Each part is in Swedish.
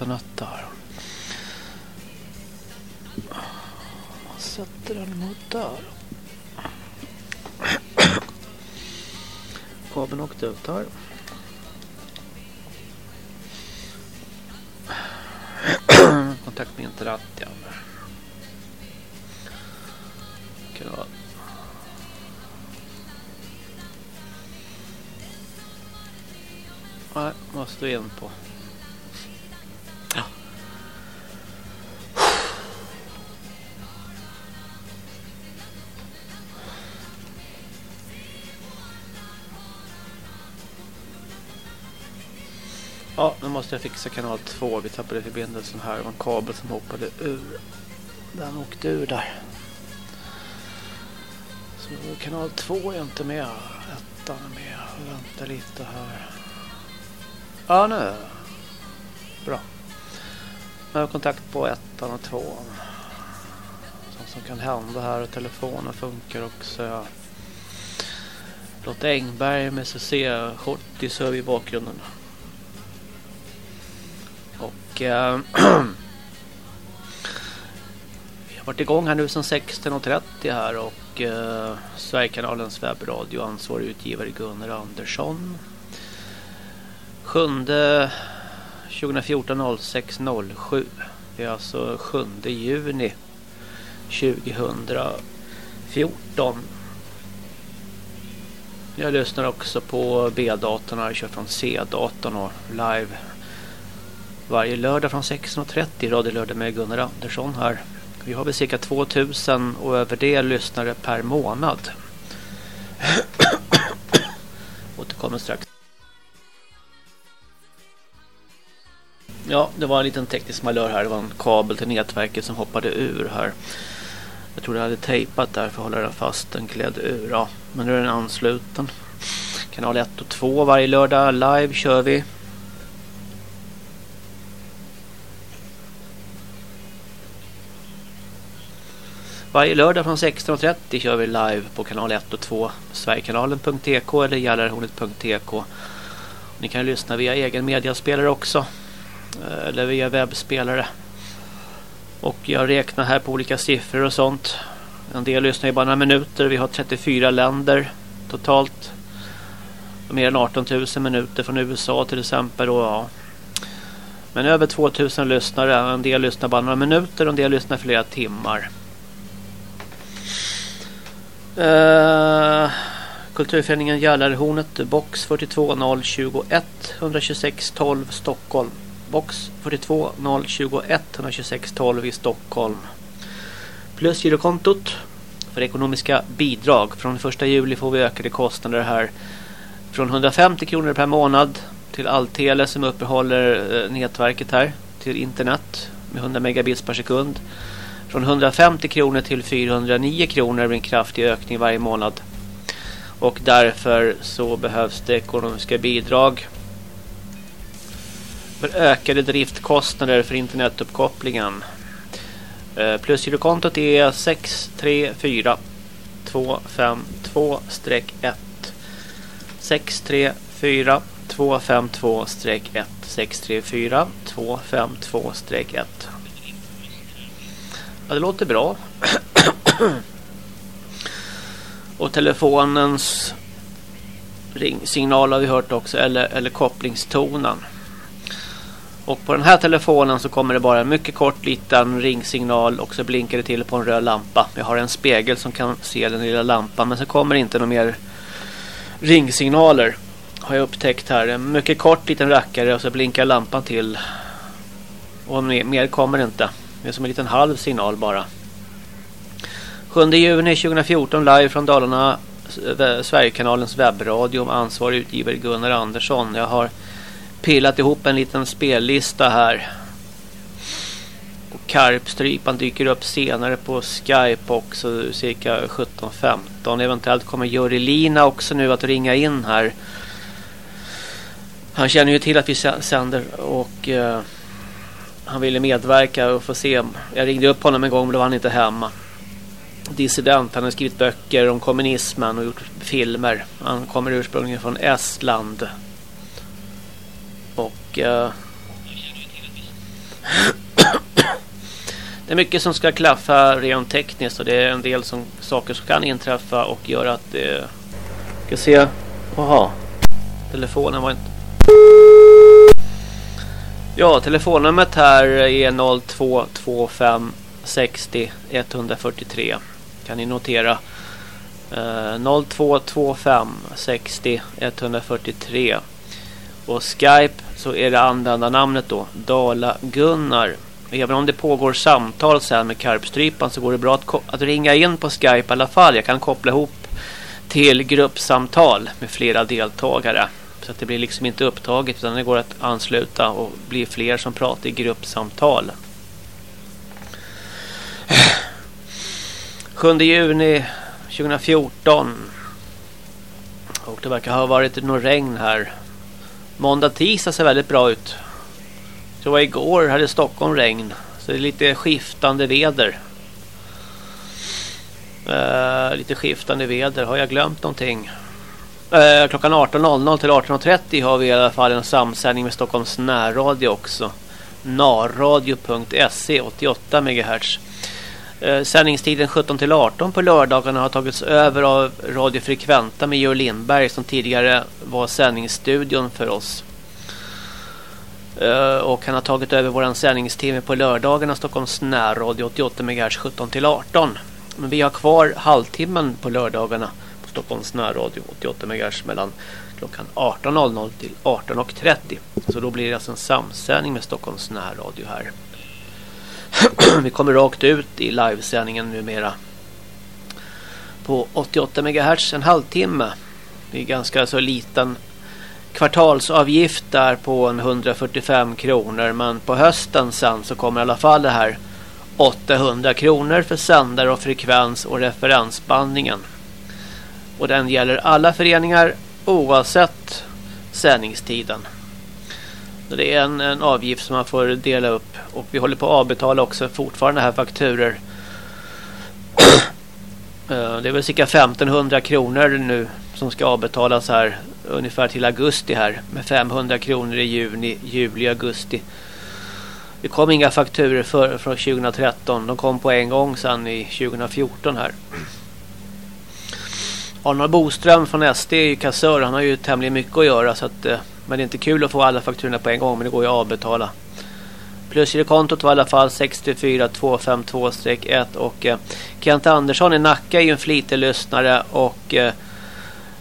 internet där. Man sätter den mot där. Kabeln åkte ut här. Kontakt med internet igen. Kanal. Nej, måste in på. Ja, nu måste jag fixa kanal 2. Vi tappade förbindelsen här. Det var en kabel som hoppade ur. Den åkte ur där. Så kanal 2 är inte med. Ettan är med. Vänta lite här. Ja, nu. Bra. Nu har kontakt på ettan och tvåan. Sånt som kan hända här. Och telefonen funkar också. Lotta Engberg med CC-shortis i bakgrunden. Och eh, vi har varit igång här nu sedan 16.30 här och eh, Sverigekanalens webbradio ansvarig utgivare Gunnar Andersson. 7 2014 06 07. Det är alltså 7 juni 2014. Jag lyssnar också på B-datorn Jag kör från C-datorn och live varje lördag från 16.30 Radio Lördag med Gunnar Andersson här. Vi har väl cirka 2000 och över det lyssnare per månad. Återkommer strax. Ja, det var en liten teknisk malör här. Det var en kabel till nätverket som hoppade ur här. Jag tror jag hade tejpat där för att hålla den fast. Den klädd ur. Ja, men nu är den ansluten. Kanal 1 och 2 varje lördag live kör vi. Varje lördag från 16.30 kör vi live på kanal 1 och 2 Sverigekanalen.tk eller Jallarhornet.tk Ni kan lyssna via egen mediaspelare också eh, eller via webbspelare. Och jag räknar här på olika siffror och sånt. En del lyssnar i bara några minuter. Vi har 34 länder totalt. Mer än 18 000 minuter från USA till exempel och ja. Men över 2000 lyssnare. En del lyssnar bara några minuter och en del lyssnar flera timmar. Uh, Kulturföreningen Gjallarhornet, box 42021 126 12 Stockholm. Box 42021 126 12 i Stockholm. Plus girokontot för ekonomiska bidrag. Från 1 juli får vi ökade kostnader här. Från 150 kronor per månad till Alltele som uppehåller eh, nätverket här till internet med 100 megabits per sekund från 150 kronor till 409 kronor med en kraftig ökning varje månad. Och därför så behövs det ekonomiska bidrag för ökade driftkostnader för internetuppkopplingen. Eh, Plusgirokontot är 634 252-1 634 252-1 634 252-1 Ja, det låter bra. och telefonens ringsignal har vi hört också. Eller, eller kopplingstonen. Och på den här telefonen så kommer det bara en mycket kort liten ringsignal och så blinkar det till på en röd lampa. Jag har en spegel som kan se den lilla lampan men så kommer det inte några mer ringsignaler. Har jag upptäckt här. En mycket kort liten rackare och så blinkar lampan till. Och mer, mer kommer det inte. Det är som en liten halv signal bara. 7 juni 2014 live från Dalarna Sverigekanalens webbradio med ansvarig utgivare Gunnar Andersson. Jag har pillat ihop en liten spellista här. Och Karpstrypan dyker upp senare på Skype också cirka 17.15. Eventuellt kommer Jörelina också nu att ringa in här. Han känner ju till att vi sänder och... Uh, han ville medverka och få se. Jag ringde upp honom en gång men då var han inte hemma. Dissident, han har skrivit böcker om kommunismen och gjort filmer. Han kommer ursprungligen från Estland. Och... Uh, det är mycket som ska klaffa rent tekniskt och det är en del som, saker som kan inträffa och göra att det... Ska se. Jaha. Telefonen var inte... Ja, telefonnumret här är 0225 60 143. Kan ni notera. Eh, 0225 60 143. Och Skype så är det användarnamnet då Dala Gunnar. Även om det pågår samtal sen med Karpstrypan så går det bra att, att ringa in på Skype i alla fall. Jag kan koppla ihop till gruppsamtal med flera deltagare. Så att det blir liksom inte upptaget utan det går att ansluta och bli fler som pratar i gruppsamtal. 7 juni 2014. Och det verkar ha varit något regn här. Måndag tisdag ser väldigt bra ut. Jag tror igår hade Stockholm regn. Så det är lite skiftande väder. Uh, lite skiftande väder. Har jag glömt någonting? Eh, klockan 18.00 till 18.30 har vi i alla fall en samsändning med Stockholms närradio också. narradio.se 88 MHz. Sändningstiden 17 till 18 på lördagarna har tagits över av Radio Frekventa med Georg Lindberg som tidigare var sändningsstudion för oss. Eh, och han har tagit över våran sändningstimme på lördagarna Stockholms närradio 88 MHz 17 till 18. Men vi har kvar halvtimmen på lördagarna Stockholms närradio 88 MHz mellan klockan 18.00 till 18.30. Så då blir det alltså en samsändning med Stockholms närradio här. vi kommer rakt ut i livesändningen numera på 88 MHz en halvtimme. Det är ganska så liten kvartalsavgift där på en 145 kronor men på hösten sen så kommer i alla fall det här 800 kronor för sändare och frekvens och referensbandningen. Och den gäller alla föreningar oavsett sändningstiden. Det är en, en avgift som man får dela upp och vi håller på att avbetala också fortfarande här fakturer. Eh, det är väl cirka 1500 kronor nu som ska avbetalas här ungefär till augusti här med 500 kronor i juni, juli, augusti. Det kom inga fakturer för, från 2013. De kom på en gång sen i 2014 här. Arnold Boström från SD är ju kassör. Han har ju tämligen mycket att göra. Så att, eh, men det är inte kul att få alla fakturorna på en gång. Men det går ju att avbetala. Plus i kontot var i alla fall 64252-1 och eh, Kent Andersson i Nacka är ju en flitig lyssnare och eh,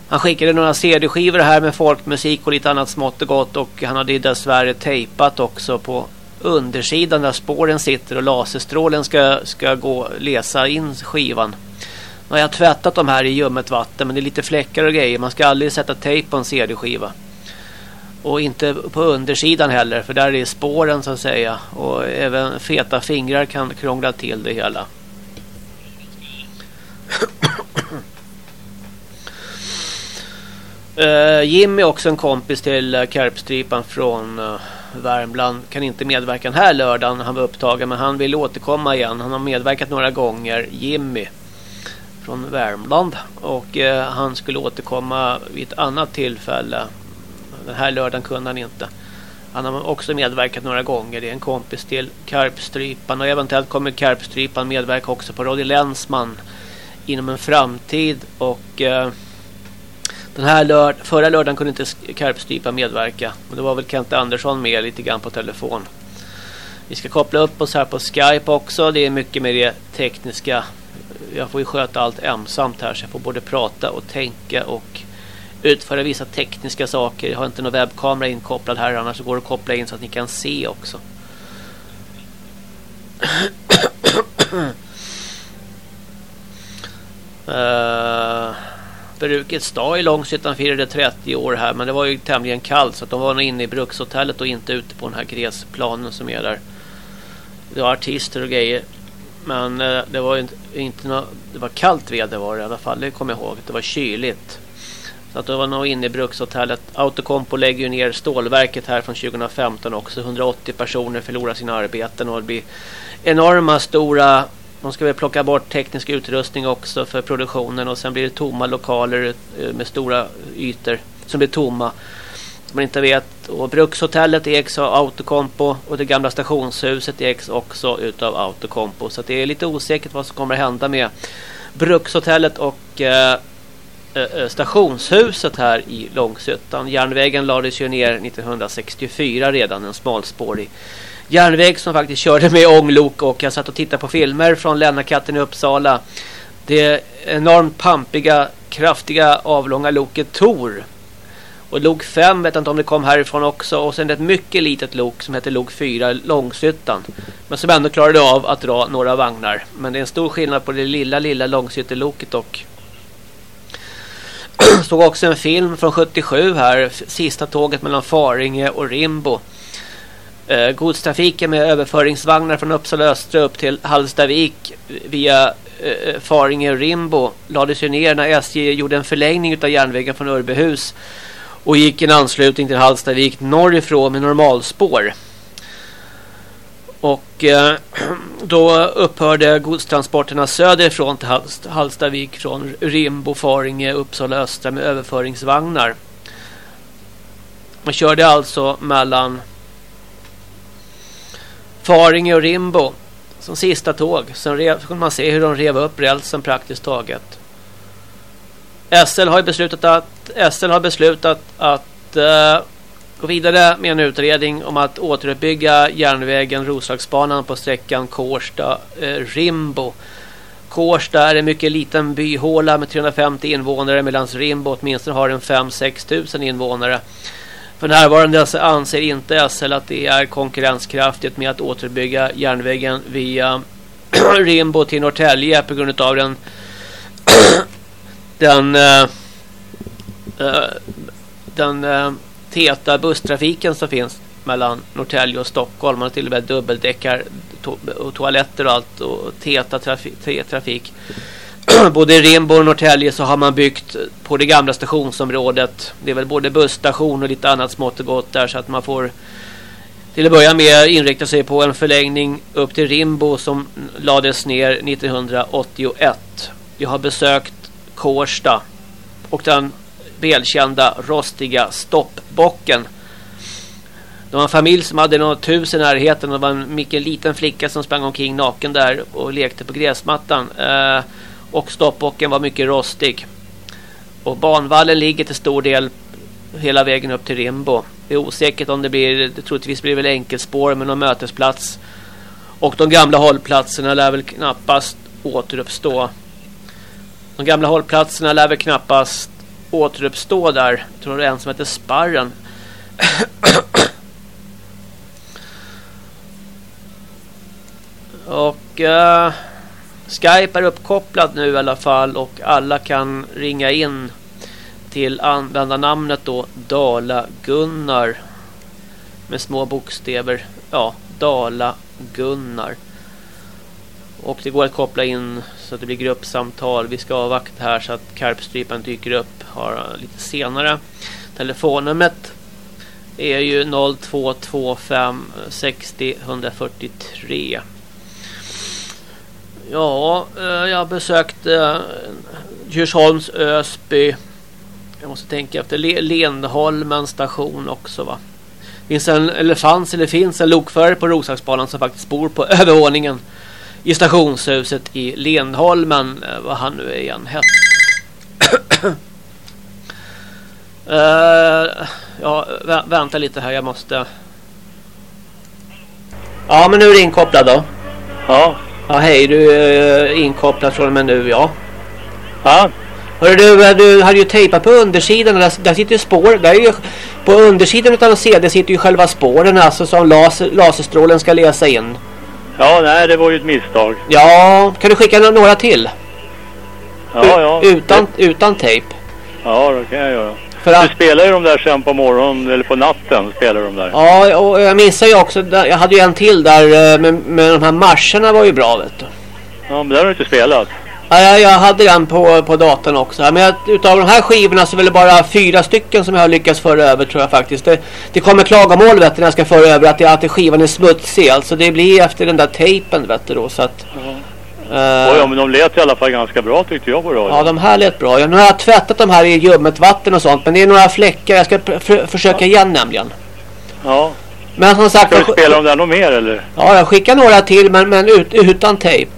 han skickade några CD-skivor här med folkmusik och lite annat smått och gott och han hade ju dessvärre tejpat också på undersidan där spåren sitter och laserstrålen ska, ska gå läsa in skivan. Nu har jag tvättat de här i ljummet vatten men det är lite fläckar och grejer. Man ska aldrig sätta tejp på en CD-skiva. Och inte på undersidan heller för där är det spåren så att säga. Och även feta fingrar kan krångla till det hela. Uh, Jimmy är också en kompis till uh, från uh, Värmland. Kan inte medverka den här lördagen. Han var upptagen men han vill återkomma igen. Han har medverkat några gånger. Jimmy från Värmland. Och eh, han skulle återkomma vid ett annat tillfälle. Den här lördagen kunde han inte. Han har också medverkat några gånger. Det är en kompis till Karpstrypan. Och eventuellt kommer Karpstrypan medverka också på Radio Länsman. Inom en framtid. Och... Eh, den här lörd förra lördagen kunde inte Karpstrypan medverka. Men det var väl Kent Andersson med lite grann på telefon. Vi ska koppla upp oss här på Skype också. Det är mycket med det tekniska. Jag får ju sköta allt ensamt här så jag får både prata och tänka och utföra vissa tekniska saker. Jag har inte någon webbkamera inkopplad här annars så går det att koppla in så att ni kan se också. Eh, uh... Brukets dag i Långshyttan firade 30 år här men det var ju tämligen kallt så att de var nog inne i brukshotellet och inte ute på den här gräsplanen som är där. Det var artister och grejer. Men eh, det var inte, inte no det var kallt väder var det i alla fall, det kommer jag ihåg. Det var kyligt. Så att det var nog inne i brukshotellet. Autocompo lägger ju ner stålverket här från 2015 också. 180 personer förlorar sina arbeten och det blir enorma stora de ska väl plocka bort teknisk utrustning också för produktionen och sen blir det tomma lokaler eh, med stora ytor som blir tomma man inte vet. Och Brukshotellet ägs av Autocompo och det gamla stationshuset ägs också utav Autocompo. Så det är lite osäkert vad som kommer att hända med Brukshotellet och eh, eh, eh, stationshuset här i Långsötan. Järnvägen lades ju ner 1964 redan, en smalspårig järnväg som faktiskt körde med ånglok och jag satt och tittade på filmer från Lennakatten i Uppsala. Det enormt pampiga, kraftiga, avlånga loket Tor och lok 5 vet jag inte om det kom härifrån också. Och sen ett mycket litet lok som heter lok 4 Långsyttan. Men som ändå klarade av att dra några vagnar. Men det är en stor skillnad på det lilla, lilla Långsytteloket och såg också en film från 77 här. Sista tåget mellan Faringe och Rimbo. Eh, godstrafiken med överföringsvagnar från Uppsala Östra upp till Hallstavik via eh, Faringe och Rimbo lades ju ner när SJ gjorde en förlängning av järnvägen från Örbehus och gick en anslutning till Hallstavik norrifrån med normalspår. Och eh, då upphörde godstransporterna söderifrån till Hallstavik från Rimbo, Faringe, Uppsala Östra med överföringsvagnar. Man körde alltså mellan Faringe och Rimbo som sista tåg. Sen kunde man se hur de rev upp rälsen praktiskt taget. SL har beslutat att SL har beslutat att uh, gå vidare med en utredning om att återuppbygga järnvägen Roslagsbanan på sträckan Kårsta uh, Rimbo. Kårsta är en mycket liten byhåla med 350 invånare medan Rimbo åtminstone har en 5-6 tusen invånare. För närvarande anser inte SL att det är konkurrenskraftigt med att återbygga järnvägen via Rimbo till Norrtälje på grund av den den uh, den uh, täta busstrafiken som finns mellan Norrtälje och Stockholm. Man har till och med dubbeldäckar to och toaletter och allt och täta trafi trafik. både i Rimbo och Norrtälje så har man byggt på det gamla stationsområdet. Det är väl både busstation och lite annat smått och gott där så att man får till att börja med inrikta sig på en förlängning upp till Rimbo som lades ner 1981. Jag har besökt Kårsta och den välkända rostiga stoppbocken. Det var en familj som hade något hus i närheten. Det var en mycket liten flicka som sprang omkring naken där och lekte på gräsmattan. Eh, och stoppbocken var mycket rostig. Och banvallen ligger till stor del hela vägen upp till Rimbo. Det är osäkert om det blir, det troligtvis blir väl enkelspår med någon mötesplats. Och de gamla hållplatserna lär väl knappast återuppstå. De gamla hållplatserna lär väl knappast återuppstå där. Jag tror det är en som heter Sparren. och uh, Skype är uppkopplad nu i alla fall och alla kan ringa in till användarnamnet då Dala Gunnar med små bokstäver. Ja, Dala Gunnar. Och det går att koppla in så att det blir gruppsamtal. Vi ska avvakta här så att karpstrypan dyker upp har eh, lite senare. Telefonnumret är ju 0225 60 143. Ja, eh, jag besökte besökt eh, Djursholms Ösby. Jag måste tänka efter Lendholmen station också va. Finns en, eller fanns eller finns en lokförare på Roslagsbanan som faktiskt bor på övervåningen i stationshuset i Lenholmen. Eh, vad han nu är igen hette. uh, ja, vä vänta lite här. Jag måste... Ja, men nu är det inkopplad då. Ja. Ja, hej. Du är inkopplad från och med nu, ja. Ja. Hörru du, eh, du hade ju tejpat på undersidan där, där sitter ju spår. Där är ju, på undersidan av CD sitter ju själva spåren alltså som laser, laserstrålen ska läsa in. Ja, nej, det var ju ett misstag. Ja, kan du skicka några till? Ja, ja. Utan, utan tejp. Ja, det kan jag göra. För att... Du spelar ju de där sen på morgonen eller på natten spelar de där. Ja, och jag missar ju också, jag hade ju en till där eh, med, med de här marscherna var ju bra vet du. Ja, men det har du inte spelat. Ja, jag hade den på, på datorn också. Men jag, utav de här skivorna så är det bara fyra stycken som jag har lyckats föra över tror jag faktiskt. Det, det kommer klagomål vet du, när jag ska föra över att, det, att skivan är smutsig. Alltså det blir efter den där tejpen vet du då. Så att, Uh, ja, men de lät i alla fall ganska bra tyckte jag på radio. Ja, de här lät bra. nu har jag tvättat de här i ljummet vatten och sånt. Men det är några fläckar. Jag ska försöka igen nämligen. Ja. Men som sagt... Ska du spela dem där något mer eller? Ja, jag skickar några till men, men ut, utan tejp.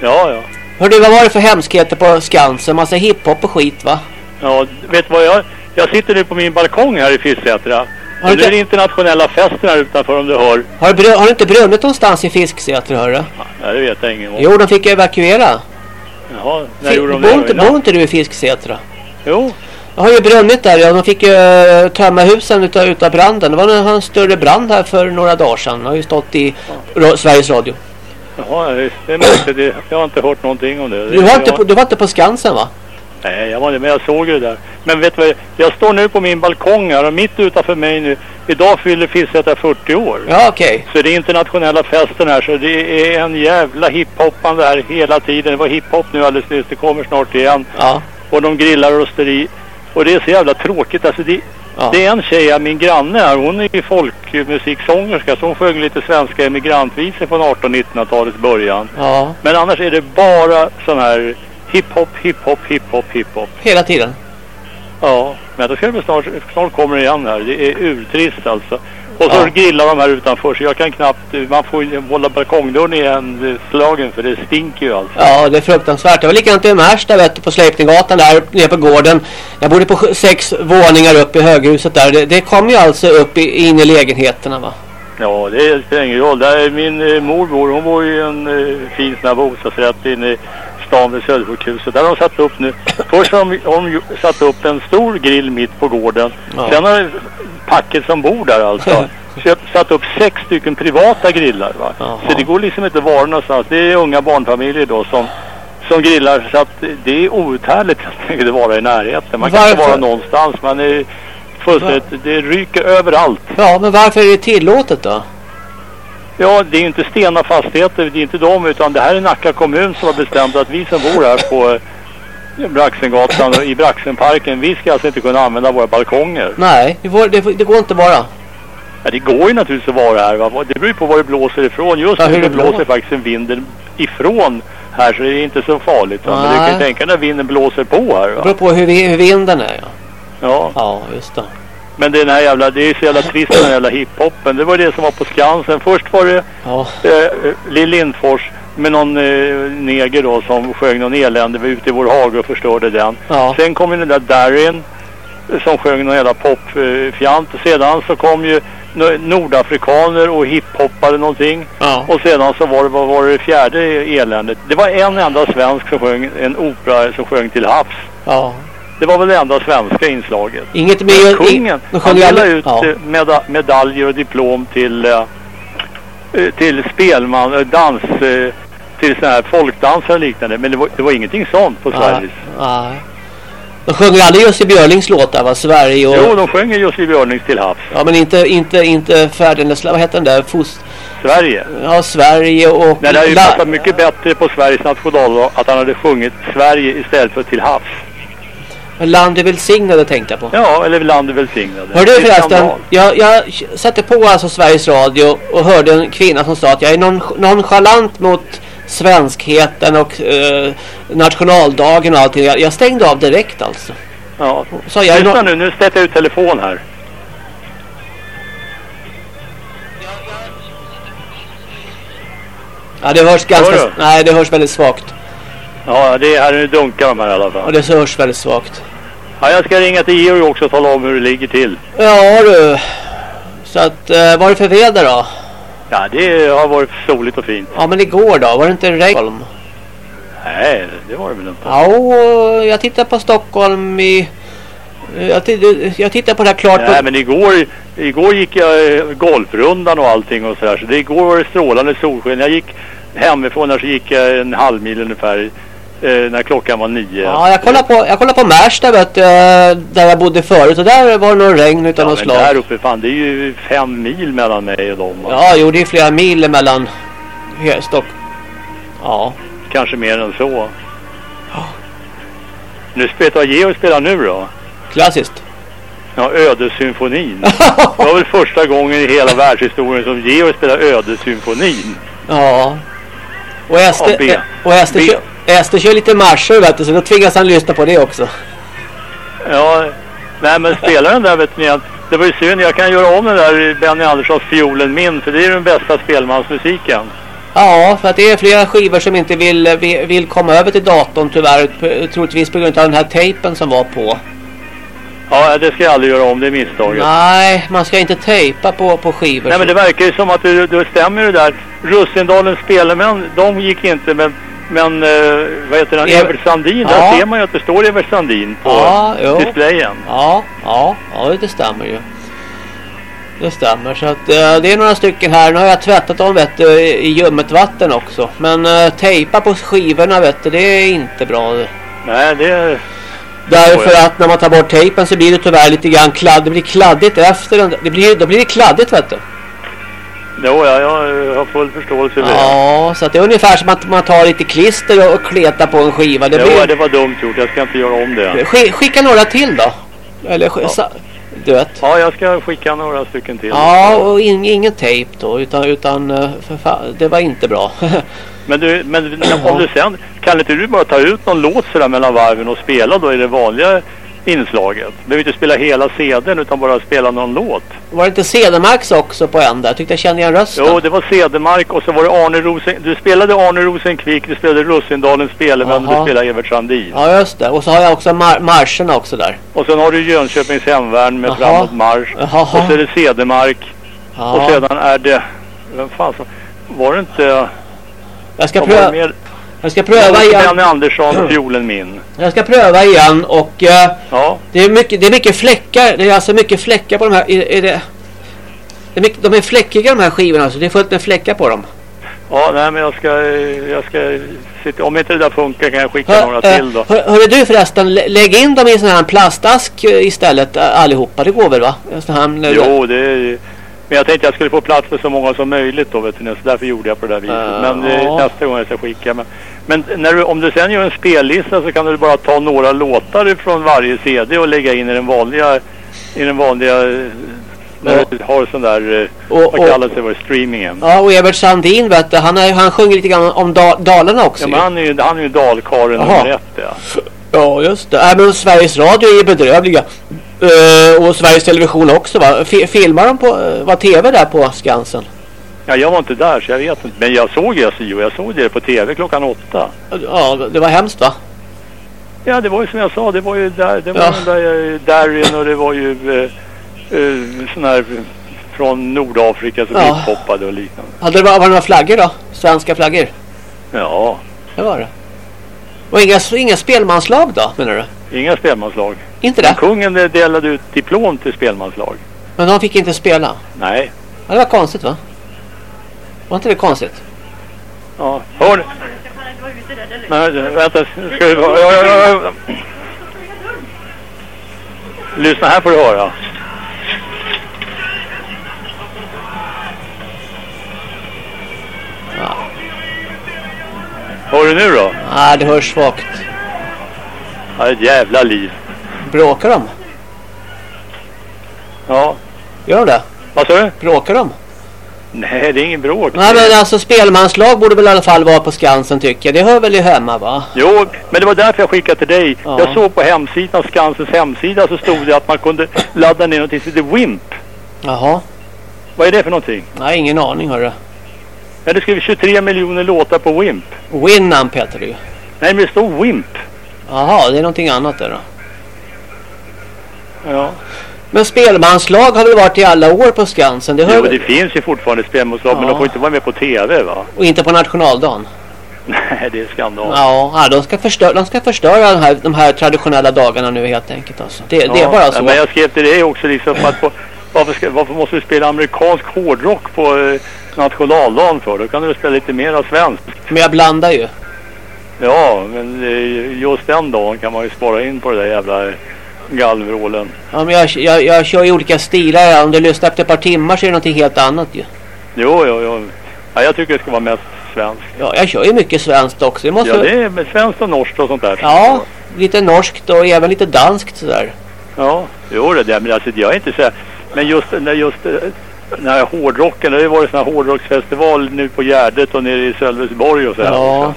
Ja, ja. Hörde vad var det för hemskheter på Skansen? Massa hiphop och skit va? Ja, vet vad jag... Jag sitter nu på min balkong här i Fisksätra. Har du är det internationella festen här utanför om du hör. Har det, har det inte brunnit någonstans i Fisksätra, hör du? Ja, det vet jag ingen Jo, de fick evakuera. Jaha, när gjorde de det? Inte, bor inte du i Fisksätra? Jo. Det har ju brunnit där, ja. De fick ju uh, tömma husen utav, utav branden. Det var en, en större brand här för några dagar sedan. Det har ju stått i ja. Sveriges Radio. Jaha, det är möjligt. Jag har inte hört någonting om det. Du var, inte på, du var inte på Skansen va? Nej, jag var det, men jag såg det där. Men vet du vad, jag står nu på min balkong här och mitt utanför mig nu, idag fyller Fisksätra 40 år. Ja, okej. Okay. Så det är internationella festen här, så det är en jävla hiphoppande här hela tiden. Det var hiphop nu alldeles nyss, det kommer snart igen. Ja. Och de grillar och rosteri. Och det är så jävla tråkigt, alltså det, ja. det är en tjej, min granne här, hon är ju folkmusiksångerska, så hon sjöng lite svenska emigrantvisor från 1800-1900-talets början. Ja. Men annars är det bara sån här hiphop, hiphop, hiphop, hiphop. Hela tiden? Ja, men då ska det snart, snart kommer det igen här. Det är urtrist alltså. Och så ja. grillar de här utanför så jag kan knappt, man får ju hålla balkongdörren igen slagen för det stinker ju alltså. Ja, det är fruktansvärt. Det var likadant i Märsta vet du, på Sleipninggatan där nere på gården. Jag bodde på sex våningar upp i höghuset där. Det, det kom ju alltså upp i, in i lägenheterna va? Ja, det spelar ingen roll. Där min eh, mormor, hon bor ju i en eh, fin sån här bostadsrätt inne stan vid Södersjukhuset. Där har de satt upp nu. Först har de, de satt upp en stor grill mitt på gården. Ja. Sen har packet som bor där alltså satt upp sex stycken privata grillar. Va? Så det går liksom inte att vara någonstans. Det är unga barnfamiljer då som som grillar så att det är outhärdligt att vara i närheten. Man kan inte vara någonstans. Man är fullständigt, det ryker överallt. Ja, men varför är det tillåtet då? Ja, det är inte Stena Fastigheter, det är inte de utan det här är Nacka kommun som har bestämt att vi som bor här på eh, Braxengatan och i Braxenparken, vi ska alltså inte kunna använda våra balkonger. Nej, det, får, det, det går inte bara. Ja, det går ju naturligtvis att vara här. Va? Det beror på var det blåser ifrån. Just ja, nu det blåser faktiskt en vind ifrån här så det är inte så farligt. Va? Men du kan ju tänka när vinden blåser på här. Va? Det beror på hur, hur vinden är. Ja. ja. Ja, just det. Men den här jävla, det är så jävla trist den här jävla hiphopen. Det var det som var på Skansen. Först var det ja. eh, Lill Lindfors med någon eh, neger då som sjöng någon elände ute i vår hage och förstörde den. Ja. Sen kom ju den där Darin som sjöng någon jävla popfjant. Eh, Sedan så kom ju nordafrikaner och hiphoppade någonting. Ja. Och sedan så var det, vad var det fjärde eländet? Det var en enda svensk som sjöng en opera som sjöng till havs. Ja. Det var väl det enda svenska inslaget. Inget mer... Kungen, han delade ut ja. Eh, meda medaljer och diplom till, uh, till spelman, dans, uh, till sådana här folkdansare och liknande. Men det var, det var ingenting sånt på Sveriges. Ja. De sjunger aldrig Jussi Björlings låtar va? Sverige och... Jo, de sjunger Jussi Björlings till havs. Ja, men inte, inte, inte Färdenäs... Vad heter den där? Fos... Sverige. Ja, Sverige och... Nej, det hade ju passat mycket bättre på Sveriges nationaldag att han hade sjungit Sverige istället för till havs. Land är välsignade tänkte jag på. Ja, eller land är välsignade. Hörde du förresten, jag, jag satte på alltså Sveriges Radio och hörde en kvinna som sa att jag är non, nonchalant mot svenskheten och eh, nationaldagen och allting. Jag, jag, stängde av direkt alltså. Ja, så jag lyssna nu, nu sätter jag ut telefon här. Ja, det hörs ganska... Hör nej, det hörs väldigt svagt. Ja, det är här nu dunkar de här i alla fall. Ja, det hörs väldigt svagt. Ja, jag ska ringa till Georg också och tala om hur det ligger till. Ja du. Så att, eh, vad är det för väder då? Ja, det har varit soligt och fint. Ja, men igår då? Var det inte regn? Nej, det var det väl inte. Ja, jag tittar på Stockholm i... Jag, jag tittar på det här klart. Nej, men igår, igår gick jag eh, golfrundan och allting och sådär. Så det igår var det strålande solsken. Jag gick hemifrån där så gick jag en halv mil ungefär när klockan var nio. Ja, jag kollar på, jag kollar på Märsta vet du, där jag bodde förut och där var det nog regn utan ja, något slag. där uppe, fan det är ju fem mil mellan mig och dem. Ja, jo det är flera mil mellan Stock. Ja. Kanske mer än så. Ja. Nu spelar Georg spelar nu då? Klassiskt. Ja, Ödesymfonin. det var väl första gången i hela världshistorien som Georg spelar Ödesymfonin. Ja. Och Ester, Ja, B. och Ester, B. Ester kör lite marscher vet du, så då tvingas han lyssna på det också. Ja, nej men spelaren där vet ni att det var ju synd. Jag kan göra om den där Benny Anderssons fiolen min för det är den bästa spelmansmusiken. Ja, för att det är flera skivor som inte vill, vill, komma över till datorn tyvärr. Troligtvis på grund av den här tejpen som var på. Ja, det ska jag aldrig göra om. Det är misstaget. Nej, man ska inte tejpa på, på skivor. Nej men det verkar ju som att det, det stämmer det där. Russindalens spelmän, de gick inte men men eh, vad heter han? Ever- Evert Sandin, Ja. där ser man ju att det står Evert Sandin på Ja, jo. displayen. Ja, ja, ja det stämmer ju. Det stämmer så att eh, det är några stycken här. Nu har jag tvättat dem vet du, i ljummet vatten också. Men eh, tejpa på skivorna vet du, det är inte bra. Nej, det... Därför att när man tar bort tejpen så blir det tyvärr lite grann kladd. Det blir kladdigt efter den. Det blir, då blir det kladdigt vet du. Jo, ja, jag har full förståelse för det. Ja, så det är ungefär som att man tar lite klister och, kletar på en skiva. Det Jo, blir... det var dumt gjort. Jag ska inte göra om det. Sk- Skicka några till då. Eller sa- du vet. Ja, jag ska skicka några stycken till. Ja, och in, ingen tejp då. Utan, utan eh, det var inte bra. Men, du, men om du sen, kan inte du bara ta ut någon låt sådär mellan varven och spela då i det vanliga inslaget? Du behöver inte spela hela CDn utan bara spela någon låt. var det inte Cedermarks också på en där? Jag tyckte jag kände igen rösten. Jo, det var Cedermark och så var det Arne Rosen... Du spelade Arne Rosenkvik, du spelade Russindalens spelmän och du spelade Evert Sandin. Ja, just det. Och så har jag också mar marscherna också där. Och sen har du Jönköpings hemvärn med Jaha. framåt marsch. Jaha. Och så är det Cedermark. Ja. Och sedan är det... Vem fan som... Var det inte... jag, ska pröva, mer? Jag ska pröva igen. Benny Andersson, fiolen min. Jag ska pröva igen och eh, Ja. det, är mycket, det är mycket fläckar. Det är alltså mycket fläckar på de här. Är, är det, det är mycket, de är fläckiga de här skivorna. Så det är fullt med fläckar på dem. Ja, nej men jag ska... Jag ska sitta, om inte det där funkar kan jag skicka Hör, några eh, till då. hör, hörru du förresten, lä- lägg in dem i en sån här plastask eh, istället eh, allihopa. Det går väl va? Sån här, Jo, det är... Men jag tänkte jag skulle få plats för så många som möjligt då, vet du, så därför gjorde jag på det där viset. Ja. men eh, nästa gång jag ska skicka. Men, men när du, om du sen gör en spellista så kan du bara ta några låtar från varje CD och lägga in i den vanliga, i den vanliga, eh, när du har sån där, eh, Och- vad och- kallas det för, streamingen. Ja, och Evert Sandin vet du, han, är, han sjunger lite grann om da, Dalarna också. Ja, men han är ju, han är ju dalkaren nummer ett, ja. Ja, just det. Äh, men Sveriges Radio är ju bedrövliga. Eh, och Sveriges Television också va? Fi- filmar de på, var TV där på Skansen? Ja, jag var inte där så jag vet inte. Men jag såg ju SIO, jag såg det på TV klockan åtta. Ja, det var hemskt va? Ja, det var ju som jag sa, det var ju där, det var Ja. där eh, Darin och det var ju eh, eh, sån här från Nordafrika som Ja. och liknande. Hade det var, var det några flaggor då? Svenska flaggor? Ja, Det var det. Och inga, inga spelmanslag då menar du? inga spelmanslag. Inte Men det? kungen eh, delade ut diplom till spelmanslag. Men de fick inte spela? Nej. Ja, det var konstigt va? Var inte det konstigt? Ja, hör Nej, vänta. Ska vi... ja, ja, ja. Lyssna här får du höra. Ja. Hör du nu då? Nej, det hörs svagt. Ja, ett jävla liv. Bråkar de? Ja. Gör de det? Vad sa du? Bråkar de? Nej, det är ingen bråk. Nej men alltså spelmanslag borde väl i alla fall vara på Skansen tycker jag. Det hör väl ju hemma va? Jo, men det var därför jag skickade till dig. Ja. Jag såg på hemsidan, Skansens hemsida, så stod det att man kunde ladda ner något som heter WIMP. Jaha. Vad är det för någonting? Nej, ingen aning hörru. Ja, det skriver 23 miljoner låtar på WIMP. Winamp heter det ju. Nej, men det står WIMP. Jaha, det är någonting annat där då. Ja. Men spelmanslag har väl varit i alla år på Skansen? Det Jo, det finns ju fortfarande spelmotslag, men Ja. de får inte vara med på TV, va? Och inte på nationaldagen? Nej, det är skandal. Ja, ja de, ska förstöra, de ska förstöra de här, de här traditionella dagarna nu helt enkelt alltså. Det, det är Ja, bara så. Men jag skrev till dig också liksom att på, varför, ska, varför måste du spela amerikansk hårdrock på eh, nationaldagen för? Då kan du spela lite mer av svenskt. Men jag blandar ju. Ja, men eh, just den dagen kan man ju spara in på det där jävla gallvrålen. Ja, men jag, jag, jag kör ju olika stilar. Om du lyssnar efter ett par timmar så är det någonting helt annat ju. Jo, jo, jo. Ja, jag tycker det ska vara mest svenskt. Ja, jag kör ju mycket svenskt också. Det måste Ja, det är med svenskt och norskt och sånt där. Ja, lite norskt och även lite danskt sådär. Ja, jo det där, men alltså jag är inte så här, Men just, när just eh, Nej, hårdrocken, det har ju varit sån här hårdrocksfestival nu på Gärdet och nere i Sölvesborg och så här. Ja.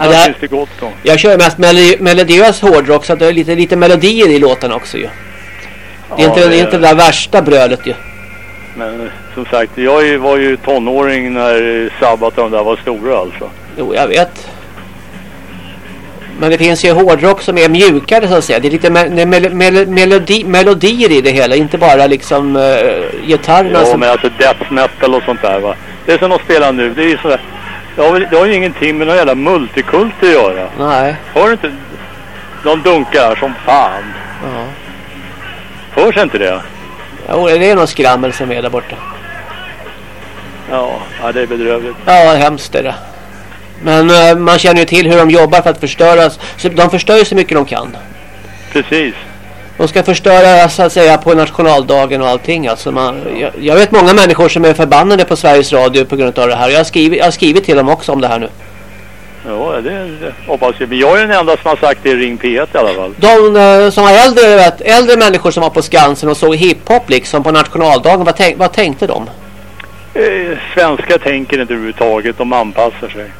Ja, där finns det gott om. Jag kör mest mel melodiös hårdrock så att det är lite, lite melodier i låten också ju. Det är, Ja, inte, det är inte det där värsta brölet ju. Men som sagt, jag var ju tonåring när Sabbath och de där var stora alltså. Jo, jag vet. Men det finns ju hårdrock som är mjukare så att säga. Det är lite me mel mel melodi melodier i det hela. Inte bara liksom uh, gitarrerna Ja, som... men alltså death metal och sånt där va. Det är som de spelar nu, det är ju sådär. Det har, väl, det har ju ingenting med någon jävla multikult att göra. Nej. Hör du inte? De dunkar som fan. Ja. Hörs inte det? Jo, det är någon skrammel som är där borta. Ja, ja det är bedrövligt. Ja, hemskt är det. Men eh, man känner ju till hur de jobbar för att förstöra. Så de förstör ju så mycket de kan. Precis. De ska förstöra så att säga på nationaldagen och allting. Alltså man, jag, jag vet många människor som är förbannade på Sveriges Radio på grund av det här. Jag har skrivit, jag har skrivit till dem också om det här nu. Ja, det, det hoppas jag. Men jag är den enda som har sagt det i Ring P1 i alla fall. De eh, som var äldre, vet, äldre människor som var på Skansen och såg hiphop liksom på nationaldagen. Vad, tänk, vad tänkte de? Eh, svenskar tänker inte överhuvudtaget, de anpassar sig.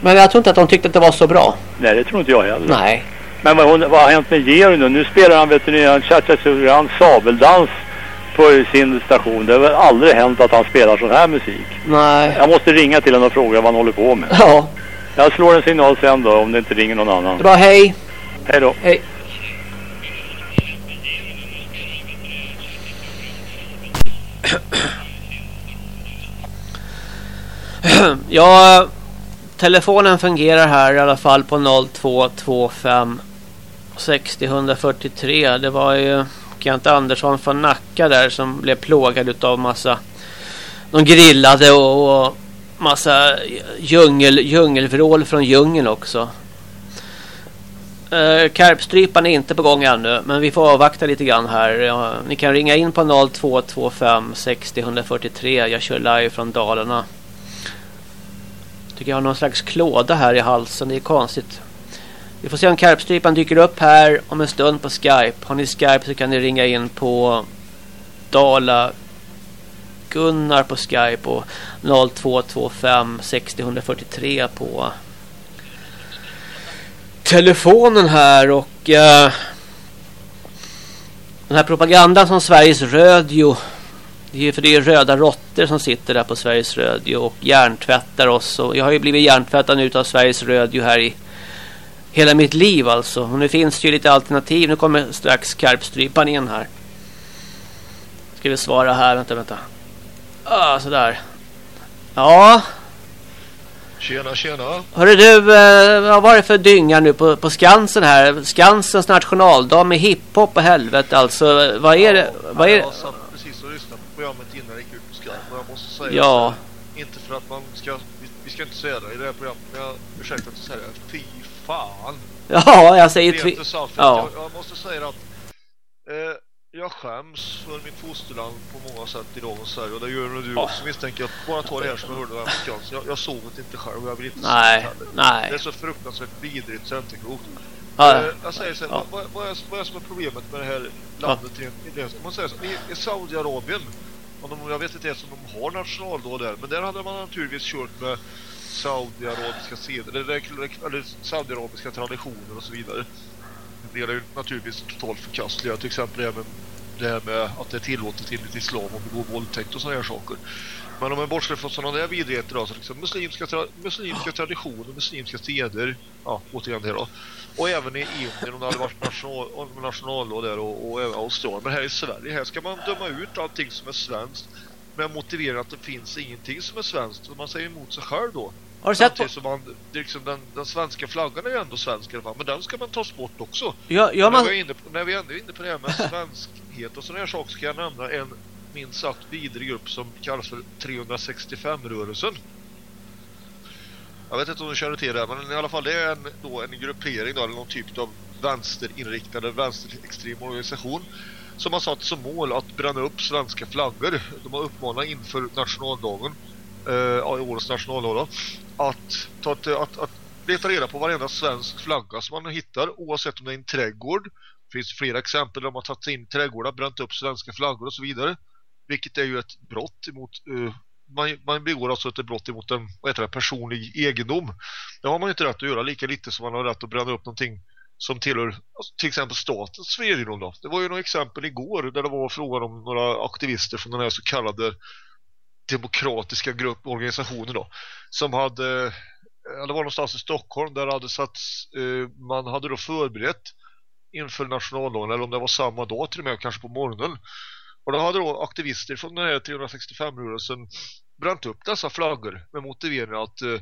Men jag tror inte att de tyckte att det var så bra. Nej, det tror inte jag heller. Nej. Men vad, vad har hänt med Georg nu? Nu spelar han, vet ni, han cha-cha-cha, sabeldans på sin station. Det har väl aldrig hänt att han spelar sån här musik. Nej. Jag måste ringa till honom och fråga vad han håller på med. Ja, Jag slår en signal sen då om det inte ringer någon annan. det var hej. Hej då. Hej. Ja, telefonen fungerar här i alla fall på 0225 60 143. Det var ju Kent Andersson från Nacka där som blev plågad utav massa de grillade och, och massa djungel, djungelvrål från djungeln också. Uh, Karpstrypan är inte på gång ännu men vi får avvakta lite grann här. Ja, ni kan ringa in på 0225 60 143. Jag kör live från Dalarna. Tycker jag har någon slags klåda här i halsen. Det är konstigt. Vi får se om Karpstrypan dyker upp här om en stund på Skype. Har ni Skype så kan ni ringa in på Dala Gunnar på Skype och 0225 60 143 på telefonen här och eh, den här propagandan som Sveriges Radio det är ju för det är röda råttor som sitter där på Sveriges Radio och hjärntvättar oss och jag har ju blivit hjärntvättad nu av Sveriges Radio här i hela mitt liv alltså och nu finns det ju lite alternativ nu kommer strax karpstrypan in här ska vi svara här vänta vänta ah, sådär ja Tjena, tjena. Hörru du, eh, vad var det för dynga nu på, på Skansen här? Skansens nationaldag med hiphop och helvete alltså. Vad är det? Vad är? Jag satt precis och lyssnade på programmet innan jag gick ut på och jag måste säga Ja. att, inte för att man ska, vi, vi ska inte säga det i det här programmet, men jag ursäkta att säger det, fy fan. Ja, jag säger Det tvi- inte sant, för Ja. jag, jag måste säga att eh, jag skäms för mitt fosterland på många sätt i dagens Sverige och det gör nog du Ja. också misstänker jag. Bara ta det här som jag hörde amerikansk. Jag, jag såg det inte själv och jag vill inte Nej, det nej. Det är så fruktansvärt vidrigt så inte klokt. Ja, Eh, jag säger så här, Ja. vad, vad, är, vad är som är problemet med det här landet rent rent? Man säga så? I, i Saudiarabien, och de, jag vet inte ens om de har nationaldag där, men där hade man naturligtvis kört med saudiarabiska seder, eller, eller saudiarabiska traditioner och så vidare. Det är ju naturligtvis totalt förkastliga, till exempel även det här med att det är tillåtet enligt islam att begå våldtäkt och sådana här saker. Men om man bortser från sådana där vidrigheter då, så liksom muslimska, tra muslimska traditioner, muslimska seder, ja, återigen det då. Och även i Indien, om det hade varit national, om nationaldag där och, och även Australien. Men här i Sverige, här ska man döma ut allting som är svenskt med motiveringen att det finns ingenting som är svenskt. Och man säger emot sig själv då. Har du sett på... Som man, liksom den, den svenska flaggan är ju ändå svensk i alla fall, men den ska man ta bort också. Ja, ja, när, man... vi är inne på, när vi ändå är inne på det här med svenskhet och sådana här saker ska jag nämna en minst sagt vidrig grupp som kallas för 365-rörelsen. Jag vet inte om du känner till det, men i alla fall det är en, då, en gruppering då, eller någon typ av vänsterinriktad, vänsterextrem organisation som har satt som mål att bränna upp svenska flaggor. De har uppmanat inför nationaldagen, eh, i årets nationaldag då, att, ta ett, att, att leta reda på varenda svensk flagga som man hittar oavsett om det är en trädgård. Det finns flera exempel där de har tagit in trädgårdar, bränt upp svenska flaggor och så vidare. vilket är ju ett brott emot uh, man, man begår alltså ett brott emot en vad heter det, personlig egendom. Det har man inte rätt att göra lika lite som man har rätt att bränna upp någonting som tillhör alltså, till exempel statens egendom då. Det var ju några exempel igår där det var frågan om några aktivister från den här så kallade demokratiska grupp organisationer då som hade det var någonstans i Stockholm där hade satts, eh, man hade då förberett inför nationaldagen eller om det var samma dag till och med kanske på morgonen och då hade då aktivister från den här 365-rörelsen bränt upp dessa flaggor med motiveringen att eh,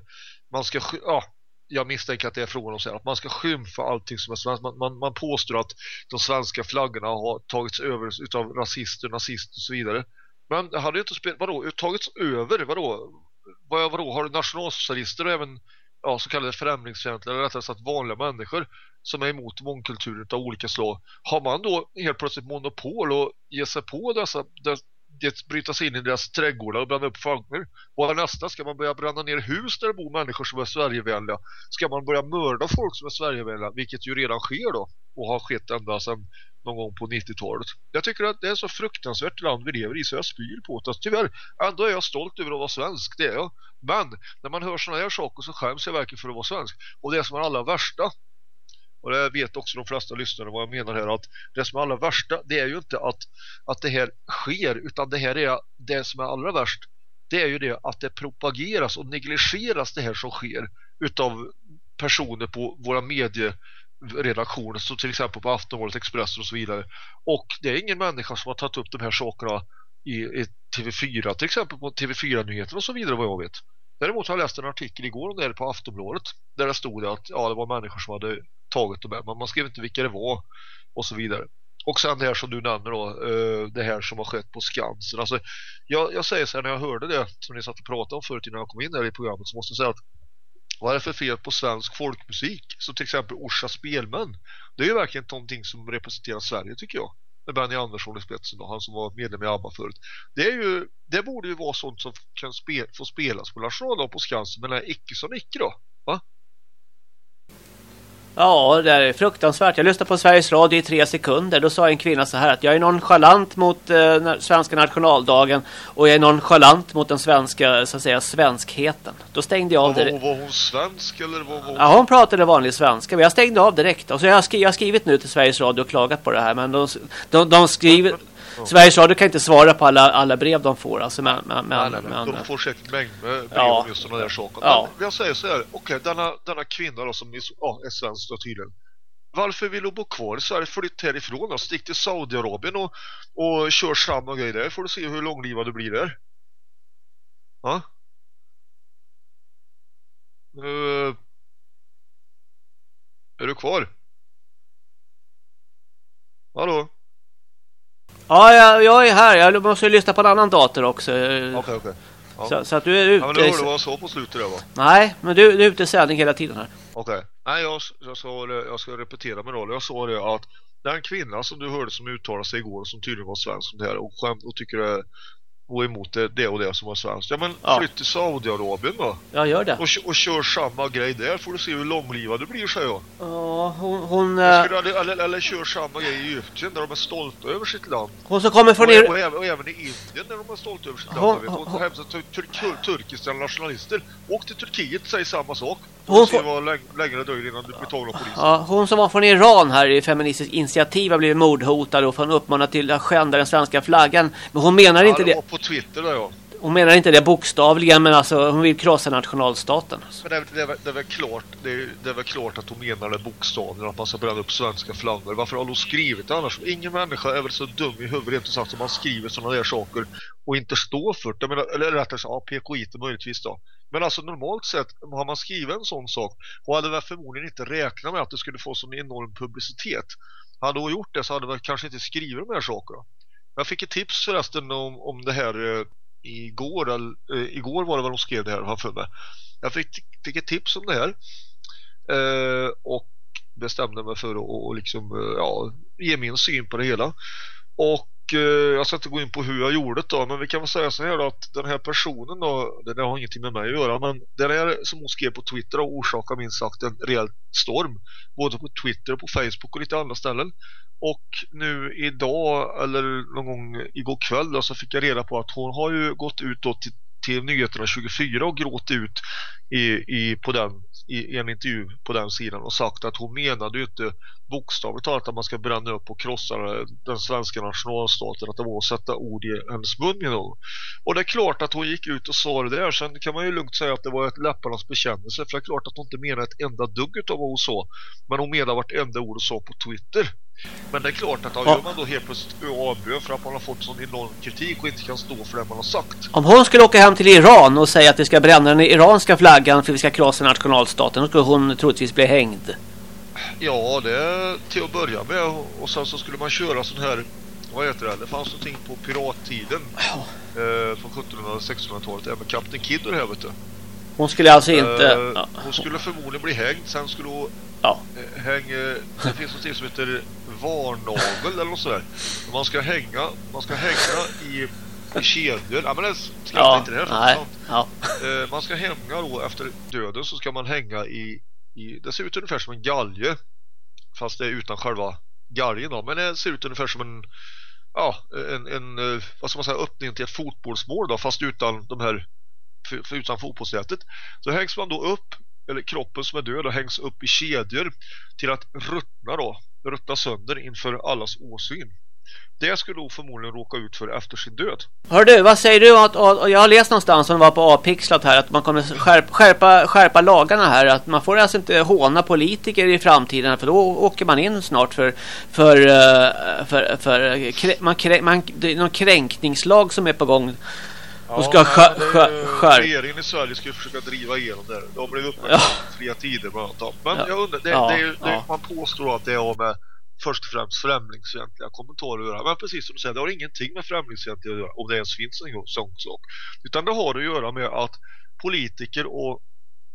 man ska ja, jag misstänker att det är frågan om att man ska skymfa allting som är svenskt. Man, man, man påstår att de svenska flaggorna har tagits över av rasister, nazister och så vidare. Men det hade ju inte spelat, vadå, tagits över, vadå? Vad, vadå, har nationalsocialister och även ja, så kallade främlingsfientliga, eller rättare sagt vanliga människor som är emot mångkulturer av olika slag. Har man då helt plötsligt monopol och ge sig på dessa, det bryta sig in i deras trädgårdar och bränna upp fåglar. Vad är nästa? Ska man börja bränna ner hus där det bor människor som är Sverigevänliga? Ska man börja mörda folk som är Sverigevänliga? Vilket ju redan sker då och har skett ända sedan någon gång på 90-talet. Jag tycker att det är så fruktansvärt land vi lever i så jag spyr på det. Alltså, tyvärr, ändå är jag stolt över att vara svensk, det är jag. Men när man hör sådana här saker så skäms jag verkligen för att vara svensk. Och det som är allra värsta och det vet också de flesta lyssnare vad jag menar här att det som är allra värsta det är ju inte att, att det här sker utan det här är det som är allra värst det är ju det att det propageras och negligeras det här som sker utav personer på våra medieredaktioner så till exempel på Aftonbladet, Expressen och så vidare. Och det är ingen människa som har tagit upp de här sakerna i, i TV4 till exempel på TV4-nyheter och så vidare vad jag vet. Däremot har jag läst en artikel igår om det här på Aftonbladet där det stod att ja, det var människor som hade taget, dem men man skrev inte vilka det var och så vidare. Och sen det här som du nämner då, eh, det här som har skett på Skansen. Alltså, jag, jag säger så här när jag hörde det som ni satt och pratade om förut innan jag kom in här i programmet så måste jag säga att vad är det för fel på svensk folkmusik? Som till exempel Orsa Spelmän. Det är ju verkligen någonting som representerar Sverige tycker jag. Med Benny Andersson i spetsen då, han som var medlem i ABBA förut. Det, är ju, det borde ju vara sånt som kan spe, få spelas på nationaldagen på Skansen men är icke som icke då. Va? Ja, det är fruktansvärt. Jag lyssnade på Sveriges Radio i tre sekunder. Då sa en kvinna så här att jag är nonchalant mot eh, svenska nationaldagen och jag är nonchalant mot den svenska, så att säga, svenskheten. Då stängde jag av direkt. Var, hon svensk eller var hon... Ja, hon pratade vanlig svenska. Men jag stängde av direkt. Och så jag, har skrivit, jag har skrivit nu till Sveriges Radio och klagat på det här. Men de, de, de skriver... Sveriges Radio kan inte svara på alla, alla brev de får. Alltså, men, men, nej, nej, nej. de får säkert mängd med brev ja. om just sådana där saker. Ja. Men jag säger så här, okej, okay, denna, denna kvinna då, som är, ja, är svensk då tydligen. Varför vill hon bo kvar i Sverige? Flytt härifrån och stick till Saudiarabien och, och kör samma grej där. Får du se hur långlivad du blir där. Ja? Uh, är du kvar? Hallå? Ja, jag, jag är här. Jag måste ju lyssna på en annan dator också. Okej, okay, okej. Okay. Ja. Så, så, att du är ute. Ja, men det var så på slutet där va? Nej, men du, du är ute i sändning hela tiden här. Okej. Okay. Nej, jag, jag, sa, jag ska repetera min roll. Jag sa det att den kvinna som du hörde som uttalade sig igår som tydligen var svensk som det här och, skämt, och tycker det gå emot det, det och det som var svenskt. Ja men ja. flytt till Saudiarabien då. Ja gör det. Och, och kör samma grej där får du se hur långlivad du blir säger jag. Ja hon... hon eller, eller, eller, eller kör samma grej i Egypten där de är stolta över sitt land. Hon som kommer från... Och, och, även, och även i Indien där de är stolta över sitt hon, land. Hon, hon, hon, tur, turkiska nationalister. Åk till Turkiet säger samma sak. Hon länge, länge det dröjer innan du blir tagen av polisen. Ja, hon som var från Iran här i Feministiskt initiativ har blivit mordhotad och får uppmanad till att skända den svenska flaggan. Men hon menar ja, inte det. det. på Twitter där ja. Hon menar inte det bokstavligen men alltså hon vill krossa nationalstaten. Alltså. Men det är, det, det, är väl klart, det, är, det är väl klart att hon menar det bokstavligen att man ska bränna upp svenska flaggor. Varför har hon skrivit det annars? Ingen människa är väl så dum i huvudet inte sagt som man skriver sådana där saker och inte står för det. Menar, eller rättare sagt, ja, PKI möjligtvis då. Men alltså normalt sett har man skrivit en sån sak och hade väl förmodligen inte räknat med att det skulle få sån enorm publicitet. Hade hon gjort det så hade väl kanske inte skrivit de här sakerna. Jag fick ett tips förresten om, om det här eh, igår, eller, eh, igår var det väl de skrev det här har för mig. Jag fick, fick ett tips om det här eh, och bestämde mig för att och liksom, eh, ja, ge min syn på det hela. Och eh, jag ska inte gå in på hur jag gjorde det då, men vi kan väl säga så här då att den här personen då, det där har ingenting med mig att göra, men det där som hon skrev på Twitter har orsakat minst sagt en rejäl storm, både på Twitter och på Facebook och lite andra ställen. Och nu idag, eller någon gång igår kväll då, så fick jag reda på att hon har ju gått ut då till till Nyheterna 24 och gråtit ut i, i, på den, i, i, en intervju på den sidan och sagt att hon menade ju inte bokstavligt talat att man ska bränna upp och krossa den svenska nationalstaten att det var att sätta ord i hennes mun you och det är klart att hon gick ut och sa det där. Sen kan man ju lugnt säga att det var ett läpparnas bekännelse för det är klart att hon inte menade ett enda dugg av vad hon sa. Men hon menade vartenda ord hon sa på Twitter men det är klart att då ja. man då helt plötsligt avbön för att man har fått sån enorm kritik och inte kan stå för det man har sagt. Om hon skulle åka hem till Iran och säga att vi ska bränna den iranska flaggan för att vi ska krossa nationalstaten, då skulle hon troligtvis bli hängd. Ja, det till att börja med. Och sen så skulle man köra sån här, vad heter det? Det fanns någonting på pirattiden. Ja. Eh, från 1700 och 1600-talet. Även Captain Kidd och det här vet du. Hon skulle alltså inte... Eh, ja. Hon skulle förmodligen bli hängd. Sen skulle hon ja. Eh, hänga... Det finns något som heter varnagel eller något sådär. Man ska hänga, man ska hänga i, i kedjor. Ja men det ska ja, inte det här. Nej. Ja. Eh, man ska hänga då efter döden så ska man hänga i, i... Det ser ut ungefär som en galge. Fast det är utan själva galgen då. Men det ser ut ungefär som en... Ja, en, en eh, vad ska man säga, öppning till ett fotbollsmål då. Fast utan de här... För, för utan fotbollsnätet. Så hängs man då upp eller kroppen som är död och hängs upp i kedjor till att ruttna då, ruttna sönder inför allas åsyn. Det skulle nog förmodligen råka ut för efter sin död. Hör du, vad säger du att, och jag har läst någonstans som var på A-pixlat här att man kommer skärpa, skärpa, skärpa lagarna här att man får alltså inte håna politiker i framtiden för då åker man in snart för för, eh, för, för, för man, man, det är någon kränkningslag som är på gång de ska skär... Regeringen i Sverige ska ju försöka driva igenom det. De har blivit uppmärksamma ja. fria tider bland annat. Men ja. jag undrar, det, ja. det, det, ja. man påstår att det har med först och främst främlingsfientliga kommentarer att göra. Men precis som du säger, det har ingenting med främlingsfientliga att göra om det ens finns en sån sak. Utan det har att göra med att politiker och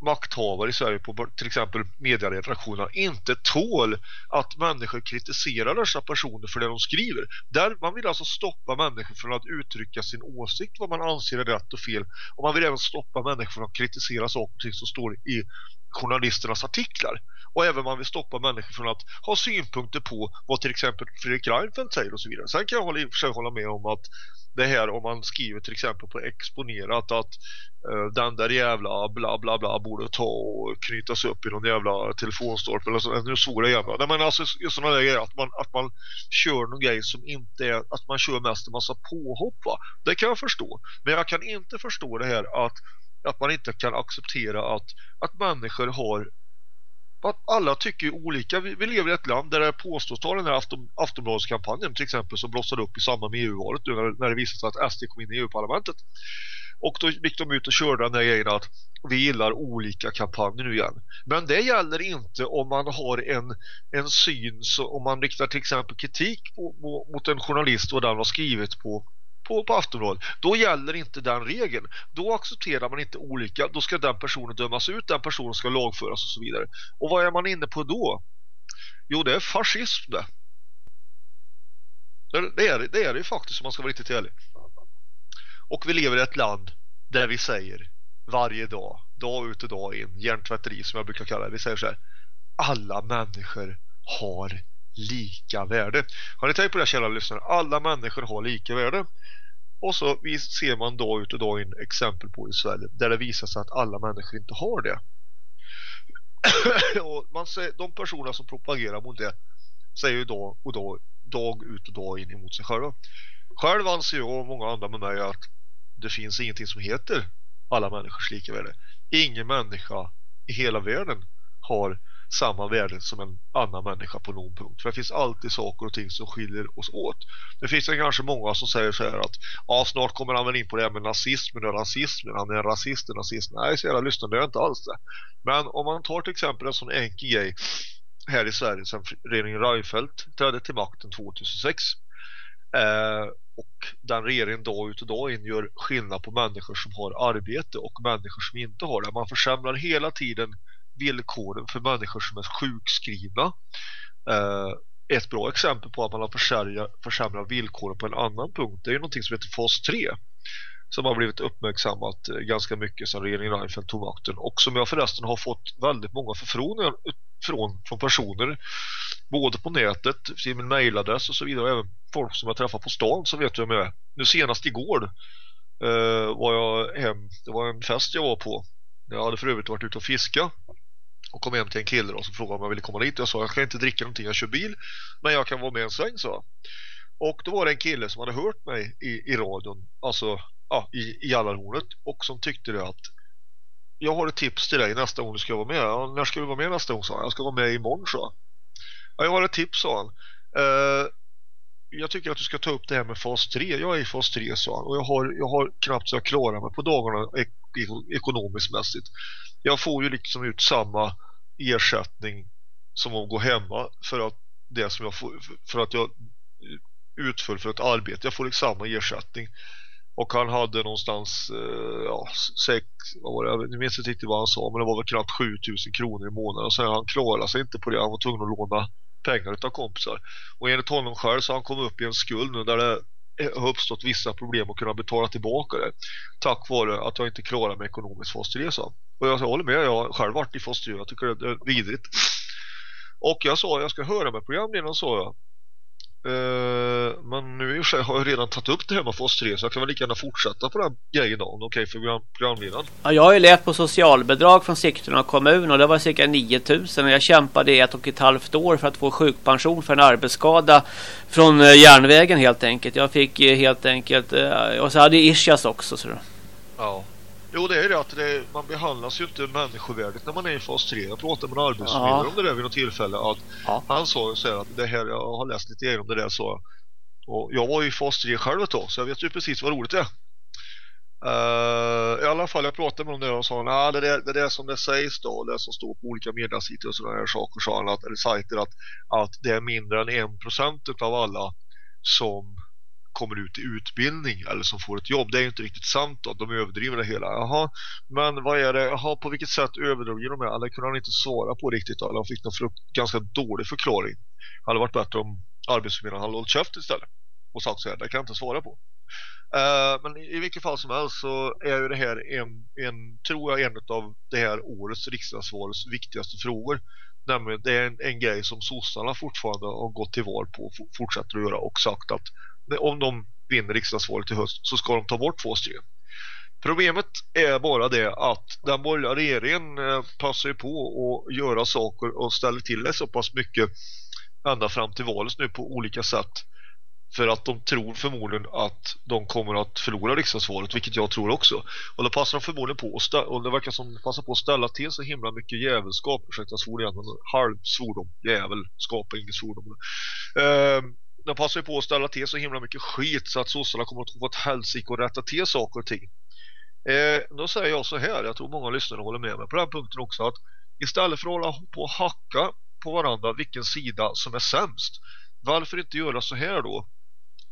makthavare i Sverige på till exempel medieredaktionerna inte tål att människor kritiserar dessa personer för det de skriver. Där man vill alltså stoppa människor från att uttrycka sin åsikt vad man anser är rätt och fel och man vill även stoppa människor från att kritisera saker som står i journalisternas artiklar. Och även man vill stoppa människor från att ha synpunkter på vad till exempel Fredrik Reinfeldt säger och så vidare. Sen kan jag hålla, för hålla med om att det här om man skriver till exempel på exponerat att uh, den där jävla bla bla bla borde ta och knytas upp i någon jävla telefonstolpe eller så, nu svor det jävla. Nej men alltså just sådana där grejer att man, att man kör någon grej som inte är att man kör mest en massa påhopp va? Det kan jag förstå. Men jag kan inte förstå det här att att man inte kan acceptera att, att människor har att alla tycker olika. Vi, vi, lever i ett land där det påstås ta den här Afton, Aftonbladskampanjen till exempel som blossade upp i samband med EU-valet när, när det visade sig att SD kom in i EU-parlamentet. Och då gick de ut och körde den där grejen att vi gillar olika kampanjer nu igen. Men det gäller inte om man har en, en syn, så om man riktar till exempel kritik på, på, mot en journalist och den har skrivit på på, på Aftonbladet, då gäller inte den regeln. Då accepterar man inte olika, då ska den personen dömas ut, den personen ska lagföras och så vidare. Och vad är man inne på då? Jo, det är fascism det. Det är det, är det faktiskt om man ska vara riktigt ärlig. Och vi lever i ett land där vi säger varje dag, dag ut och dag in, hjärntvätteri som jag brukar kalla det. Vi säger så här, alla människor har lika värde. Har ni tänkt på det kära lyssnare? Alla människor har lika värde. Och så ser man dag ut och dag in exempel på i Sverige där det visar sig att alla människor inte har det. och man ser, de personer som propagerar mot det säger ju dag och dag, dag ut och dag in emot sig själva. Själv anser jag och många andra med mig att det finns ingenting som heter alla människors lika värde. Ingen människa i hela världen har samma värde som en annan människa på någon punkt. För det finns alltid saker och ting som skiljer oss åt. Det finns kanske många som säger så här att ja, snart kommer han väl in på det här med nazismen och rasismen. Han är en rasist och nazist. Nej, så jävla lyssna, det är inte alls det. Men om man tar till exempel en sån enkel grej här i Sverige sen regeringen Reinfeldt trädde till makten 2006 eh, och den regeringen dag ut och dag in gör skillnad på människor som har arbete och människor som inte har det. Man försämrar hela tiden villkoren för människor som är sjukskrivna. Eh, ett bra exempel på att man har försämrat villkoren på en annan punkt. Det är ju någonting som heter fas 3 som har blivit uppmärksammat eh, ganska mycket sedan regeringen Reinfeldt tog makten och som jag förresten har fått väldigt många förfrågningar från, från personer både på nätet, till min mejladress och så vidare och även folk som jag träffar på stan så vet jag med. Nu senast igår eh, var jag hem, det var en fest jag var på jag hade för övrigt varit ute och fiska och kom hem till en kille och som frågade om jag ville komma dit. Jag sa jag kan inte dricka någonting, jag kör bil. Men jag kan vara med en sväng, så. Och då var det en kille som hade hört mig i, i radion, alltså ja, i, i Jallarhornet och som tyckte det att jag har ett tips till dig nästa gång du ska vara med. Ja, när ska du vara med nästa gång? sa Jag ska vara med imorgon, så. Ja, jag har ett tips, sa han. Eh, jag tycker att du ska ta upp det här med fas 3. Jag är i fas 3, sa han. Och jag har, jag har knappt så jag klarar mig på dagarna ek ekonomiskt mässigt. Jag får ju liksom ut samma ersättning som att gå hemma för att det som jag får, för att jag utför för ett arbete. Jag får liksom samma ersättning. Och han hade någonstans eh, ja, sex, vad var det? Jag minns inte riktigt vad han sa men det var väl knappt 7000 kronor i månaden. Och sen han klarade sig inte på det. Han var tvungen att låna pengar av kompisar. Och enligt honom själv så har han kommit upp i en skuld nu där det Eh, har uppstått vissa problem att kunna betala tillbaka det. Tack vare att jag inte klarar mig ekonomiskt fosterresa. Och jag håller med, jag har själv varit i fosterresa, Jag tycker det är vidrigt. Och jag sa jag ska höra med programledaren sa jag. Uh, men nu i och för sig har jag redan tagit upp det här med FOS 3 så jag kan väl lika gärna fortsätta på den grejen då. Okej okay, för programledaren. Ja, jag har ju levt på socialbidrag från Sigtuna kommun och det var cirka 9000 och jag kämpade i ett och ett halvt år för att få sjukpension för en arbetsskada från uh, järnvägen helt enkelt. Jag fick uh, helt enkelt och så hade jag ischias också. Så. Ja. Jo, det är det att det, man behandlas ju inte människovärdigt när man är i fas 3. Jag pratade med en arbetsförmedlare om det där vid något tillfälle. Att ja. Han sa så här att det här, jag har läst lite om det där så. Och jag var ju i fas 3 själv ett tag så jag vet ju precis vad roligt det är. Uh, I alla fall jag pratade med honom där och sa nah, det, är, det är som det sägs då det som står på olika mediasiter och sådana här saker sa han att, eller sajter att, att det är mindre än 1% av alla som kommer ut i utbildning eller som får ett jobb. Det är inte riktigt sant då. De överdriver det hela. Jaha, men vad är det? Jaha, på vilket sätt överdriver de det? Eller kunde han inte svara på riktigt? Eller han fick någon ganska dålig förklaring. Det hade varit bättre om arbetsförmedlaren hade hållit käft istället. Och sagt så här, det kan jag inte svara på. Uh, men i, i vilket fall som helst så är ju det här en, en tror jag en av det här årets riksdagsvalets viktigaste frågor. Nämligen det är en, en grej som sossarna fortfarande har gått till val på och fortsätter att göra och sagt att om de vinner riksdagsvalet i höst så ska de ta bort två steg. Problemet är bara det att den borgerliga regeringen eh, passar på att göra saker och ställer till det så pass mycket ända fram till valet nu på olika sätt för att de tror förmodligen att de kommer att förlora riksdagsvalet vilket jag tror också. Och då passar de förmodligen på att och det verkar som de passar på att ställa till så himla mycket jävelskap ursäkta svor igen, men halv svordom jävelskap ingen svordom. Uh, de passar ju på att ställa till så himla mycket skit så att sossarna kommer att få ett helsike och rätta till saker och ting. Eh, då säger jag så här, jag tror många lyssnare håller med mig på den punkten också att istället för att hålla på och hacka på varandra vilken sida som är sämst varför inte göra så här då?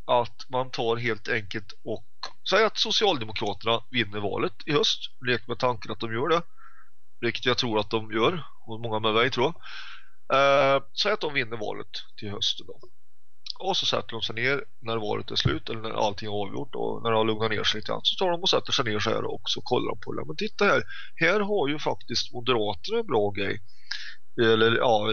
Att man tar helt enkelt och säger att Socialdemokraterna vinner valet i höst. Lek med tanken att de gör det. Vilket jag tror att de gör och många med mig tror. Jag eh, säg att de vinner valet till hösten då och så sätter de sig ner när valet är slut eller när allting är avgjort och när det har lugnat ner sig lite grann så tar de och sätter sig ner så här och så kollar de på det. Men titta här, här har ju faktiskt Moderaterna en bra grej. Eller ja,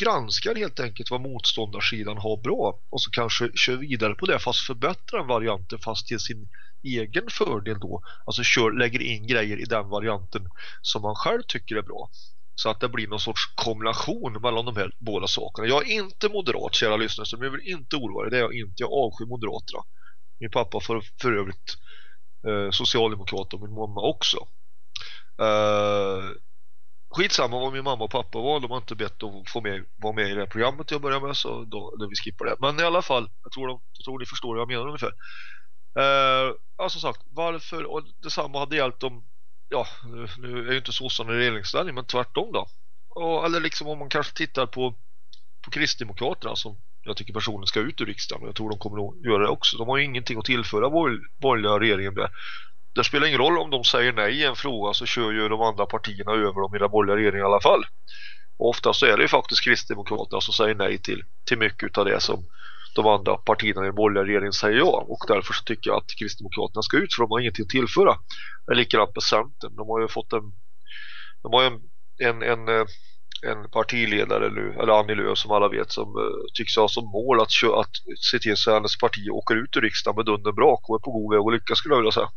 granskar helt enkelt vad motståndarsidan har bra och så kanske kör vidare på det fast förbättrar varianten fast till sin egen fördel då. Alltså kör, lägger in grejer i den varianten som man själv tycker är bra. Så att det blir någon sorts kombination mellan de här båda sakerna. Jag är inte moderat, kära lyssnare, så ni vill inte oroa er. Det är jag inte. Jag avskyr moderaterna. Min pappa för, för övrigt eh, socialdemokrat och min mamma också. Eh, skitsamma vad min mamma och pappa var. De har inte bett att få med, vara med i det här programmet till att börja med. Så då, då vi skippar det. Men i alla fall, jag tror, de, jag tror ni förstår vad jag menar ungefär. Eh, ja, som sagt, varför? Och detsamma hade gällt om ja, nu, nu är ju inte sossarna i regeringsställning men tvärtom då. Och, eller liksom om man kanske tittar på, på Kristdemokraterna som jag tycker personen ska ut ur riksdagen och jag tror de kommer att göra det också. De har ju ingenting att tillföra borgerliga regeringen där. Det spelar ingen roll om de säger nej i en fråga så kör ju de andra partierna över dem i den borgerliga regeringen i alla fall. Och oftast så är det ju faktiskt Kristdemokraterna som säger nej till, till mycket av det som de andra partierna i den borgerliga regeringen säger ja. Och därför så tycker jag att Kristdemokraterna ska ut för de har ingenting att tillföra. Det är likadant med Centern. De har ju fått en, de har en, en, en, eh, en partiledare nu, eller Annie Lööf som alla vet som uh, tycks ha som mål att, att se till så att hennes parti åker ut ur riksdagen med dunder brak och är på god väg att lyckas skulle jag vilja säga.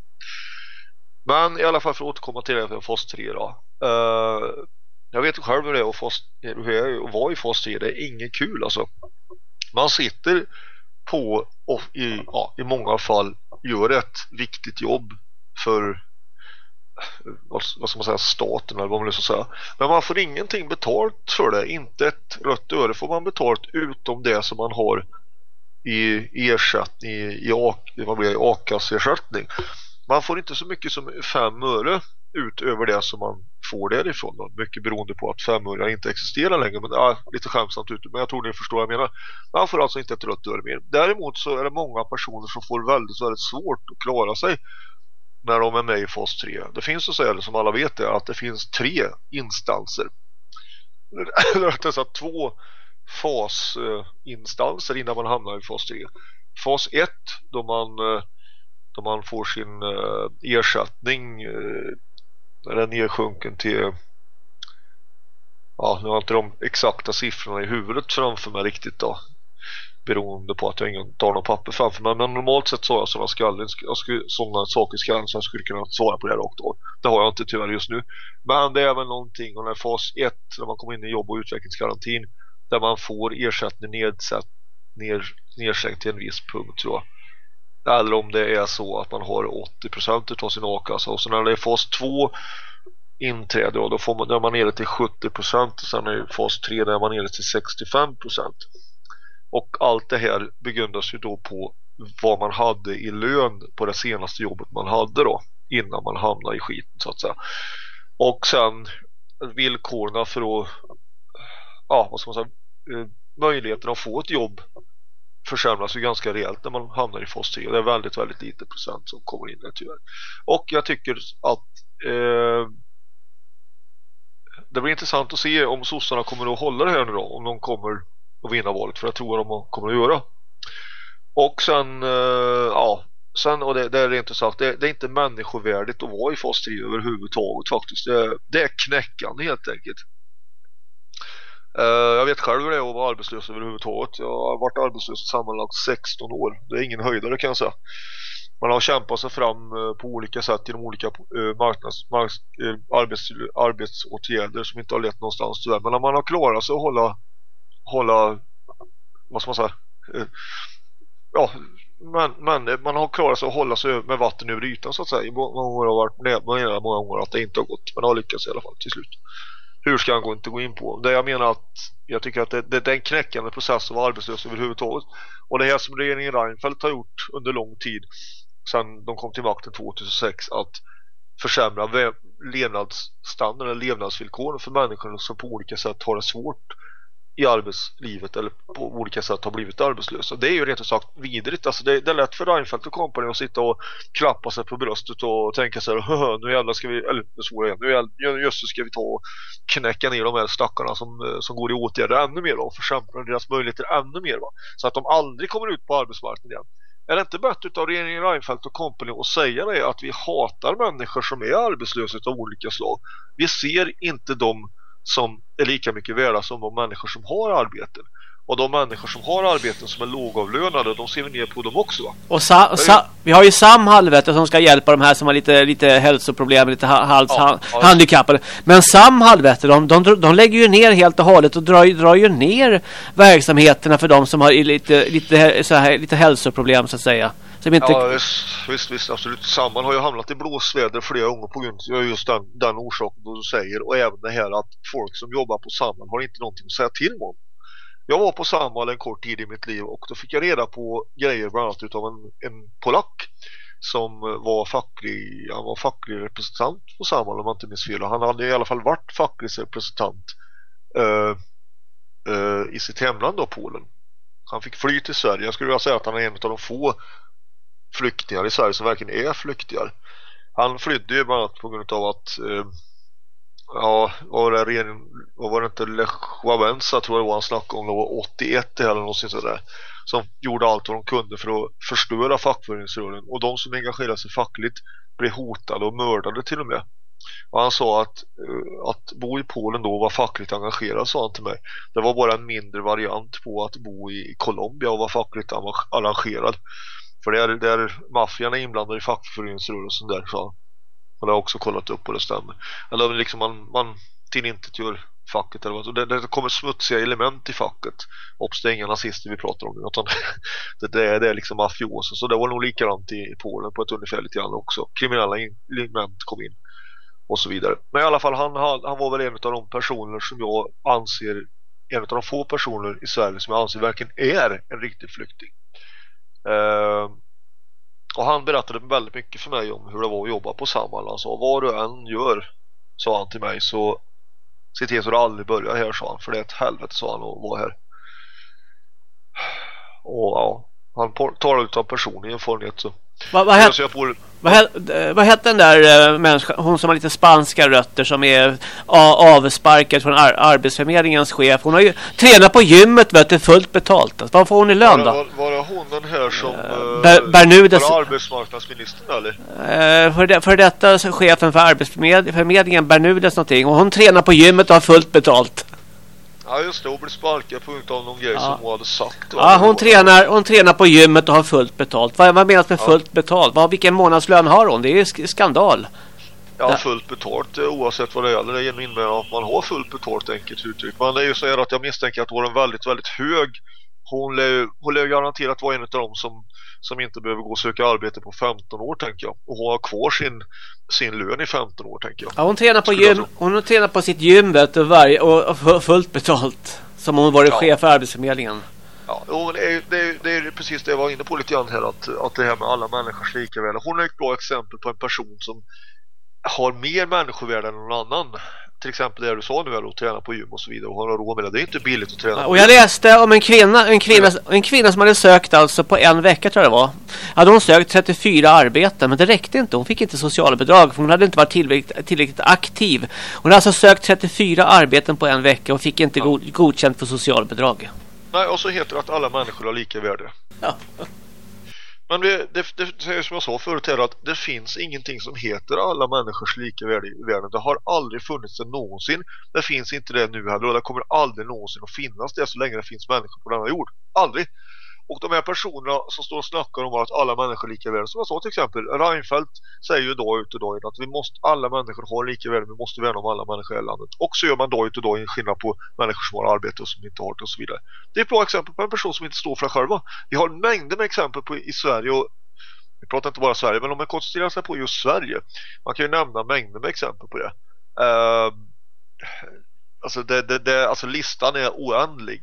Men i alla fall för att återkomma till det FOS 3 då. Uh, jag vet själv hur det är att, fos, hur jag är vara i FOS 3. Det är inget kul alltså. Man sitter på och i, ja, i många fall gör ett viktigt jobb för vad, vad ska man säga staten eller vad man nu ska säga. Men man får ingenting betalt för det. Inte ett rött öre får man betalt utom det som man har i ersättning i, i, vad blir det, akassersättning. Man får inte så mycket som fem öre utöver det som man får därifrån då. mycket beroende på att femöringar inte existerar längre men ja, lite skämsamt ut men jag tror ni förstår vad jag menar. Man får alltså inte ett rött öre mer. Däremot så är det många personer som får väldigt, väldigt svårt att klara sig när de är med i fas 3 det finns så säga som alla vet det att det finns tre instanser. Eller rättare sagt två fasinstanser innan man hamnar i fas 3 fas 1 då man eh, då man får sin eh, ersättning eh, när den är sjunken till ja, nu har jag inte de exakta siffrorna i huvudet framför mig riktigt då beroende på att jag inte har någon papper framför mig men normalt sett så har jag sådana, skallen, sådana saker i skallen så jag skulle kunna svara på det rakt av. Det har jag inte tyvärr just nu. Men det är väl någonting och när fas 1 när man kommer in i jobb- och utvecklingsgarantin där man får ersättning nedsatt ner, nedsänkt till en viss punkt tror jag eller om det är så att man har 80% av sin a-kassa. Och så när det är fas 2 inträde då får man, när man nere till 70% och sen är fas 3 där man nere till 65% och allt det här begrundas ju då på vad man hade i lön på det senaste jobbet man hade då innan man hamnade i skiten så att säga. Och sen villkorna för att ja vad ska man säga eh, möjligheten att få ett jobb försämras ju ganska rejält när man hamnar i fas 3 det är väldigt väldigt lite procent som kommer in där tyvärr och jag tycker att eh, det blir intressant att se om sossarna kommer att hålla det här nu då om de kommer att vinna valet för jag tror att de kommer att göra. Och sen eh, ja sen och det, det är rent sagt det, det, är inte människovärdigt att vara i fas 3 överhuvudtaget faktiskt. Det, det är knäckande helt enkelt. Eh, jag vet själv hur det är att vara arbetslös överhuvudtaget. Jag har varit arbetslös sammanlagt 16 år. Det är ingen höjdare kan jag säga. Man har kämpat sig fram eh, på olika sätt genom olika eh, marknads, marknads, arbets, arbetsåtgärder som inte har lett någonstans. Men när man har klarat sig att hålla, hålla vad ska man säga, ja, men, men man har klarat sig att hålla sig med vatten över ytan så att säga. Många år har varit med, många, många år att det inte har gått. Men har lyckats i alla fall till slut hur ska han gå inte gå in på. Det jag menar att jag tycker att det, det, det är en knäckande process att vara arbetslös överhuvudtaget. Och det här som regeringen Reinfeldt har gjort under lång tid sedan de kom till makten 2006 att försämra levnadsstandarden, levnadsvillkoren för människor som på olika sätt har det svårt i arbetslivet eller på olika sätt har blivit arbetslösa. Det är ju rent sagt vidrigt. Alltså det, det är lätt för Reinfeldt och kompani att sitta och klappa sig på bröstet och tänka så här, nu jävlar ska vi, eller så igen, nu jävlar, ska vi ta och knäcka ner de här stackarna som, eh, som går i åtgärder ännu mer och försämra deras möjligheter ännu mer va? Så att de aldrig kommer ut på arbetsmarknaden igen. Är det inte bättre av regeringen Reinfeldt och kompani att säga det att vi hatar människor som är arbetslösa av olika slag. Vi ser inte dem som är lika mycket värda som de människor som har arbeten. Och de människor som har arbeten som är lågavlönade, de ser vi ner på dem också va? Och sa, sa, vi har ju Samhall vet du, som ska hjälpa de här som har lite, lite hälsoproblem, lite hals, ja, ja. handikappade. Men Samhall vet du, de, de, de lägger ju ner helt och hållet och drar, drar ju ner verksamheterna för de som har lite, lite, så här, lite hälsoproblem så att säga. Som inte... Ja, visst, visst, visst, absolut. Samman har ju hamnat i blåsväder flera gånger på grund av just den, den orsaken du säger. Och även det här att folk som jobbar på Samman har inte någonting att säga till om. Jag var på Samhall en kort tid i mitt liv och då fick jag reda på grejer bland annat utav en, en polack som var facklig, han var facklig representant på Samhall om jag inte minns fel. Han hade i alla fall varit facklig representant uh, uh, i sitt hemland då, Polen. Han fick fly till Sverige. Jag skulle vilja säga att han är en av de få flyktingar i Sverige som verkligen är flyktingar. Han flydde ju bland annat på grund av att eh, ja, var det, ren, var det inte Lech tror jag det var han snackade om, det var 81 eller något sånt där som gjorde allt vad de kunde för att förstöra fackföreningsrörelsen och de som engagerade sig fackligt blev hotade och mördade till och med. Och han sa att, eh, att bo i Polen då var fackligt engagerad sa han till mig. Det var bara en mindre variant på att bo i Colombia och vara fackligt arrangerad. För det är där maffian är inblandad i fackföreningsrörelsen där sa han. Och det har jag också kollat upp och det stämmer. Eller liksom man, man till inte gör facket eller vad. Det, det kommer smutsiga element i facket. Hoppas det är inga nazister vi pratar om utan det, det, är, det är liksom mafioser. Så det var nog likadant i Polen på ett ungefär lite grann också. Kriminella element kom in och så vidare. Men i alla fall han, han var väl en av de personer som jag anser en av de få personer i Sverige som jag anser verkligen är en riktig flykting. Eh, och han berättade väldigt mycket för mig om hur det var att jobba på Samhall. Han sa, vad du än gör, sa han till mig, så se till så du aldrig börjar här, sa han. För det är ett helvete, sa han, att vara här. Och ja, han talar utav personlig erfarenhet så. Vad, vad, het, på... vad, vad hette den där äh, människan, hon som har lite spanska rötter som är avsparkad från ar Arbetsförmedlingens chef. Hon har ju tränat på gymmet vet du, fullt betalt. Vad får hon i lön då? Var, var, det hon den här som uh, Ber Bernudes, var arbetsmarknadsministern eller? Uh, för, det, för detta chefen för Arbetsförmedlingen Bernudes någonting. Och hon tränar på gymmet och har fullt betalt. Ja just det, hon blev sparkad på grund av någon grej ja. som hon hade sagt. Ja, hon tränar, hon tränar på gymmet och har fullt betalt. Vad, vad menas med fullt betalt? Vad, vilken månadslön har hon? Det är ju skandal. Ja, fullt betalt eh, oavsett vad det gäller. Det innebär att man har fullt betalt enkelt uttryck. Men det är ju så här att jag misstänker att hon har en väldigt, väldigt hög hon lär, hon lär garanterat vara en av dem som, som inte behöver gå och söka arbete på 15 år tänker jag. Och hon har kvar sin, sin lön i 15 år tänker jag. Ja, hon tränar på gym, hon tränar på sitt gym vet du, varje, och, fullt betalt. Som hon varit ja. chef för Arbetsförmedlingen. Ja, och det är, det, är, det är precis det jag var inne på lite grann här att, att det här med alla människors lika värde. Hon är ett bra exempel på en person som har mer människovärde än någon annan till exempel det du sa nu att träna på gym och så vidare och har råd med det. Det är inte billigt att träna. Och jag läste om en kvinna, en kvinna, en kvinna som hade sökt alltså på en vecka tror jag det var. Hade hon sökt 34 arbeten men det räckte inte. Hon fick inte socialbidrag för hon hade inte varit tillräckligt, tillräckligt aktiv. Hon hade alltså sökt 34 arbeten på en vecka och fick inte ja. god, godkänt för socialbidrag. Nej, och så heter det att alla människor har lika värde. Ja. Men det, det, det, som jag sa förut här att det finns ingenting som heter alla människors lika värde i världen. Det har aldrig funnits det någonsin. Det finns inte det nu heller och det kommer aldrig någonsin att finnas det så länge det finns människor på denna jord. Aldrig. Och de här personerna som står och snackar om att alla människor är lika värda, Som jag sa till exempel, Reinfeldt säger ju dag ut och dag in att vi måste, alla människor har lika värde. Vi måste värna om alla människor i landet. Och så gör man dag ut och dag in skillnad på människor som har arbete och som inte har det och så vidare. Det är ett bra exempel på en person som inte står för det själva. Vi har mängder med exempel på i Sverige och vi pratar inte bara Sverige men om man koncentrerar sig på just Sverige. Man kan ju nämna mängder med exempel på det. Uh, alltså, det, det, det, alltså listan är oändlig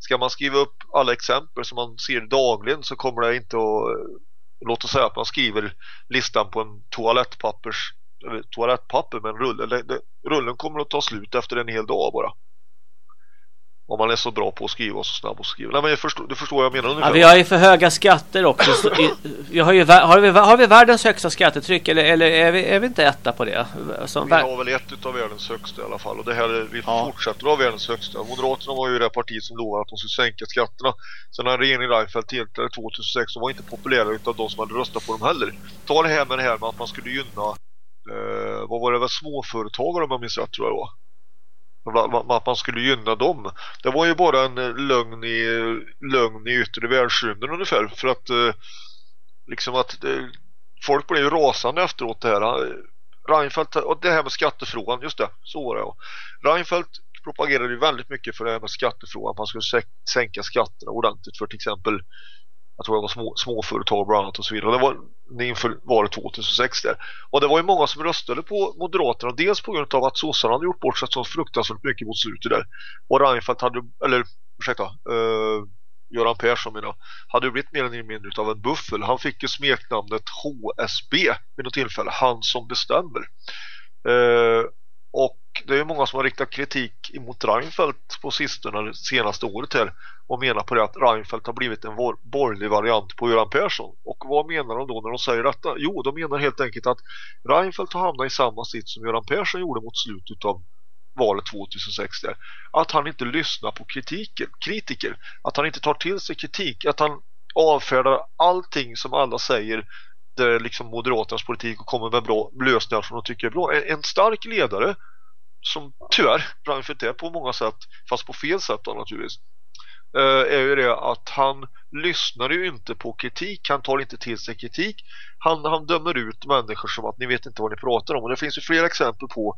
ska man skriva upp alla exempel som man ser dagligen så kommer det inte att låt oss säga att man skriver listan på en toalettpappers toalettpapper med en rulle. Rullen kommer att ta slut efter en hel dag bara. Om man är så bra på att skriva och så snabb på att skriva. Nej, men jag förstår, du förstår vad jag menar ungefär. Ja, vi har ju för höga skatter också. Så, vi har, ju, har, vi, har vi världens högsta skattetryck eller, eller är, vi, är vi inte etta på det? Som vi har väl ett av världens högsta i alla fall. Och det här, vi ja. fortsätter ha världens högsta. Moderaterna var ju det parti som lovade att de skulle sänka skatterna. Sen när regeringen Reinfeldt tillträdde 2006 så var inte populära utav de som hade röstat på dem heller. Ta det här med det här med att man skulle gynna eh, vad var det väl småföretagare om jag minns rätt tror jag det var att man skulle gynna dem. Det var ju bara en eh, lögn i, lögn i yttre världsrymden ungefär. För att eh, liksom att eh, folk blev ju rasande efteråt det här. Reinfeldt, och det här med skattefrågan, just det, så var det ja. Reinfeldt propagerade ju väldigt mycket för det här med skattefrågan. Att man skulle sänka skatterna ordentligt för till exempel jag tror det var små, småföretag bland annat och så vidare. Det var inför valet 2006 där. Och det var ju många som röstade på Moderaterna. Dels på grund av att sossarna hade gjort bort sig så fruktansvärt mycket mot slutet där. Och Reinfeldt hade, eller ursäkta, uh, Göran Persson menar, hade blivit mer eller mindre av en buffel. Han fick ju smeknamnet HSB vid något tillfälle. Han som bestämmer. Uh, och det är många som har riktat kritik emot Reinfeldt på sistone, det senaste året här och menar på det att Reinfeldt har blivit en borgerlig variant på Göran Persson. Och vad menar de då när de säger detta? Jo, de menar helt enkelt att Reinfeldt har hamnat i samma sitt som Göran Persson gjorde mot slutet av valet 2006 där. Att han inte lyssnar på kritiker, kritiker, att han inte tar till sig kritik, att han avfärdar allting som alla säger Eh, liksom Moderaternas politik och kommer med bra lösningar som de tycker är bra. En, en stark ledare som tyvärr Reinfeldt är på många sätt, fast på fel sätt då naturligtvis eh, är ju det att han lyssnar ju inte på kritik, han tar inte till sig kritik. Han, han dömer ut människor som att ni vet inte vad ni pratar om. Och det finns ju flera exempel på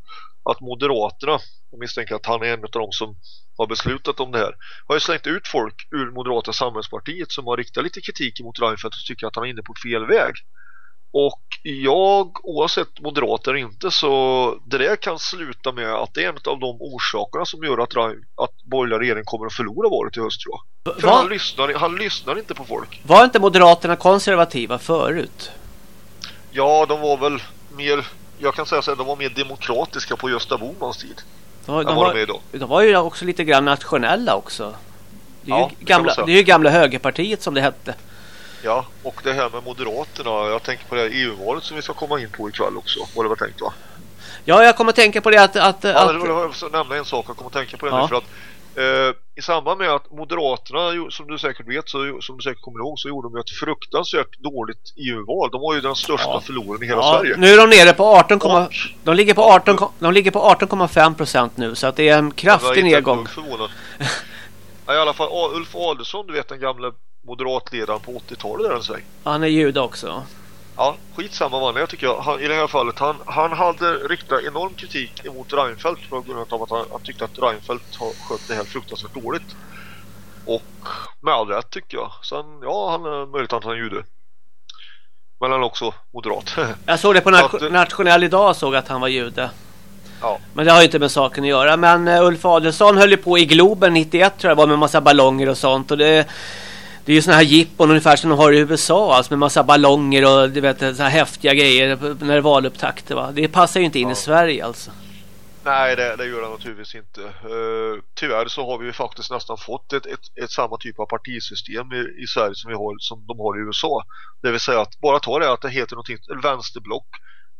att Moderaterna, jag misstänker att han är en av de som har beslutat om det här har ju slängt ut folk ur Moderata samhällspartiet som har riktat lite kritik mot Reinfeldt och tycker att han är inne på fel väg och jag, oavsett moderat eller inte, så det där kan sluta med att det är en av de orsakerna som gör att, att borgerliga regeringen kommer att förlora valet i höst tror jag. För han lyssnar, han lyssnar inte på folk. Var inte Moderaterna konservativa förut? Ja, de var väl mer, jag kan säga så att de var mer demokratiska på Gösta Bohmans tid. De, de, var, de, var, de var ju också lite grann nationella också. Det är, ja, ju, gamla, det är ju gamla högerpartiet som det hette. Ja, och det här med Moderaterna. Jag tänker på det EU-valet som vi ska komma in på ikväll också. Var det var tänkt va? Ja, jag kommer att tänka på det att... att, ja, att... det var nämna en sak. Jag kommer att tänka på det ja. nu för att eh, i samband med att Moderaterna, som du säkert vet, så, som du säkert kommer ihåg, så gjorde de ett fruktansvärt dåligt EU-val. De var ju den största ja. förloraren i hela ja, Sverige. Nu är de nere på 18, och, de ligger på 18, de ligger på 18,5 procent nu, så att det är en kraftig nedgång. I alla fall Ulf Adelsohn, du vet den gamla moderatledaren på 80-talet där en sväng. Han är jude också. Ja, skitsamma var jag tycker jag. Han, I det här fallet, han, han hade riktat enorm kritik emot Reinfeldt på grund av att han, han tyckte att Reinfeldt har skött det här fruktansvärt dåligt. Och med all rätt tycker jag. Sen, ja, han är möjligt att han är jude. Men han är också moderat. jag såg det på nat att, Nationell idag såg att han var jude. Ja. Men det har ju inte med saken att göra. Men uh, Ulf Adelsohn höll ju på i Globen 91 tror jag var med massa ballonger och sånt. Och det det är ju såna här jippon ungefär som de har i USA alltså med massa ballonger och du vet så här häftiga grejer när det är valupptakter va. Det passar ju inte in ja. i Sverige alltså. Nej, det, det gör det naturligtvis inte. Uh, tyvärr så har vi ju faktiskt nästan fått ett, ett, ett samma typ av partisystem i, i Sverige som, vi har, som de har i USA. Det vill säga att bara ta det att det heter någonting, vänsterblock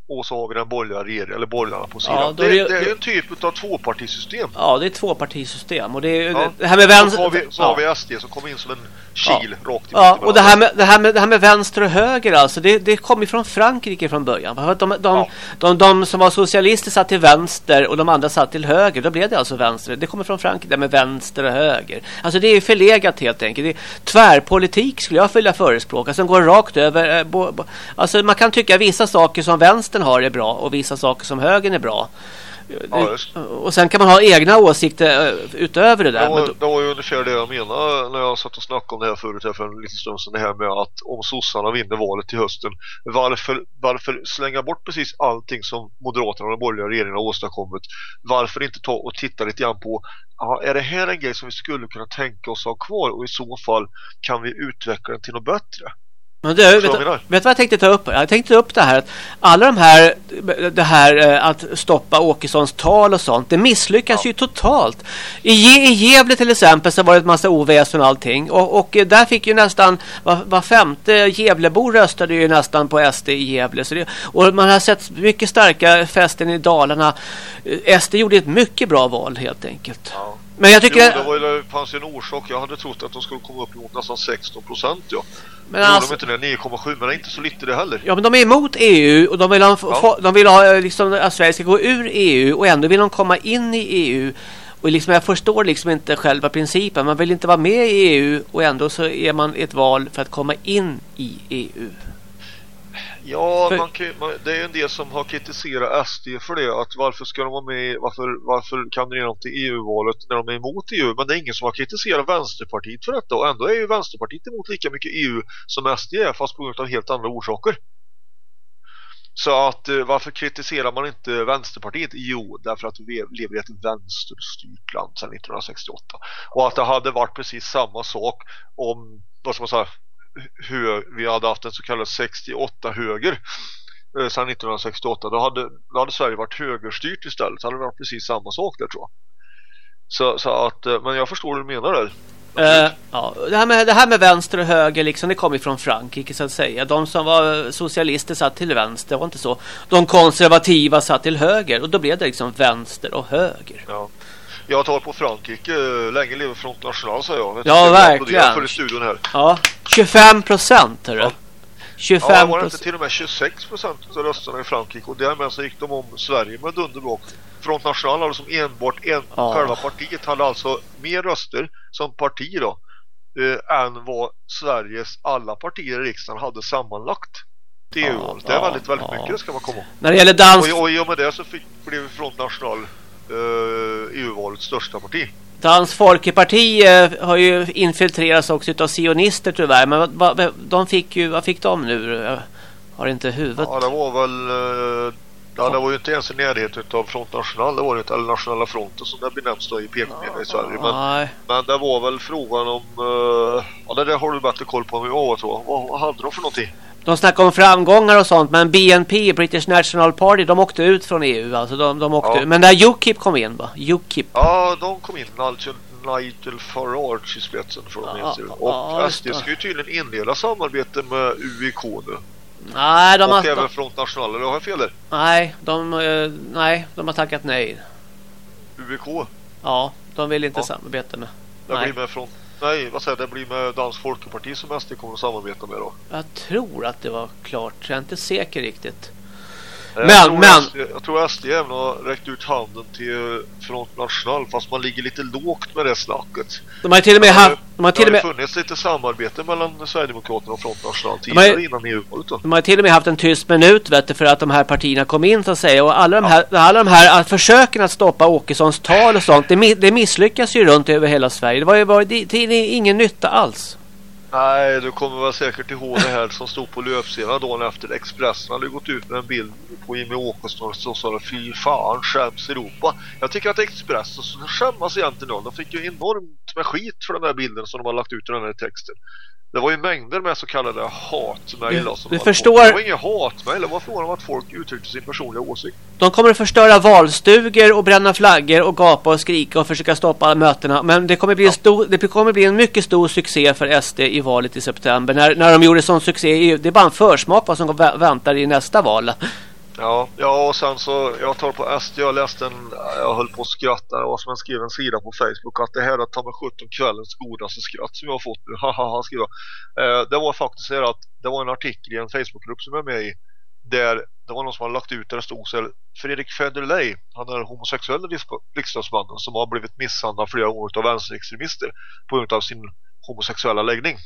och så har vi den borgerliga regeringen eller borgarna på sidan. Ja, det, det, det, är en typ av tvåpartisystem. Ja, det är tvåpartisystem och det är ja. det här med vänster. Så har vi, så ja. har vi SD som kommer in som en kil ja. rakt Ja, och det här, med, det, här med, det här med vänster och höger alltså, det, det kom ju från Frankrike från början. För de, de, de, de, de som var socialister satt till vänster och de andra satt till höger. Då blev det alltså vänster. Det kommer från Frankrike, det med vänster och höger. Alltså det är ju förlegat helt enkelt. Det är tvärpolitik skulle jag vilja förespråka som går rakt över. Eh, bo, bo, alltså man kan tycka vissa saker som vänstern har är bra och vissa saker som högern är bra. Ja, och sen kan man ha egna åsikter eh, utöver det där. Det var, det var ju ungefär det jag menade när jag satt och snackade om det här förut här för en liten stund sedan. Det här med att om sossarna vinner valet till hösten. Varför, varför slänga bort precis allting som Moderaterna och den borgerliga regeringen har åstadkommit? Varför inte ta och titta lite grann på är det här en grej som vi skulle kunna tänka oss ha kvar och i så fall kan vi utveckla den till något bättre? Men du, vet, vet du vad jag tänkte ta upp? Jag tänkte ta upp det här att alla de här, det här eh, att stoppa Åkessons tal och sånt, det misslyckas ja. ju totalt. I, I Gävle till exempel så var det ett massa oväsen och allting. Och, och där fick ju nästan, var, var femte Gävlebo röstade ju nästan på SD i Gävle. Så det, och man har sett mycket starka fästen i Dalarna. Eh, SD gjorde ett mycket bra val helt enkelt. Ja. Men jag tycker... Jo, det, var, det fanns ju en orsak. Jag hade trott att de skulle komma upp mot nästan 16 procent. Ja. Men alltså... de inte det 9,7 men det är inte så lite det heller. Ja men de är emot EU och de vill ha, ja. de vill ha liksom, att Sverige ska gå ur EU och ändå vill de komma in i EU. Och liksom, jag förstår liksom inte själva principen. Man vill inte vara med i EU och ändå så är man ett val för att komma in i EU. Ja, för... man kan, man, det är en del som har kritiserat SD för det. Att varför ska de vara med, varför, varför kandiderar de till EU-valet när de är emot EU? Men det är ingen som har kritiserat Vänsterpartiet för detta. Och ändå är ju Vänsterpartiet emot lika mycket EU som SD är, fast på grund av helt andra orsaker. Så att eh, varför kritiserar man inte Vänsterpartiet? Jo, därför att vi lever i ett vänsterstyrt land sedan 1968. Och att det hade varit precis samma sak om, vad ska man säga, hö, vi hade haft en så kallad 68 höger eh, sedan 1968 då hade, då hade Sverige varit högerstyrt istället. Det hade varit precis samma sak där tror jag. Så, så att, eh, men jag förstår vad du menar där. Uh, ja, det, här med, det här med vänster och höger liksom, det kommer från Frankrike så att säga. De som var socialister satt till vänster, det var inte så. De konservativa satt till höger och då blev det liksom vänster och höger. Ja. Jag tar på Frankrike, länge lever Front National säger jag. Ja, verkligen. För i studion här. Ja, 25 procent hörru. Ja. 25 Ja, var det inte till och med 26 procent av rösterna i Frankrike och därmed så gick de om Sverige med dunderbråk. Front National hade som enbart en, ja. själva partiet hade alltså mer röster som parti då eh, än vad Sveriges alla partier i riksdagen hade sammanlagt till EU-valet. det är väldigt, väldigt mycket, det ska man komma ihåg. När det gäller dans... Och, och i och med det så fick, blev Front National eh, EU-valets största parti. Dans Folkeparti eh, har ju infiltrerats också av sionister tyvärr. Men de fick ju, vad fick de nu? Jag har inte huvudet. Ja, det var väl... Eh, ja, det var ju inte ens i närheten av Front National. Det var inte, eller Nationella Fronten som det benämns då i PK-media i Sverige. Men, men det var väl frågan om... Ja, det där har du bättre koll på än jag tror vad hade de för någonting? De snackar om framgångar och sånt men BNP, British National Party, de åkte ut från EU. Alltså de, de åkte ja. Men där UKIP kom in va? UKIP. Ja, de kom in. Nigel, Nigel Farage i spetsen de ja, Och ja, SD ska ju tydligen inleda samarbete med UIK nu. Nej, de och har... även Front National, eller har jag fel där? Nej, de, uh, nej, de har tackat nej. UIK? Ja, de vill inte ja. samarbeta med. Det blir med Front Nej, vad säger det blir med Dansk Folkeparti som SD kommer att samarbeta med då? Jag tror att det var klart. Jag är inte säker riktigt. Men, jag men... SD, jag tror SD även har räckt ut handen till Front National fast man ligger lite lågt med det snacket. De har till och med haft... De har till och med... funnits lite samarbete mellan Sverigedemokraterna och Front National tidigare har... innan EU-valet De har till och med haft en tyst minut vet du, för att de här partierna kom in så att säga. Och alla de här, ja. alla de här att försöken att stoppa Åkessons tal och sånt, det, det misslyckas ju runt över hela Sverige. Det var ju bara, det, det, det ingen nytta alls. Nej, du kommer väl säkert ihåg det här som stod på löpsedeln dagen efter Expressen hade gått ut med en bild på Jimmy Åkesson som sa fy fan skäms Europa. Jag tycker att Expressen skämmas egentligen då. De fick ju enormt med skit för den här bilden som de har lagt ut i den här texten. Det var ju mängder med så kallade hatmejl. Du, du förstår... Det var inga hatmejl, det var frågan om att folk uttryckte sin personliga åsikt. De kommer att förstöra valstugor och bränna flaggor och gapa och skrika och försöka stoppa mötena. Men det kommer bli, ja. en, stor, det kommer bli en mycket stor succé för SD i valet i september. När, när de gjorde sån succé, det är bara en försmak vad som väntar i nästa val. Ja, ja och sen så, jag tar på SD, jag läste en, jag höll på att skratta, det var som en skriven sida på Facebook att det här är ta med 17 kvällens godaste skratt som jag har fått nu, haha, skriva. Eh, det var faktiskt så att det var en artikel i en Facebookgrupp som jag är med i, där det var någon som har lagt ut där det stod så här, Fredrik Federley, han är homosexuell riksdagsmannen som har blivit misshandlad flera år av vänsterextremister på grund av sin homosexuella läggning.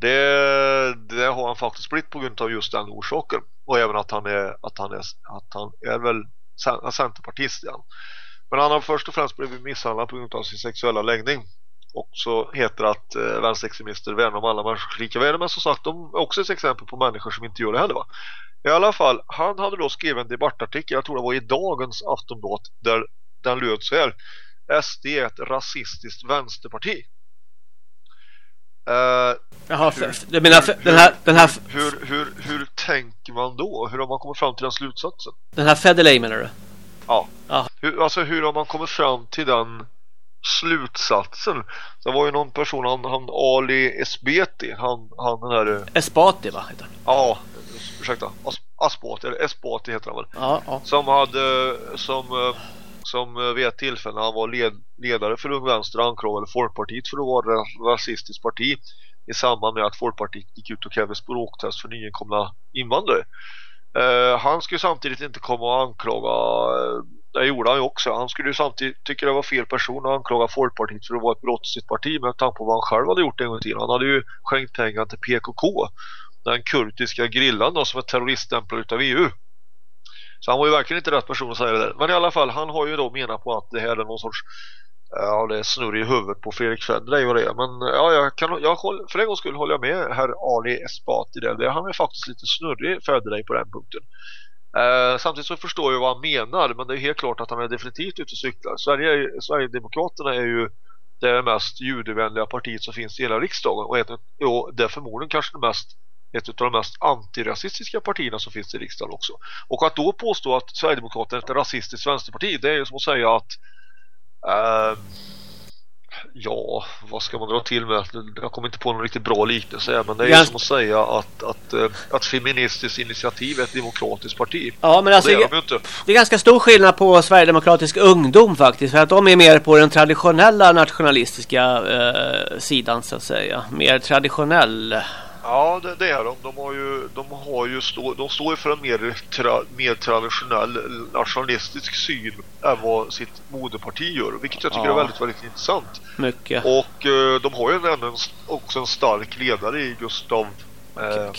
Det, det har han faktiskt blivit på grund av just den orsaken. Och även att han är, att han är, att han är väl centerpartist igen. Men han har först och främst blivit misshandlad på grund av sin sexuella läggning. Och så heter det att eh, vänsterextremister värnar om alla människors lika värde. Men som sagt, de är också ett exempel på människor som inte gör det heller va. I alla fall, han hade då skrivit en debattartikel, jag tror det var i dagens Aftonblad, där den löd så här. SD är ett rasistiskt vänsterparti. Uh, Jaha, hur, du menar hur, den här... Den här hur, hur, hur, tänker man då? Hur har man kommit fram till den slutsatsen? Den här Federley menar du? Ja. Hur, alltså hur har man kommit fram till den slutsatsen? Det var ju någon person, han, han Ali Esbeti, han, han den här... Eh, Esbati va? Heter han. Ja, ursäkta. As, Asbati, eller Esbati heter han väl? Ja, ja. Som hade, som eh, som eh, vid ett tillfälle när han var led, ledare för Ung Vänster anklagade Folkpartiet för att vara ett rasistiskt parti i samband med att Folkpartiet gick ut och krävde språktest för nyinkomna invandrare. Uh, han skulle samtidigt inte komma och anklaga uh, det gjorde han ju också. Han skulle ju samtidigt tycka det var fel person att anklaga Folkpartiet för att vara ett brottsligt parti med tanke på vad han själv hade gjort en gång till. Han hade ju skänkt pengar till PKK, den kurdiska grillan då, som är terroriststämplad utav EU. Så han var ju verkligen inte rätt person att säga det där. Men i alla fall, han har ju då menat på att det här är någon sorts eh, Ja, det är snurr i huvudet på Fredrik Federley och det. Men eh, ja, jag kan, jag, för en gångs skull håller jag med herr Ali Esbati där. Han är faktiskt lite snurrig Federley på den punkten. Eh, samtidigt så förstår jag vad han menar, men det är helt klart att han är definitivt ute och cyklar. Sverige, Sverigedemokraterna är ju det mest judevänliga partiet som finns i hela riksdagen och, ett, och det är förmodligen kanske det mest ett av de mest antirasistiska partierna som finns i riksdagen också. Och att då påstå att Sverigedemokraterna är ett rasistiskt vänsterparti det är ju som att säga att uh, Ja, vad ska man dra till med? Jag kommer inte på någon riktigt bra liknelse men det är ju som att säga att, att, eh, att Feministiskt initiativ är ett demokratiskt parti. Ja, men alltså, det, är de inte. det är ganska stor skillnad på Sverigedemokratisk ungdom faktiskt. För att de är mer på den traditionella nationalistiska eh, sidan så att säga. Mer traditionell Ja, det, det är de. De, har ju, de, har ju stå, de står ju för en mer, tra, mer traditionell nationalistisk syn än vad sitt moderparti gör. Vilket jag tycker ja. är väldigt, väldigt intressant. Mycket. Och eh, de har ju en, också en stark ledare i Gustav eh,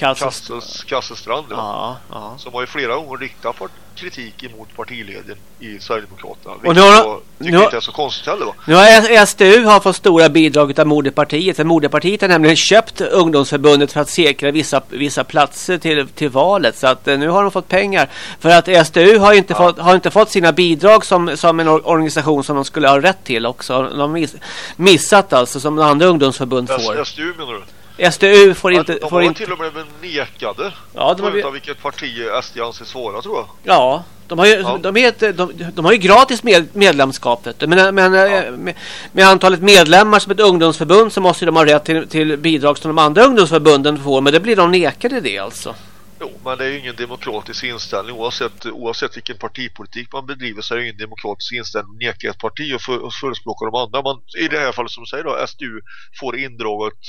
Kasselstrand. Ja. Ja, Som har ju flera gånger riktat kritik emot partiledningen i Sverigedemokraterna. Och nu har, tycker nu inte är så konstigt heller va? Nu har SDU har fått stora bidrag av Moderpartiet. För Moderpartiet har nämligen köpt ungdomsförbundet för att säkra vissa, vissa platser till, till valet. Så att eh, nu har de fått pengar. För att SDU har inte, ja. fått, har inte fått sina bidrag som, som en organisation som de skulle ha rätt till också. De har miss, missat alltså som andra ungdomsförbund får. SDU menar du? SDU får inte... De får inte... till och med nekade. Ja, de har... Utav vilket parti SD anses vara, tror jag. Ja, de har ju, ja. de, är de, de, har ju gratis med, medlemskap. Men, men ja. med, med, antalet medlemmar som ett ungdomsförbund så måste de ha rätt till, till bidrag som de andra ungdomsförbunden får. Men det blir de nekade det alltså. Jo, men det är ju ingen demokratisk inställning oavsett, oavsett vilken partipolitik man bedriver så är det ingen demokratisk inställning att neka ett parti och, för, och förespråka de andra. Man, I det här fallet som säger då, SDU får indraget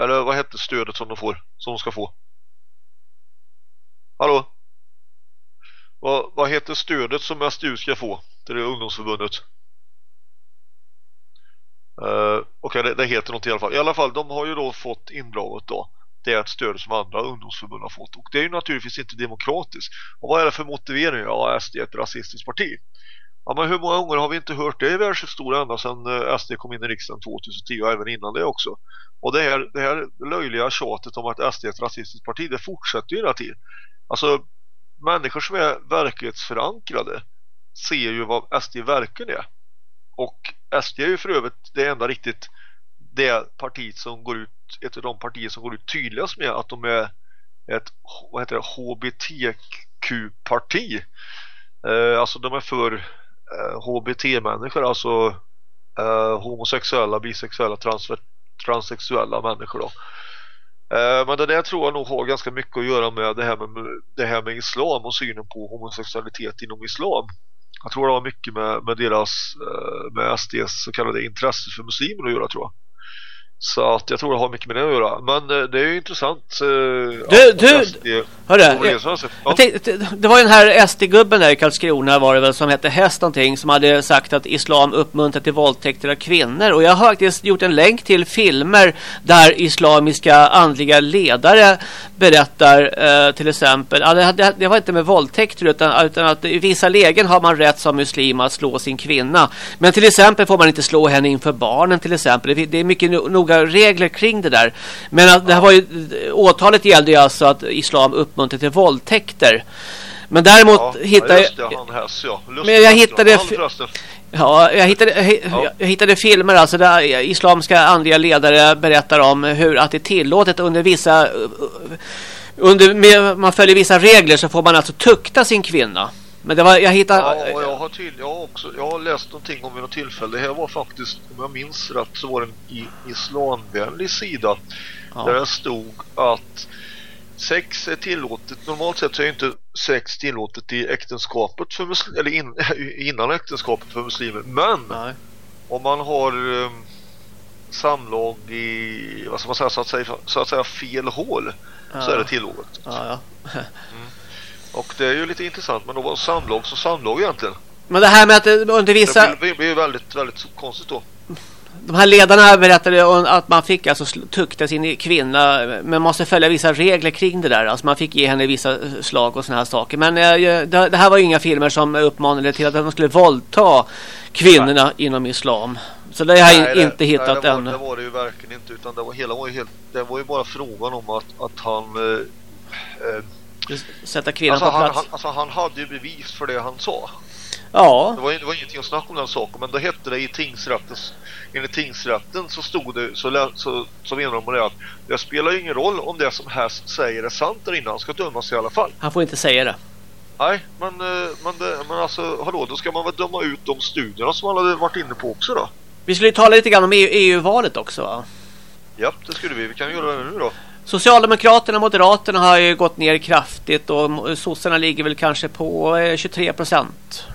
eller vad heter stödet som de får? Som de ska få? Hallå? Vad, vad heter stödet som SDU ska få till det ungdomsförbundet? Uh, Okej, okay, det, det, heter något i alla fall. I alla fall, de har ju då fått indraget då. Det är ett stöd som andra ungdomsförbund har fått. Och det är ju naturligtvis inte demokratiskt. Och vad är det för motivering? Ja, SD är ett rasistiskt parti. Ja, men hur många gånger har vi inte hört det i världshistorien ända sedan eh, SD kom in i riksdagen 2010 och även innan det också. Och det här, det här löjliga tjatet om att SD är ett rasistiskt parti, det fortsätter ju hela tiden. Alltså, människor som är verklighetsförankrade ser ju vad SD verkligen är. Och SD är ju för övrigt det enda riktigt det partiet som går ut, ett av de partier som går ut tydligast med att de är ett vad heter det, HBTQ-parti. Eh, alltså de är för eh, HBT-människor, alltså eh, homosexuella, bisexuella, transver transsexuella människor då. Eh, men det där tror jag nog har ganska mycket att göra med det här med, det här med islam och synen på homosexualitet inom islam. Jag tror det har mycket med, med deras eh, med SDs så kallade intresse för muslimer att göra tror jag. Så att jag tror det har mycket med det att göra. Men eh, det är ju intressant. Eh, du, du, hörru, jag, tänkte, det var ju den här SD-gubben där i Karlskrona var det väl som hette Häst någonting som hade sagt att islam uppmuntrar till våldtäkter av kvinnor. Och jag har faktiskt gjort en länk till filmer där islamiska andliga ledare berättar eh, till exempel. Ja, det, det, det, var inte med våldtäkter utan, utan att i vissa lägen har man rätt som muslim att slå sin kvinna. Men till exempel får man inte slå henne inför barnen till exempel. Det, det är mycket noga regler kring det där. Men att det här var ju, åtalet gällde ju alltså att islam uppmuntrar till våldtäkter. Men däremot ja, hittade just det, han häst, ja. Men jag hittade Ja, jag hittade, jag, jag hittade filmer alltså där islamska andliga ledare berättar om hur att det är tillåtet under vissa under med, man följer vissa regler så får man alltså tukta sin kvinna. Men det var, jag hittade... Ja, jag har, till, jag, har också, jag har läst någonting om vid något tillfälle. Det här var faktiskt, om jag minns rätt, så var det en islamvänlig sida. Ja. Där det stod att sex är tillåtet. Normalt sett så är inte sex tillåtet i äktenskapet för muslimer, eller in, innan äktenskapet för muslimer. Men Nej. om man har um, samlag i, vad ska man säga, så att säga, så att säga fel hål ja. så är det tillåtet. Ja, ja. mm. Och det är ju lite intressant, men då var samlag så samlag egentligen. Men det här med att under vissa... Det blir, blir väldigt, väldigt konstigt då. De här ledarna berättade att man fick alltså tukta sin kvinna men måste följa vissa regler kring det där. Alltså man fick ge henne vissa slag och såna här saker. Men eh, det här var ju inga filmer som uppmanade till att man skulle våldta kvinnorna nej. inom islam. Så det har jag inte det, hittat nej, det var, ännu. Det var det ju verkligen inte utan det var hela var ju helt, det var ju bara frågan om att, att han eh, Sätta kvinnan alltså, på plats. Han, alltså han hade ju bevis för det han sa. Ja. Det var, det var ingenting att snacka om den saken, men då hette det i tingsrätten, enligt tingsrätten så stod det, så, så, så menar de det att det spelar ju ingen roll om det som Häst säger är sant där inne, han ska dömas i alla fall. Han får inte säga det. Nej, men, eh, men, men alltså, hallå, då ska man väl döma ut de studierna som han hade varit inne på också då? Vi skulle tala lite grann om EU-valet också va? Ja, det skulle vi. Vi kan göra det nu då. Socialdemokraterna och Moderaterna har ju gått ner kraftigt och sossarna ligger väl kanske på 23 eh, procent.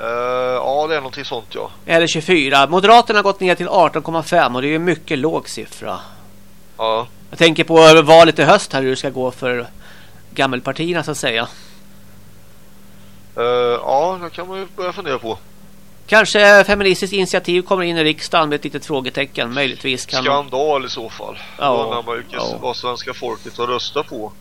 Uh, ja, det är någonting sånt ja. Eller 24. Moderaterna har gått ner till 18,5 och det är ju en mycket låg siffra. Ja. Jag tänker på valet i höst här hur det ska gå för gammelpartierna så att säga. Uh, ja, det kan man ju börja fundera på. Kanske Feministiskt initiativ kommer in i riksdagen med ett litet frågetecken. Möjligtvis kan Skandal i så fall. Ja, undrar man ja. vad svenska folket har röstat på.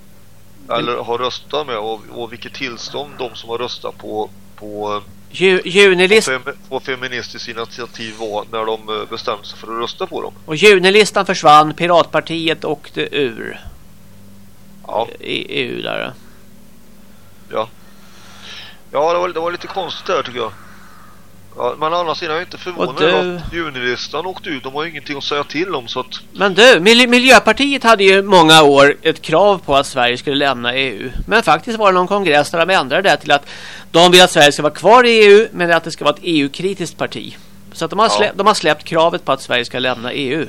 Eller har röstat med och, och vilket tillstånd de som har röstat på på, Ju, junilist på, fem, på Feministiskt initiativ var när de eh, bestämde sig för att rösta på dem. och junilistan försvann. Piratpartiet åkte ur Ja, i EU där. ja. Ja, det var, det var lite konstigt där tycker jag. Ja, men andra sidan är jag inte förvånad du- att junilistan åkte ut. De har ju ingenting att säga till om så att Men du, Mil- Miljöpartiet hade ju många år ett krav på att Sverige skulle lämna EU. Men faktiskt var det någon kongress där de ändrade det till att de vill att Sverige ska vara kvar i EU men att det ska vara ett EU-kritiskt parti. Så att de har, Ja. de har släppt kravet på att Sverige ska lämna EU.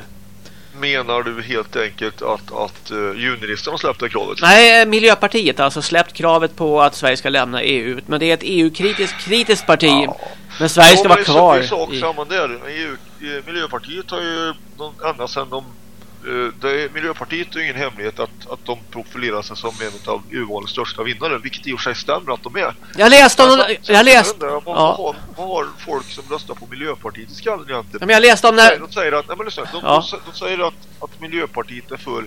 Menar du helt enkelt att, att uh, junilistan har släppt det kravet? Nej, Miljöpartiet har alltså släppt kravet på att Sverige ska lämna EU. Men det är ett EU-kritiskt kritiskt parti. Ja. Men Sverige ska Ja, vara men kvar. Det är sak samma där. EU, eh, Miljöpartiet har ju ända sedan de... eh, Det Miljöpartiet är ingen hemlighet att, att de profilerar sig som en av EU-valets största vinnare. Vilket i och för sig stämmer att de är. Jag läste om... Sen Jag läste... undrar vad, Ja. har, vad har folk som röstar på Miljöpartiet i skallen egentligen? Men jag läste om när... de säger att, nej, men lyssna, de, Ja. de, säger att, att Miljöpartiet är för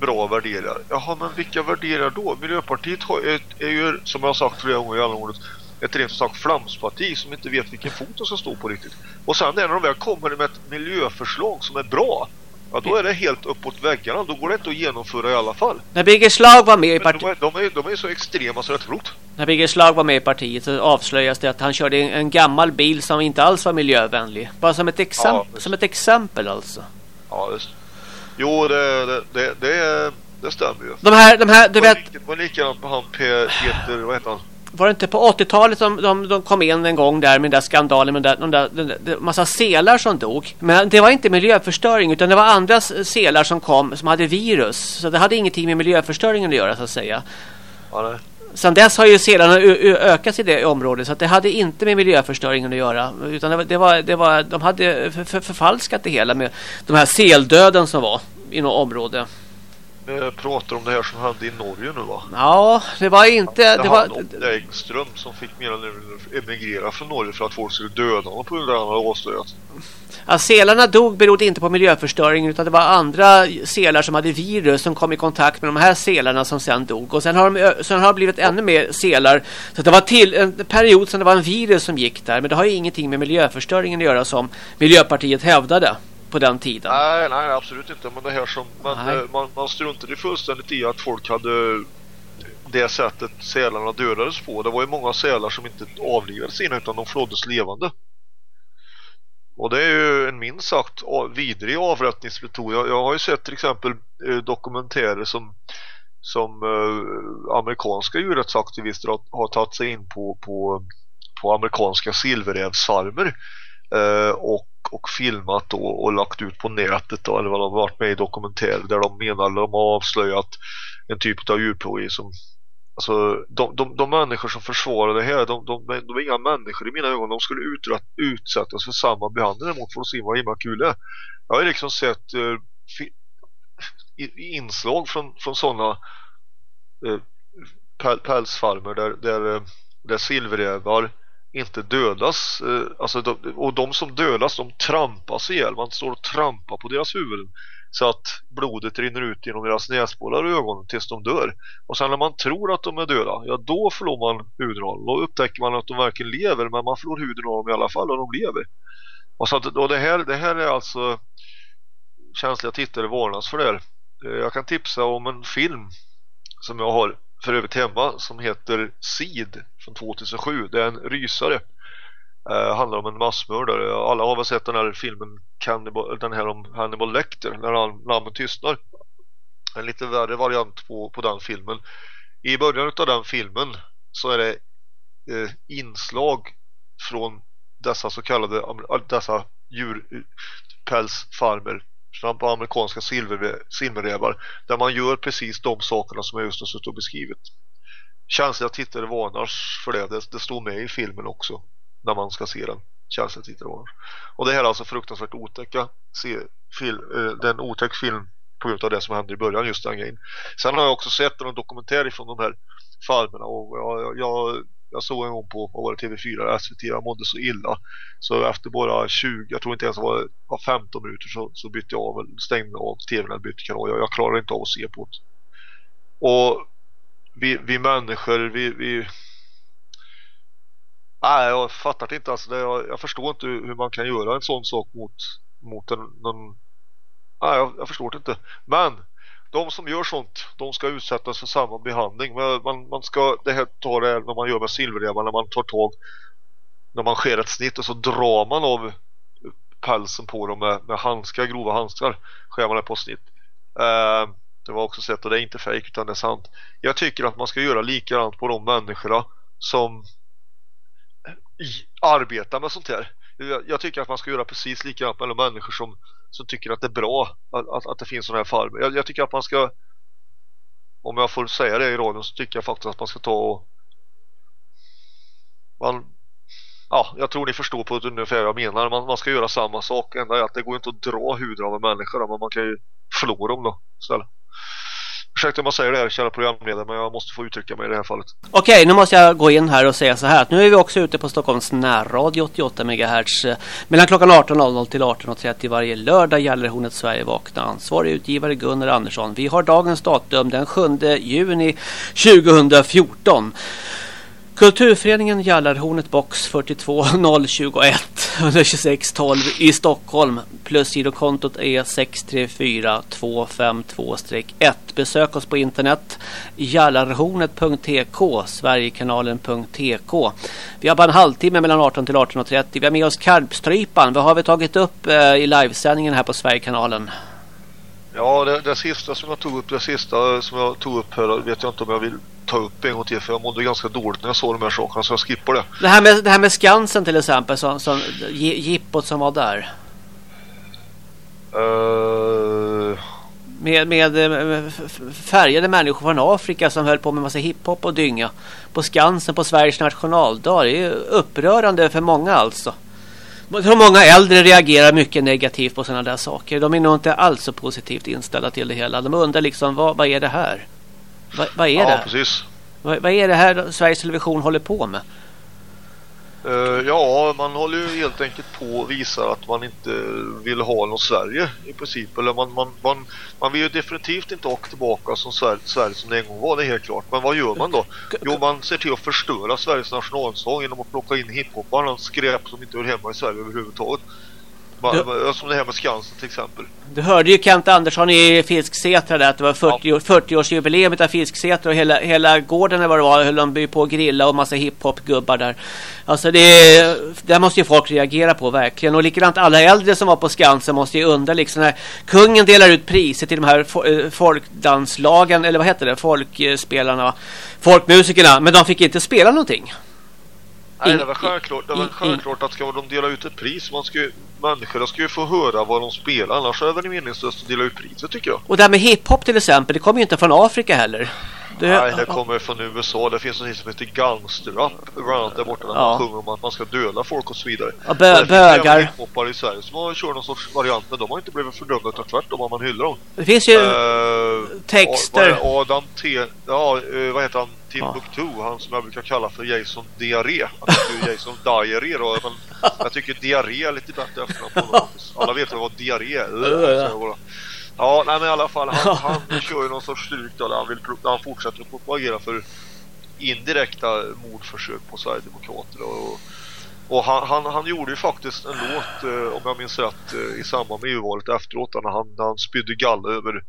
bra värderingar. Jaha, men vilka värderingar då? Miljöpartiet har, är, är ju, som jag har sagt flera gånger i alla ordet, ett rent sagt flamsparti som inte vet vilken fot de ska stå på riktigt. Och sen när de väl kommer med ett miljöförslag som är bra, ja då är det helt uppåt väggarna. Då går det inte att genomföra i alla fall. När Birger Schlaug var med i partiet... de, är, de, är, de är så extrema så är trott. När Birger Schlaug var med i partiet så avslöjas det att han körde en, en gammal bil som inte alls var miljövänlig. Bara som ett, exempel, Ja, som ett exempel alltså. Ja, just. Jo, det, det, det, det, det stämmer ju. De här, de här, du vet, det var likadant med han Pe- Peter, vad heter han? Var det inte på 80-talet som de, de kom in en gång där med den där skandalen med den där, de där, den massa selar som dog. Men det var inte miljöförstöring utan det var andra selar som kom som hade virus. Så det hade ingenting med miljöförstöringen att göra så att säga. Ja, nej. Sen dess har ju selarna ökat i det området så det hade inte med miljöförstöringen att göra. Utan det var, det var, det var de hade för, för, förfalskat det hela med de här seldöden som var i något område. Vi pratar om det här som hände i Norge nu va? Ja, det var inte... Det, var Engström som fick mer eller mindre emigrera från Norge för att folk skulle döda honom på grund av det han hade avslöjat. Att selarna dog berodde inte på miljöförstöring utan det var andra selar som hade virus som kom i kontakt med de här selarna som sen dog. Och sen har, de, sen har det blivit ännu mer selar. Så det var till en period sen det var en virus som gick där. Men det har ju ingenting med miljöförstöringen att göra som Miljöpartiet hävdade på den tiden. Nej, nej, absolut inte. Men det här som... Men eh, man, man struntade fullständigt i att folk hade det sättet sälarna dödades på. Det var ju många sälar som inte avlivades innan utan de flåddes levande. Och det är ju en minst sagt vidrig avrättningsmetod. Jag, jag har ju sett till exempel eh, dokumentärer som som eh, amerikanska djurrättsaktivister har, har tagit sig in på, på, på amerikanska silverrävsfarmer Eh, och, och filmat då, och lagt ut på nätet då, eller vad de har varit med i dokumentärer där de menar att de har avslöjat en typ av djurplågeri som Alltså de, de, de människor som försvarar det här de, de, de är inga människor i mina ögon. De skulle uträtt, utsättas för samma behandling mot för att se vad himla kul är. Jag har liksom sett eh, fi, i, inslag från, från sådana eh, päl, pälsfarmer där, där, eh, där silverrävar inte dödas eh, alltså de, och de som dödas de trampas ihjäl. Man står och trampar på deras huvuden så att blodet rinner ut genom deras näsbollar och ögon tills de dör. Och sen när man tror att de är döda ja då förlorar man huden av dem då upptäcker man att de verkligen lever men man förlorar huden av dem i alla fall och de lever. Och, så att, och det, här, det här är alltså känsliga tittare varnas för det här. Eh, jag kan tipsa om en film som jag har för övrigt hemma som heter Seed från 2007. Det är en rysare. Eh, handlar om en massmördare. Alla har väl sett den här filmen Cannibal, den här om Hannibal Lecter när namnen tystnar. En lite värre variant på, på den filmen. I början av den filmen så är det eh, inslag från dessa så kallade dessa djurpälsfarmer på amerikanska silver, silverrävar där man gör precis de sakerna som jag just har suttit och beskrivit. Känsliga tittare varnas för det. det. Det står med i filmen också när man ska se den. Känsliga tittare varnas. Och det här är alltså fruktansvärt otäcka. Se, fil, eh, det är en otäck film på grund av det som hände i början just den grejen. Sen har jag också sett en dokumentär från de här farmerna och jag, jag jag såg en gång på vad var det, TV4 SVT jag mådde så illa. Så efter bara 20, jag tror inte ens det var, var 15 minuter så, så bytte jag av stängde av tvn eller bytte kanal. Jag, jag klarar inte av att se på det. Och vi, vi människor vi, vi nej jag fattar inte alltså det, jag, jag förstår inte hur man kan göra en sån sak mot, mot en någon, nej jag, jag förstår inte. Men de som gör sånt, de ska utsättas för samma behandling. Men man, man ska, det här ta det när man gör med silverrevar, när man tar tag, när man sker ett snitt och så drar man av pälsen på dem med, med handskar, grova handskar, skär man det på snitt. Eh, det var också sett och det är inte fejk utan det är sant. Jag tycker att man ska göra likadant på de människorna som arbetar med sånt här. Jag, jag tycker att man ska göra precis likadant med de människor som som tycker att det är bra att, att, att det finns sådana här farmer. Jag, jag, tycker att man ska om jag får säga det i radion så tycker jag faktiskt att man ska ta och man ja, jag tror ni förstår på ungefär vad jag menar. Man, man ska göra samma sak. Enda är att det går inte att dra hudar av en människa men man kan ju flå dem då istället. Ursäkta om jag säger det här, kära programledare, men jag måste få uttrycka mig i det här fallet. Okej, nu måste jag gå in här och säga så här att nu är vi också ute på Stockholms närradio 88 MHz mellan klockan 18.00 till 18.30 varje lördag gäller Hornet Sverige vakna. Ansvarig utgivare Gunnar Andersson. Vi har dagens datum den 7 juni 2014. Kulturföreningen Jallarhornet box 42021 126 12 i Stockholm plus girokontot är 634252-1. Besök oss på internet jallarhornet.tk Sverigekanalen.tk Vi har bara en halvtimme mellan 18 till 18.30. Vi har med oss Karpstrypan. Vad har vi tagit upp eh, i livesändningen här på Sverigekanalen? Ja, det, det sista som jag tog upp, det sista som jag tog upp här vet jag inte om jag vill ta upp en gång till för jag mådde ganska dåligt när jag såg de här sakerna så jag skippar det. Det här med, det här med Skansen till exempel, som, som jippot som var där. Uh... Med, med, med färgade människor från Afrika som höll på med massa hiphop och dynga. På Skansen på Sveriges nationaldag. Det är upprörande för många alltså. Jag tror många äldre reagerar mycket negativt på sådana där saker. De är nog inte alls så positivt inställda till det hela. De undrar liksom, vad, vad är det här? Va, vad är ja, det? precis. Vad, vad är det här Sveriges Television håller på med? Uh, ja, man håller ju helt enkelt på och visar att man inte vill ha något Sverige i princip. Eller man, man, man, man vill ju definitivt inte åka tillbaka som Sverige, Sverige som det en gång var, det är helt klart. Men vad gör man då? Jo, man ser till att förstöra Sveriges nationalsång genom att plocka in hiphopar, någon skräp som inte hör hemma i Sverige överhuvudtaget. Du, som det här med Skansen till exempel. Du hörde ju Kent Andersson i Fisksätra där att det var 40, ja. 40-årsjubileum av Fisksätra och hela, hela gården eller vad det var höll de på att grilla och massa hiphop-gubbar där. Alltså det, det måste ju folk reagera på verkligen. Och likadant alla äldre som var på Skansen måste ju undra liksom när kungen delar ut priser till de här eh, folkdanslagen eller vad heter det? Folkspelarna, folkmusikerna. Men de fick inte spela någonting. Nej, det var självklart, det var självklart att ska de dela ut ett pris, man ska ju, människorna ska ju få höra vad de spelar, annars är det meningslöst att dela ut priset tycker jag. Och det här med hiphop till exempel, det kommer ju inte från Afrika heller. Det... Nej, det kommer från USA. Det finns något som heter gangsterrap bland där borta när ja. man sjunger om att man ska döda folk och så vidare. Ja, bö bögar. hiphoppare i Sverige som har kört någon sorts variant, men de har inte blivit fördömda utan tvärtom om man hyllar dem. Det finns ju uh, texter. Adam T. Ja, uh, vad heter han? Timbuktu, ja. han som jag brukar kalla för Jason Diarré. Tycker Jason Diarré då, men jag tycker diarré är lite bättre efternamn på honom. Alla vet vad diarré är. Ja, nej, men i alla fall, han, han kör ju någon sorts stryk där han, vill, han fortsätter att propagera för indirekta mordförsök på Sverigedemokrater. Och, och han, han, han gjorde ju faktiskt en låt, eh, om jag minns rätt, eh, i samband med EU-valet efteråt när han, när han spydde galla över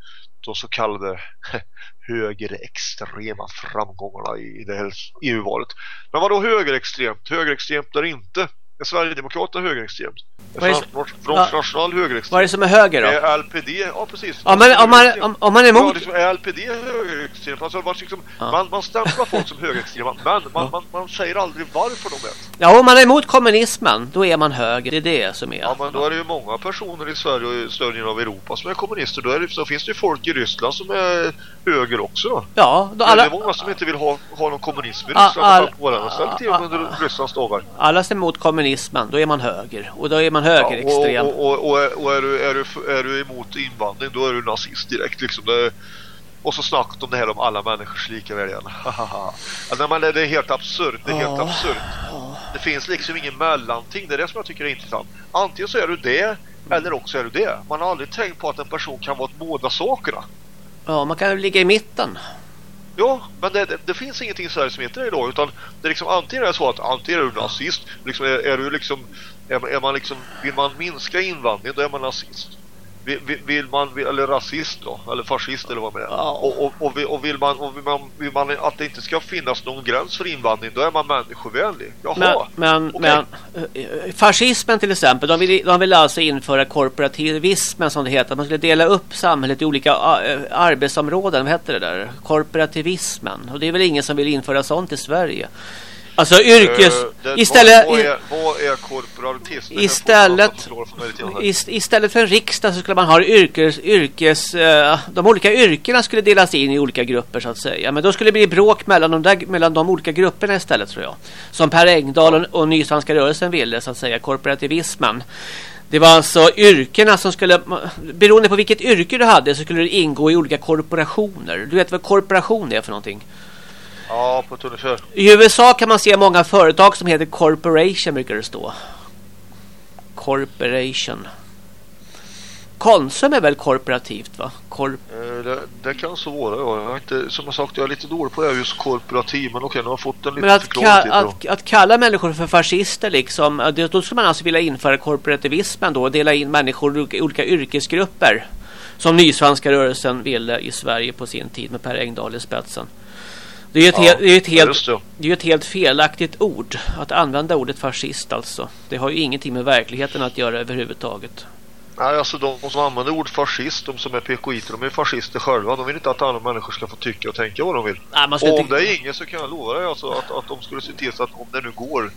de så kallade högerextrema framgångarna i det här EU-valet. Men vad då högerextremt? Högerextremt är inte är högerextremt? Vad är det- Front National högerextremt? Vad är det som är höger då? Är LPD? Ja, precis. Ja, men om man, om, om man är Ja, emot... liksom, är LPD högerextremt? Alltså, vars liksom, Ja. man, man stämplar folk som högerextrema, men man, man, man säger aldrig varför de är. Ja, om man är emot kommunismen, då är man höger. Det är det som är. Ja, men då är det ju många personer i Sverige och i större delen av Europa som är kommunister. Då, är det, så finns det ju folk i Ryssland som är höger också då. Ja, då Alla... Det är många som inte vill ha, ha någon kommunism i Ryssland. all- All... Rysslands dagar. alla som är emot kommunismen, då är man höger. Och då är man Ja, högerextrem. och och, och, och, och är, du, är, du, är du emot invandring, då är du nazist direkt. Liksom. Det, och så snackat om det här om alla människors lika värde ja, nej, men det, är helt absurt. Det är helt Ja. absurt. Det finns liksom ingen mellanting. Det är det som jag tycker är intressant. Antingen så är du det, eller också är du det. Man har aldrig tänkt på att en person kan vara båda sakerna. Ja, man kan ju ligga i mitten. Ja, men det, det, det finns ingenting i Sverige som heter det idag utan det är liksom antingen är det så att antingen är du nazist, liksom är, är du liksom är, är man liksom vill man minska invandringen då är man nazist. Vill, man eller rasist då eller fascist eller vad man är. Ja. Och, och, och, vill, och vill man och vill man, vill man att det inte ska finnas någon gräns för invandring då är man människovänlig. Jaha. Men, men, Okej. men eh, fascismen till exempel, de vill, de vill alltså införa korporativismen som det heter. Att Man skulle dela upp samhället i olika eh, arbetsområden. Vad heter det där? Korporativismen. Och det är väl ingen som vill införa sånt i Sverige. Alltså yrkes... Det- istället... vad, vad, är, vad är är Istället-. Ist- Istället för en riksdag så skulle man ha yrkes, yrkes eh, de olika yrkena skulle delas in i olika grupper så att säga. Men då skulle det bli bråk mellan de, där, mellan de olika grupperna istället tror jag. Som Per Engdahl och, och Nysvenska rörelsen ville så att säga, korporativismen. Det var alltså yrkena som skulle, beroende på vilket yrke du hade så skulle det ingå i olika korporationer. Du vet vad korporation är för någonting? Ja, på ungefär. I USA kan man se många företag som heter corporation brukar det stå. Corporation. Konsum är väl korporativt va? Korp Eh, Det, det kan så vara. Ja. Jag inte, som jag sagt, jag är lite dålig på det här just korporativ. Men okej, nu har jag fått en Men liten att, förklaring ka till att, att kalla människor för fascister liksom, det- då skulle man alltså vilja införa korporativismen då och dela in människor i olika, olika yrkesgrupper. Som Nysvenska rörelsen ville i Sverige på sin tid med Per Engdahl i spetsen. Det är ju ett, Ja, helt, det är ett, helt, det. är ett helt felaktigt ord att använda ordet fascist alltså. Det har ju ingenting med verkligheten att göra överhuvudtaget. Nej, alltså de som använder ord fascist, de som är PKI, de är fascister själva. De vill inte att andra människor ska få tycka och tänka vad de vill. Nej, Och om inte... det är ingen så kan jag lova dig alltså att, att de skulle se till så att om det nu går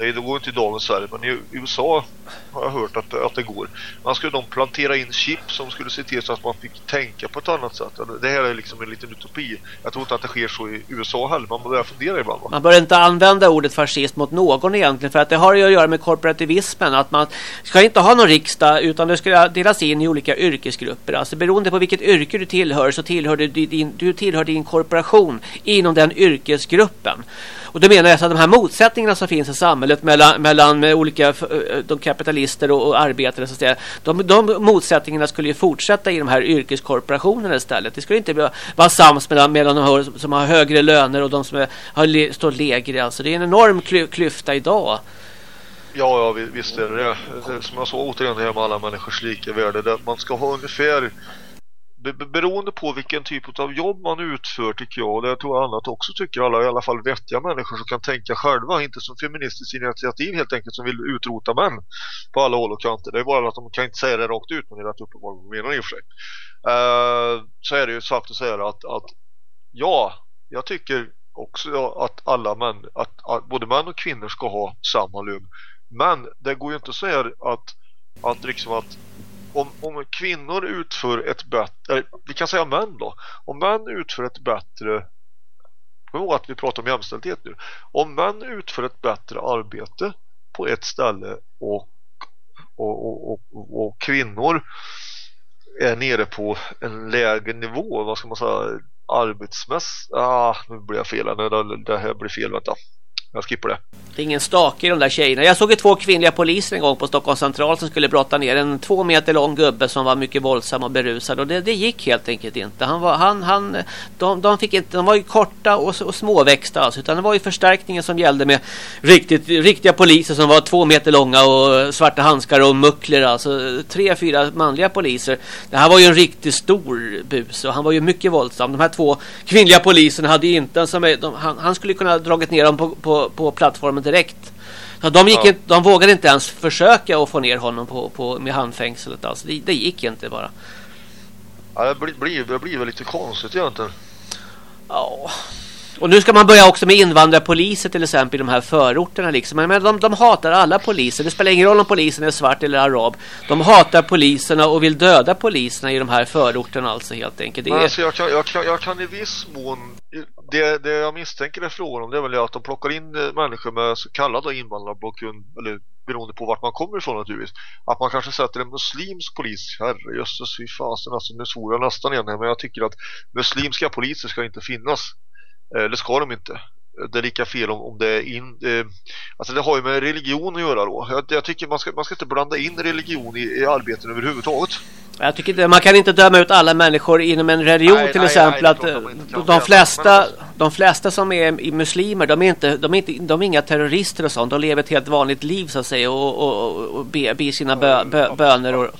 Nej, det går inte i dagens Sverige, men i USA har jag hört att, att det går. Man skulle de plantera in chip som skulle se till så att man fick tänka på ett annat sätt. Det här är liksom en liten utopi. Jag tror inte att det sker så i USA heller. Man börjar fundera ibland va? Man bör inte använda ordet fascist mot någon egentligen för att det har ju att göra med korporativismen att man ska inte ha någon riksdag utan det ska delas in i olika yrkesgrupper. Alltså beroende på vilket yrke du tillhör så tillhör du din, du tillhör din korporation inom den yrkesgruppen. Och då menar jag att de här motsättningarna som finns i samhället mellan, mellan eh, olika eh, de kapitalister och, och arbetare så att säga, de, de motsättningarna skulle ju fortsätta i de här yrkeskorporationerna istället. Det skulle inte vara, vara sams mellan, mellan de här som har högre löner och de som är, har le, står lägre. Alltså det är en enorm kly, klyfta idag. Ja, ja visst är det det. Som jag sa återigen det här med alla människors lika värde. Man ska ha ungefär beroende på vilken typ av jobb man utför tycker jag och det tror jag annat också tycker alla i alla fall vettiga människor som kan tänka själva inte som feministiskt initiativ helt enkelt som vill utrota män på alla håll och kanter. Det är bara att de kan inte säga det rakt ut men det är rätt uppenbart vad de menar i och för sig. Uh, så är det ju sagt att säga att, att ja, jag tycker också att alla män, att, att både män och kvinnor ska ha samma lön. Men det går ju inte att säga att, att liksom att om, om kvinnor utför ett bättre, vi kan säga män då, om män utför ett bättre Kom ihåg att vi pratar om jämställdhet nu. Om män utför ett bättre arbete på ett ställe och, och, och, och, och kvinnor är nere på en lägre nivå, vad ska man säga, arbetsmässigt... Ah, nu blir jag fel. Nej, det, det här blir fel, vänta. Jag skippar det. Det är ingen stake i de där tjejerna. Jag såg ju två kvinnliga poliser en gång på Stockholms central som skulle brotta ner en två meter lång gubbe som var mycket våldsam och berusad. Och det, det gick helt enkelt inte. Han var, han, han, de, de, fick inte, de var ju korta och, och småväxta alltså, utan det var ju förstärkningen som gällde med riktigt, riktiga poliser som var två meter långa och svarta handskar och muckler. Alltså tre, fyra manliga poliser. Det här var ju en riktigt stor bus och han var ju mycket våldsam. De här två kvinnliga poliserna hade ju inte, som han, han skulle kunna dragit ner dem på, på, på plattformen direkt. Så de, gick ja. inte, de vågade inte ens försöka att få ner honom på, på, med handfängslet. Alltså. Det, det gick inte bara. Ja, det blir, blir, det blir väl lite konstigt egentligen. Ja, och nu ska man börja också med invandrarpoliser till exempel i de här förorterna liksom. Men de, de hatar alla poliser. Det spelar ingen roll om polisen är svart eller arab. De hatar poliserna och vill döda poliserna i de här förorterna alltså helt enkelt. Det är... alltså, jag, kan, jag, kan, jag kan i viss mån... Det, det jag misstänker är frågan om det är väl att de plockar in eh, människor med så kallad invandrarbakgrund eller beroende på vart man kommer ifrån naturligtvis. Att man kanske sätter en muslimsk polis. Herre jösses, fy fasen alltså nu svor jag nästan igen här, men jag tycker att muslimska poliser ska inte finnas. Eh, det ska de inte. Det är lika fel om, om det är in... Eh, alltså det har ju med religion att göra då. Jag, jag tycker man ska, man ska inte blanda in religion i, i arbetet överhuvudtaget. Jag tycker inte, man kan inte döma ut alla människor inom en religion nej, till nej, exempel. Nej, att de, de, flesta, de flesta som är muslimer, de är, inte, de, är inte, de är inga terrorister och sånt. De lever ett helt vanligt liv så att säga och, och, och ber be sina bö, bö, böner. Och,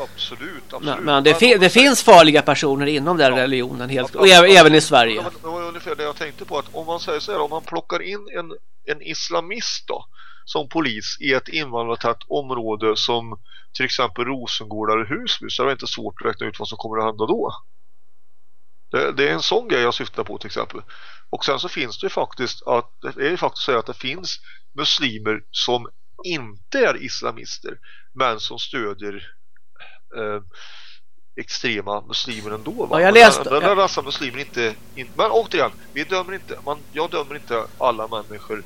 absolut, absolut. Men det, fi det finns farliga personer inom den religionen helt, och även i Sverige. Det var ungefär det jag tänkte på att om man säger så här, om man plockar in en, en islamist då som polis i ett invandrartätt område som till exempel Rosengård eller Husby så är det inte svårt att räkna ut vad som kommer att hända då. Det, det, är en sån grej jag syftar på till exempel. Och sen så finns det ju faktiskt att det är faktiskt så att det finns muslimer som inte är islamister men som stödjer eh, extrema muslimer ändå va? Ja, jag läste. Den, den ja. muslimer inte, in, men återigen, vi dömer inte man, jag dömer inte alla människor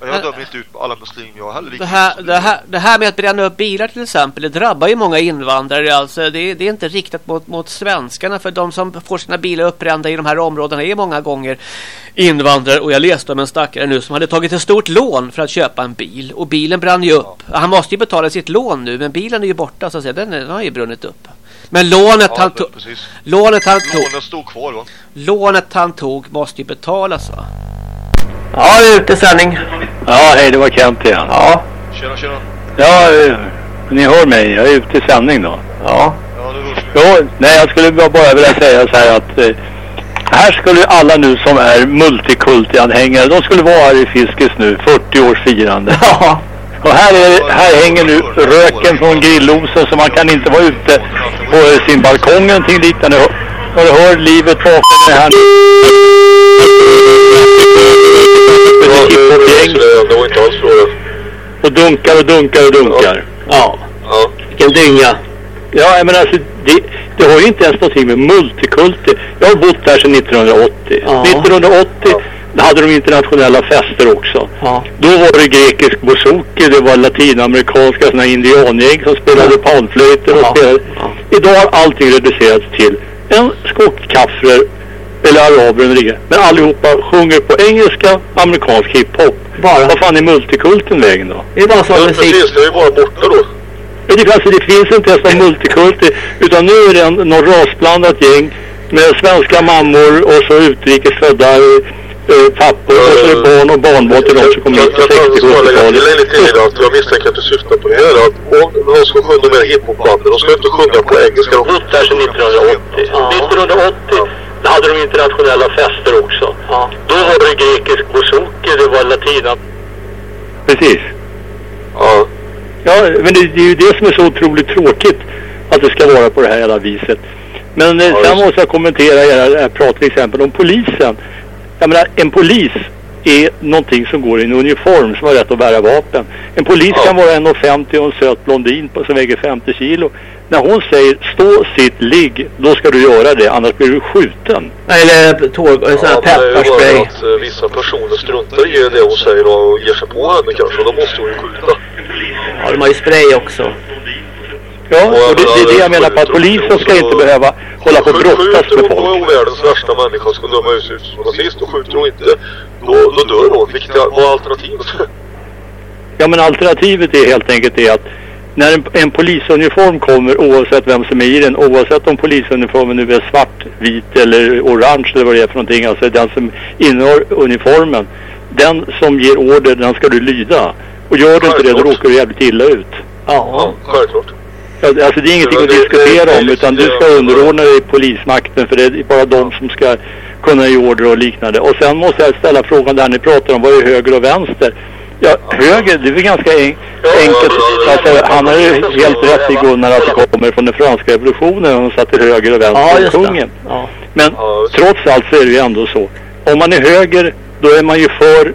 jag dömer inte ut alla muslimer jag heller. Det här, det, här, det här med att bränna upp bilar till exempel, det drabbar ju många invandrare. Alltså, det, det är inte riktat mot, mot svenskarna för de som får sina bilar uppbrända i de här områdena är många gånger invandrare. Och jag läste om en stackare nu som hade tagit ett stort lån för att köpa en bil. Och bilen brann ju upp. Han måste ju betala sitt lån nu men bilen är ju borta så att säga. Den, den har ju brunnit upp. Men lånet ja, han tog... Lånet han tog... Lånet stod kvar va? Lånet han tog måste ju betalas va? Ja, det är ute sändning. Ja, hej, det var Kent igen. Ja. Tjena, tjena. Ja, eh, ni hör mig. Jag är ute i sändning då. Ja. Ja, Jo, nej, jag skulle bara vilja säga så här att eh, här skulle alla nu som är multikulti-anhängare, de skulle vara här i Fiskes nu, 40 års firande. Ja. Och här, är, här hänger nu röken från grillosen så man kan inte vara ute på sin balkong eller någonting liknande. Och du hör livet bakom det här nu. Det var inte alls frågan. Och dunkar och dunkar och dunkar. Ja. ja. Vilken dynga. Ja, men alltså det, det har ju inte ens någonting med multikulti. Jag har bott där sedan 1980. Ja. 1980 ja. hade de internationella fester också. Ja. Då var det grekisk bouzouki, det var latinamerikanska sådana indiangäng som spelade ja. panflöjter och spelade. Idag har allting reducerats till en skock kaffrör eller araber eller det. Men allihopa sjunger på engelska, amerikansk hiphop. Bara. Vad fan är multikulten vägen då? Det är bara så ja, precis, det är ju bara borta då. Det, alltså, det finns inte ens någon multikulti utan nu är det en, någon rasblandat gäng med svenska mammor och så utrikesfödda äh, pappor och så är det barn och barnbarn till de som kommer hit på 60-70-talet. Jag lite till att jag misstänker att du syftar på det här att om de ska sjunga med hiphopbanden, de ska inte sjunga på engelska. De här sedan 1980. Ja. 1980 då hade de internationella fester också. Ja. Då var det grekisk bouzouki, det var latina. Precis. Ja. Ja, men det, det, är ju det som är så otroligt tråkigt att det ska vara på det här jävla viset. Men eh, ja, sen måste jag kommentera era prat till exempel om polisen. Jag menar, en polis är någonting som går i en uniform som har rätt att bära vapen. En polis ja. kan vara 1,50 och en söt blondin på, som väger 50 kilo. När hon säger stå, sitt, ligg, då ska du göra det, annars blir du skjuten. Eller tåg, ja, sån här pepparspray. att uh, vissa personer struntar i det hon säger och ger sig på henne kanske, då måste hon ju skjuta. Ja, de har ju spray också. Ja, och det, det är det jag menar på att polisen ska inte behöva hålla på och brottas med folk. Skjuter hon världens värsta människa ska döma ut som nazist och skjuter hon inte då, då dör någon. Vilket var alternativet? Ja men alternativet är helt enkelt det att när en, en polisuniform kommer oavsett vem som är i den, oavsett om polisuniformen nu är svart, vit eller orange eller vad det är för någonting, alltså den som innehar uniformen, den som ger order, den ska du lyda. Och gör du inte det, då råkar du jävligt illa ut. Ja, självklart. Alltså det är ingenting att diskutera om utan du ska underordna dig polismakten för det är bara de som ska kunna ge order och liknande. Och sen måste jag ställa frågan där ni pratar om vad är höger och vänster? Ja, höger, det är väl ganska en, enkelt. Alltså, han har ju helt rätt i Gunnar att det kommer från den franska revolutionen. Han satt till höger och vänster Ja, kungen. Ja. Men trots allt så är det ju ändå så. Om man är höger, då är man ju för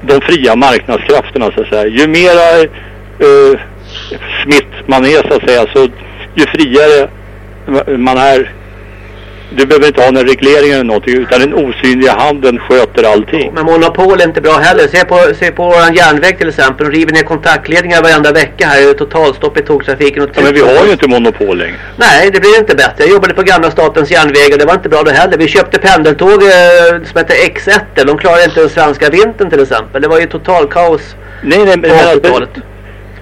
de fria marknadskrafterna så att säga. Ju mera uh, smitt man är så att säga, så ju friare ma- man är. Du behöver inte ha några regleringar eller någonting, utan den osynliga handen sköter allting. Men monopol är inte bra heller. Se på, se på vår järnväg till exempel. De river ner kontaktledningar varenda vecka här. Det är totalstopp i tågtrafiken. Och Ja, men vi har ju inte monopol längre. Nej, det blir inte bättre. Jag jobbade på gamla statens järnvägar. Det var inte bra det heller. Vi köpte pendeltåg eh, som heter X1. De klarade inte den svenska vintern till exempel. Det var ju total kaos Nej, nej, men, på men, 80-talet.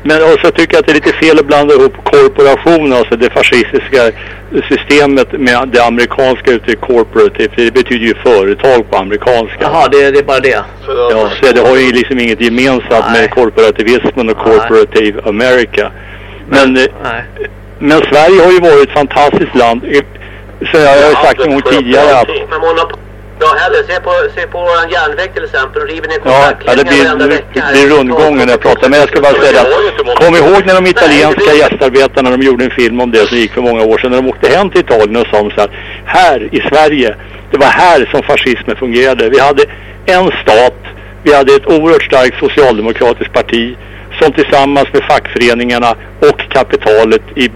Men och så tycker jag att det är lite fel att blanda ihop korporation, alltså det fascistiska systemet med det amerikanska uttrycket corporative. Det betyder ju företag på amerikanska. Jaha, det, det är bara det. Ja, så det har ju liksom inget gemensamt Nej. med korporativismen och Nej. corporative America. Men, eh, Nej. men Sverige har ju varit ett fantastiskt land. Eh, Så jag har ju sagt en gång tidigare att Men bra heller. Se på, se på vår järnväg till exempel. River ner Ja, ja det blir, varenda det vecka här. blir rundgång när jag pratar. Men jag ska bara säga att kom ihåg när de italienska gästarbetarna de gjorde en film om det som gick för många år sedan. När de åkte hem till Italien och sa så här. Här i Sverige, det var här som fascismen fungerade. Vi hade en stat, vi hade ett oerhört starkt socialdemokratiskt parti som tillsammans med fackföreningarna och kapitalet i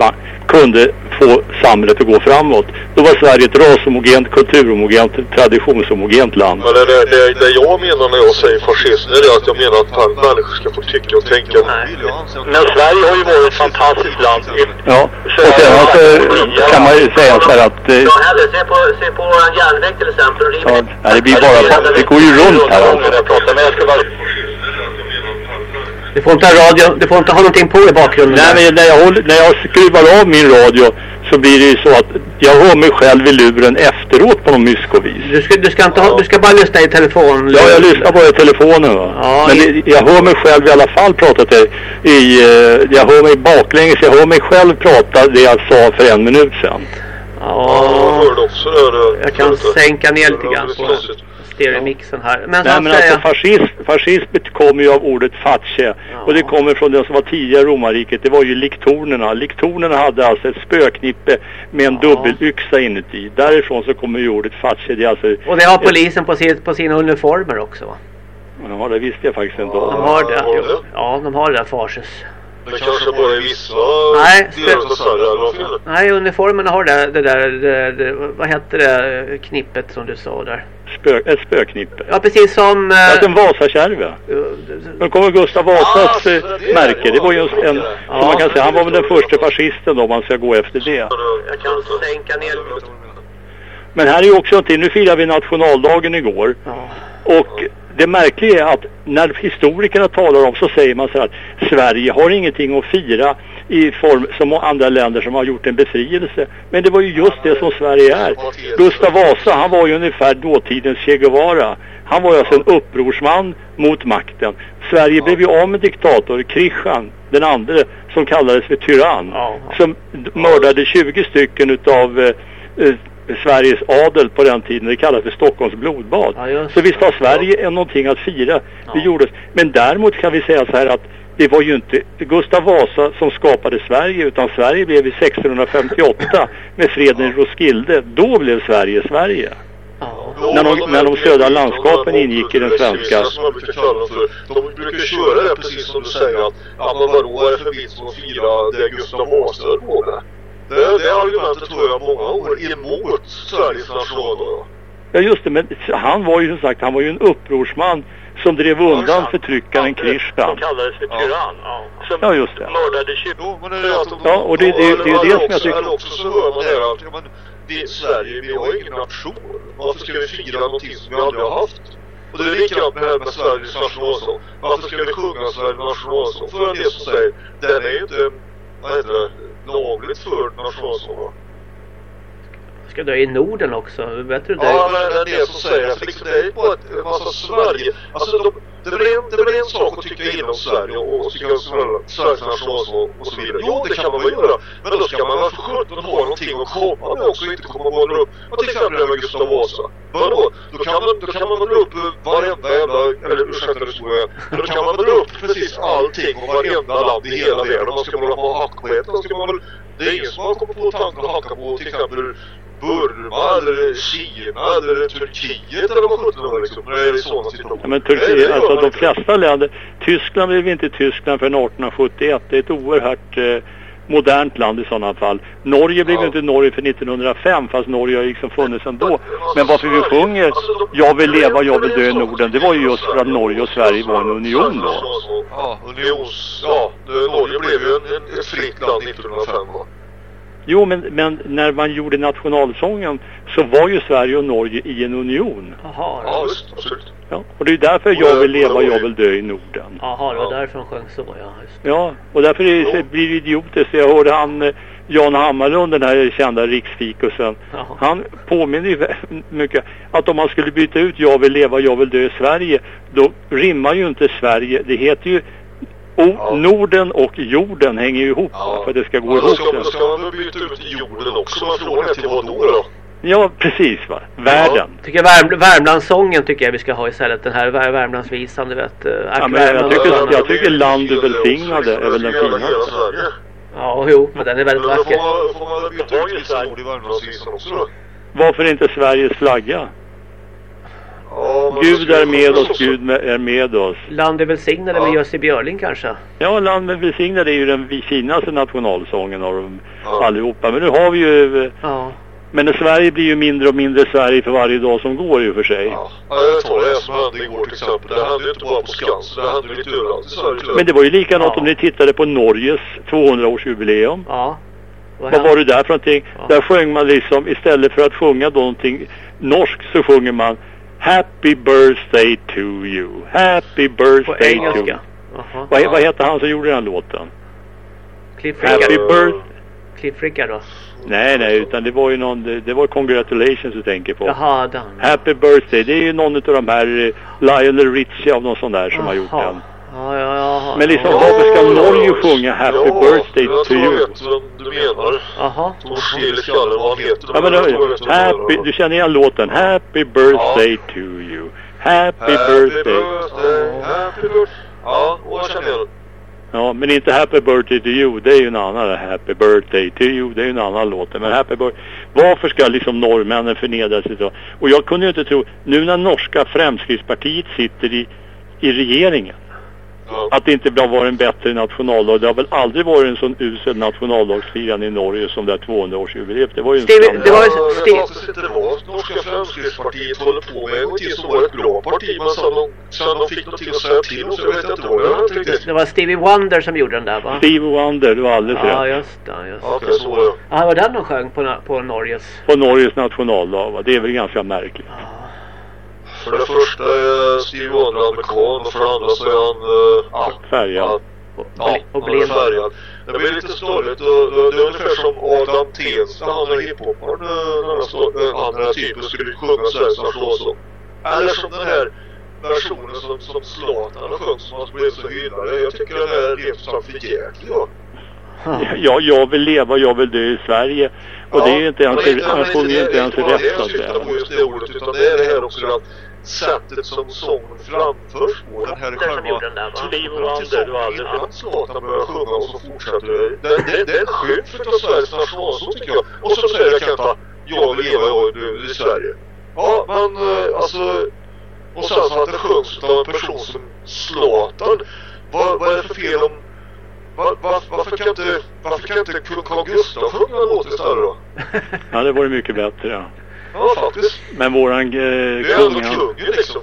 kunde få samhället att gå framåt. Då var Sverige ett rashomogent, kulturhomogent, traditionshomogent land. Men det, det, det, det jag menar när jag säger fascism det är att jag menar att människor ska få tycka och tänka. Men Sverige har ju varit ett fantastiskt land. Ja, och sen så kan man ju säga så här att... Eh, Bra heller. Se på, se på vår järnväg till exempel. Ja, nej, det blir bara... Det går ju runt här alltså. Men jag ska bara... Du får inte ha radio, du får inte ha någonting på i bakgrunden. Nej, men när jag, håller, när jag skruvar av min radio så blir det ju så att jag hör mig själv i luren efteråt på någon myskovis. Du ska, du ska inte ha, du ska bara lyssna i telefon. Ja, jag lyssnar bara i telefonen va. Ja, Men i- det, jag hör mig själv i alla fall prata till, i, eh, jag hör mig baklänges, jag hör mig själv prata det jag sa för en minut sedan. Ja, jag hörde också det. Jag kan sänka ner lite Det grann på konstigt. Stereomixen här. Men Nej men att alltså fascism, fascism kommer ju av ordet face och det kommer från det som var tidigare romarriket, det var ju liktornerna. Liktornerna hade alltså ett spöknippe med en Ja. dubbelyxa inuti. Därifrån så kommer ju ordet face, det är alltså... och det har polisen på, sin, på sina uniformer också va? Ja, det visste jag faktiskt inte De om. har det. ja, de har det där farses. Det kanske bara är vissa Nej? Nej, uniformerna har det, det där, det, det, vad heter det knippet som du sa där? Spö, ett spöknippe. Ja, precis som... eh, Alltså en Vasakärva. Men kommer Gustav Vasas eh, märke, det var ju en, en Ja. som man kan säga, han var väl den första fascisten då om man ska gå efter det. Jag kan sänka ner... Men här är ju också någonting, nu firar vi nationaldagen igår. Ja. Och det märkliga är att när historikerna talar om så säger man så här att Sverige har ingenting att fira i form som andra länder som har gjort en befrielse. Men det var ju just det som Sverige är. Gustav Vasa, han var ju ungefär dåtidens Che Guevara. Han var ju alltså en upprorsman mot makten. Sverige blev ju av med diktator Krishan, den andra, som kallades för tyrann. Ja. Som mördade 20 stycken utav eh, eh, Sveriges adel på den tiden. Det kallas för Stockholms blodbad. Ja, så visst har Sverige en någonting att fira. Det Ja. gjordes. Men däremot kan vi säga så här att det var ju inte Gustav Vasa som skapade Sverige utan Sverige blev i 1658 med freden i Roskilde. Då blev Sverige Sverige. Ja. När de- när de södra landskapen ingick i den svenska. Som brukar för. De brukar köra det precis som du säger att vad är det för vits med att fira det Gustav Vasa höll på med? Det, det argumentet tror jag många år emot Sveriges nationaldag. Ja just det, men han var ju som sagt, han var ju en upprorsman som drev undan förtryckaren Krishan. kallades för tyrann. Som Ja just det. mördade 20... Jo, men det är att de, Ja, och det- det- det är ju det som jag tycker- Eller också så hör man här att ja, men, det är Sverige, vi har ju ingen nation. Varför ska vi fira någonting som vi aldrig har haft? Och det är likadant med, med Sveriges nationalsång. Varför ska vi sjunga Sveriges nationalsång? För en del som säger, den är ju inte, vad heter det, lagligt förd nationalsång? Ska dö i Norden också, vet du det? Ja, men det är det som säger det. För liksom, det är ju bara en massa Sverige. Alltså, de, det, är väl en, det en sak att tycka illa om Sverige och, och tycka om Sveriges nationalsång och så vidare. Jo, det kan man väl göra. Men då ska man väl för sjutton ha någonting att komma med också och inte komma och dra upp. Och till exempel det med Gustav Vasa. Vadå? Då kan man, då kan man väl dra upp varenda jävla, eller ursäkta det så men då kan man väl dra upp precis allting och varenda land i hela världen. Man ska bara ha hack på ett. Då ska man väl, det är ingen som har kommit på tanken att hacka på till exempel Burma eller Kina eller Turkiet eller vad sjutton liksom när det är sådana situationer. Ja, men Turkiet, alltså de flesta länder, Tyskland blev inte Tyskland förrän 1871. Det är ett oerhört eh, modernt land i sådana fall. Norge blev Ja. inte Norge för 1905 fast Norge har liksom funnits ändå. Men varför vi sjunger Jag vill leva, jag vill dö i Norden det var ju just för att Norge och Sverige var en union då. Ja, unions... Ja, Norge blev ju en, ett fritt land 1905 va? Jo men, men när man gjorde nationalsången så var ju Sverige och Norge i en union. Jaha, Ja, visst, absolut. Ja, och det är därför jag vill leva, jag vill dö i Norden. Jaha, det var därför de sjöng så, ja. Ja, och därför är det, så blir det idiotiskt. Jag hörde han, eh, Jan Hammarlund, den här kända riksfikusen. Jaha. Han påminner ju mycket att om man skulle byta ut jag vill leva, jag vill dö i Sverige. Då rimmar ju inte Sverige. Det heter ju o- Ja. Norden och jorden hänger ju ihop Ja. för att det ska gå Ja, då ihop. ska, sen. ska man byta ut jorden också. Men frågan är till vad då då? Ja, precis va. Världen. Tycker Värm Värmlandssången tycker jag vi ska ha istället. Den här Vär Värmlandsvisan, du vet. eh, Ja, men jag tycker- Ja, jag tycker land du välsignade är väl den finaste. Ja, jo, men den är väldigt Men då vacker. får man, får man väl byta ut vissa ord i Värmlandsvisan också då? Varför inte Sveriges flagga? Ja, Gud är med oss, Gud med- är med oss. Land är välsignade med Ja. Jussi Björling kanske. Ja, Land med välsignade är ju den finaste nationalsången av dem Ja. allihopa. Men nu har vi ju... eh, Ja. Men Sverige blir ju mindre och mindre Sverige för varje dag som går i och för sig. Ja, Ja, jag tar det som hände igår till exempel. Det hände ju inte bara på Skansen, det hände lite överallt i Sverige tyvärr. Men det var ju likadant Ja. om ni tittade på Norges 200-årsjubileum. Ja. Vad var det där för någonting? Ja. Där sjöng man liksom, istället för att sjunga då någonting norskt så sjunger man Happy birthday to you. Happy På birthday to you. engelska. Jaha. Vad, vad heter han som gjorde den låten? Cliff Happy birthday... Cliff Rickard då? Nej, nej, utan det var ju någon, det, det var Congratulations du tänker på. Jaha, den. Happy birthday, det är ju någon av de här eh, Lionel Richie av någon sån där som har gjort Jaha. den. Ja, ja, ja. Men liksom ja. varför ska Norge sjunga Happy ja, birthday jag to tror jag you? vet vem du menar. Jaha. Tors till i skallen vad han heter. Ja men jag tror jag vem du happy, du känner igen låten Happy birthday to you. Happy Happy birthday. birthday, happy birthday. Ja, och jag känner igen den. Ja, men inte Happy birthday to you, det är ju en annan. Happy birthday to you, det är ju en annan låt. Men Happy birthday, varför ska liksom norrmännen förnedra sig så? Och jag kunde ju inte tro, nu när norska Fremskrittspartiet sitter i, i regeringen, Ja. att det inte har varit en bättre nationaldag. Det har väl aldrig varit en sån usel nationaldagsfirande i Norge som det här 200-årsjubileet. Det var ju en Stevie, skandal. det var ju Ja, Ste- jag faktiskt inte vad Norska Fremskrittspartiet håller på med. En gång tiden så var det ett bra parti, men sen de, sen de fick någonting att säga till om så jag vet inte vad det var. inte riktigt. Det var Stevie Wonder som gjorde den där va? Steve Wonder, du har alldeles Ja, rätt. just det. Just. Ja, okej, så var det. Ja, det var den de sjöng på, på Norges. På Norges nationaldag, va? det är väl ganska märkligt. För det första är Steve Wonder amerikan och för det andra så är han... Uh, ja, Färgad. Och, Ja, och är blind. färgad. Det blir lite störigt det är ungefär som Adam Tensta, han är hiphoparen, eh, den här eh, han den här typen skulle sjunga Sveriges nationalsång. Eller som den här versionen som, som Zlatan har sjungit som han blev så hyllad. Jag tycker den är ut sagt för jäklig va? Ja, jag vill leva, jag vill dö i Sverige. Och det är ju inte ens, han sjunger ju inte ens det är bara rätt det så jag syftar på just det ordet utan det är det här också att sättet som sången framförs på. Den här själva du har alldeles Innan Zlatan börjar sjunga och så fortsätter det. Det, det, det är en skymf utav Sveriges nationalsång tycker jag. Och så säger Kenta, jag vill leva jag du, i Sverige. Ja, men eh, alltså... Och sen så att det sjungs av en person som Zlatan. Vad, vad är det för fel om... Var, var, varför kan inte, varför kan inte Carl Gustaf sjunga en låt istället då? Ja, det vore mycket bättre. Ja. Ja, faktiskt. Men våran eh, Det är kung, ändå han, kungen liksom.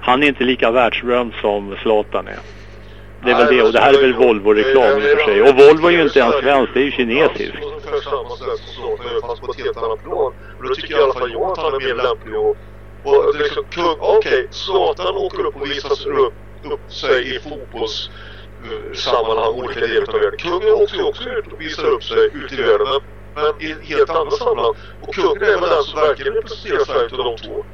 han är inte lika världsberömd som Zlatan är. Det är väl det. men Och det här är väl Volvo-reklam i och för sig. Och Volvo är ju inte ens svenskt, det är ju kinesiskt. Ungefär samma sätt som Zlatan gör fast på ett helt annat plan. Och då tycker i alla fall jag att han är mer lämplig att Och liksom, okej, okay, Zlatan åker upp och visar upp, upp sig i fotbolls sammanhang, olika delar av världen. Kungen åker ju också ut och visar upp sig ute i världen, men, i helt andra sammanhang. Och kungen är väl den som verkligen representerar Sverige av de två.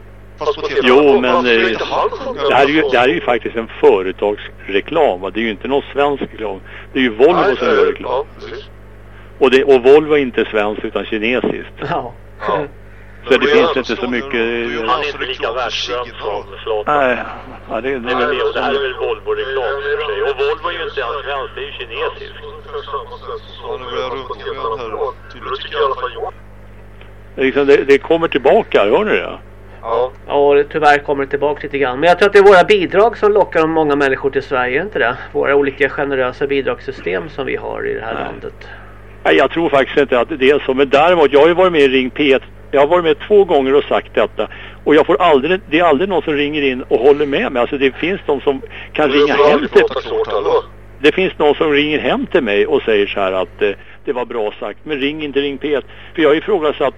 Jo, men eh, det här, är ju, det här är ju faktiskt en företagsreklam. Va? Det är ju inte någon svensk reklam. Det är ju Volvo Nej, som gör reklam. Ja, och, det, och Volvo är inte svenskt utan kinesiskt. Ja. ja. Så det finns inte så mycket... Han är inte lika världsberömd som Zlatan. Nej, ja, det, det, är väl... Och det här är väl Volvo-reklam i och för sig. Och Volvo är ju inte ens svensk, det är ju kinesiskt. Ja, nu börjar igen här. Tydligt tycker jag liksom, det, det kommer tillbaka, hör ni det? Ja. Ja, tyvärr kommer det tillbaka lite grann. Men jag tror att det är våra bidrag som lockar många människor till Sverige, inte det? Våra olika generösa bidragssystem som vi har i det här Nej. landet. Nej, jag tror faktiskt inte att det är så. Men däremot, jag har ju varit med i Ring P1 jag har varit med två gånger och sagt detta. Och jag får aldrig, det är aldrig någon som ringer in och håller med mig. Alltså det finns de som kan ringa hem till... Det finns någon som ringer hem till mig och säger så här att eh, det var bra sagt. Men ring inte Ring P1. För jag har ifrågasatt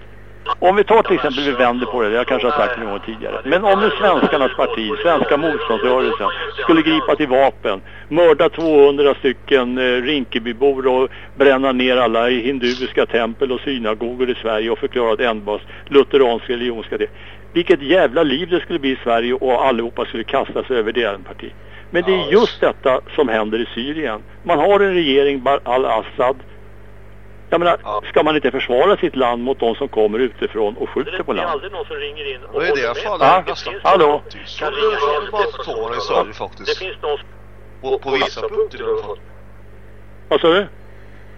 om vi tar till exempel, vi vänder på det, jag kanske har sagt det någon tidigare. Men om nu svenskarnas parti, svenska motståndsrörelsen, skulle gripa till vapen, mörda 200 stycken eh, Rinkebybor och bränna ner alla i hinduiska tempel och synagogor i Sverige och förklara att enbart lutheransk religion ska det. Vilket jävla liv det skulle bli i Sverige och allihopa skulle kastas över deras parti. Men det är just detta som händer i Syrien. Man har en regering, al-Assad, jag menar, ja. ska man inte försvara sitt land mot de som kommer utifrån och skjuter på land? Det är aldrig någon som ringer in och Vad är det jag faller ja. nästan Hallå? Kan ringa hem faktiskt. Det finns någon... På, på vissa punkter i alla fall. Vad sa du?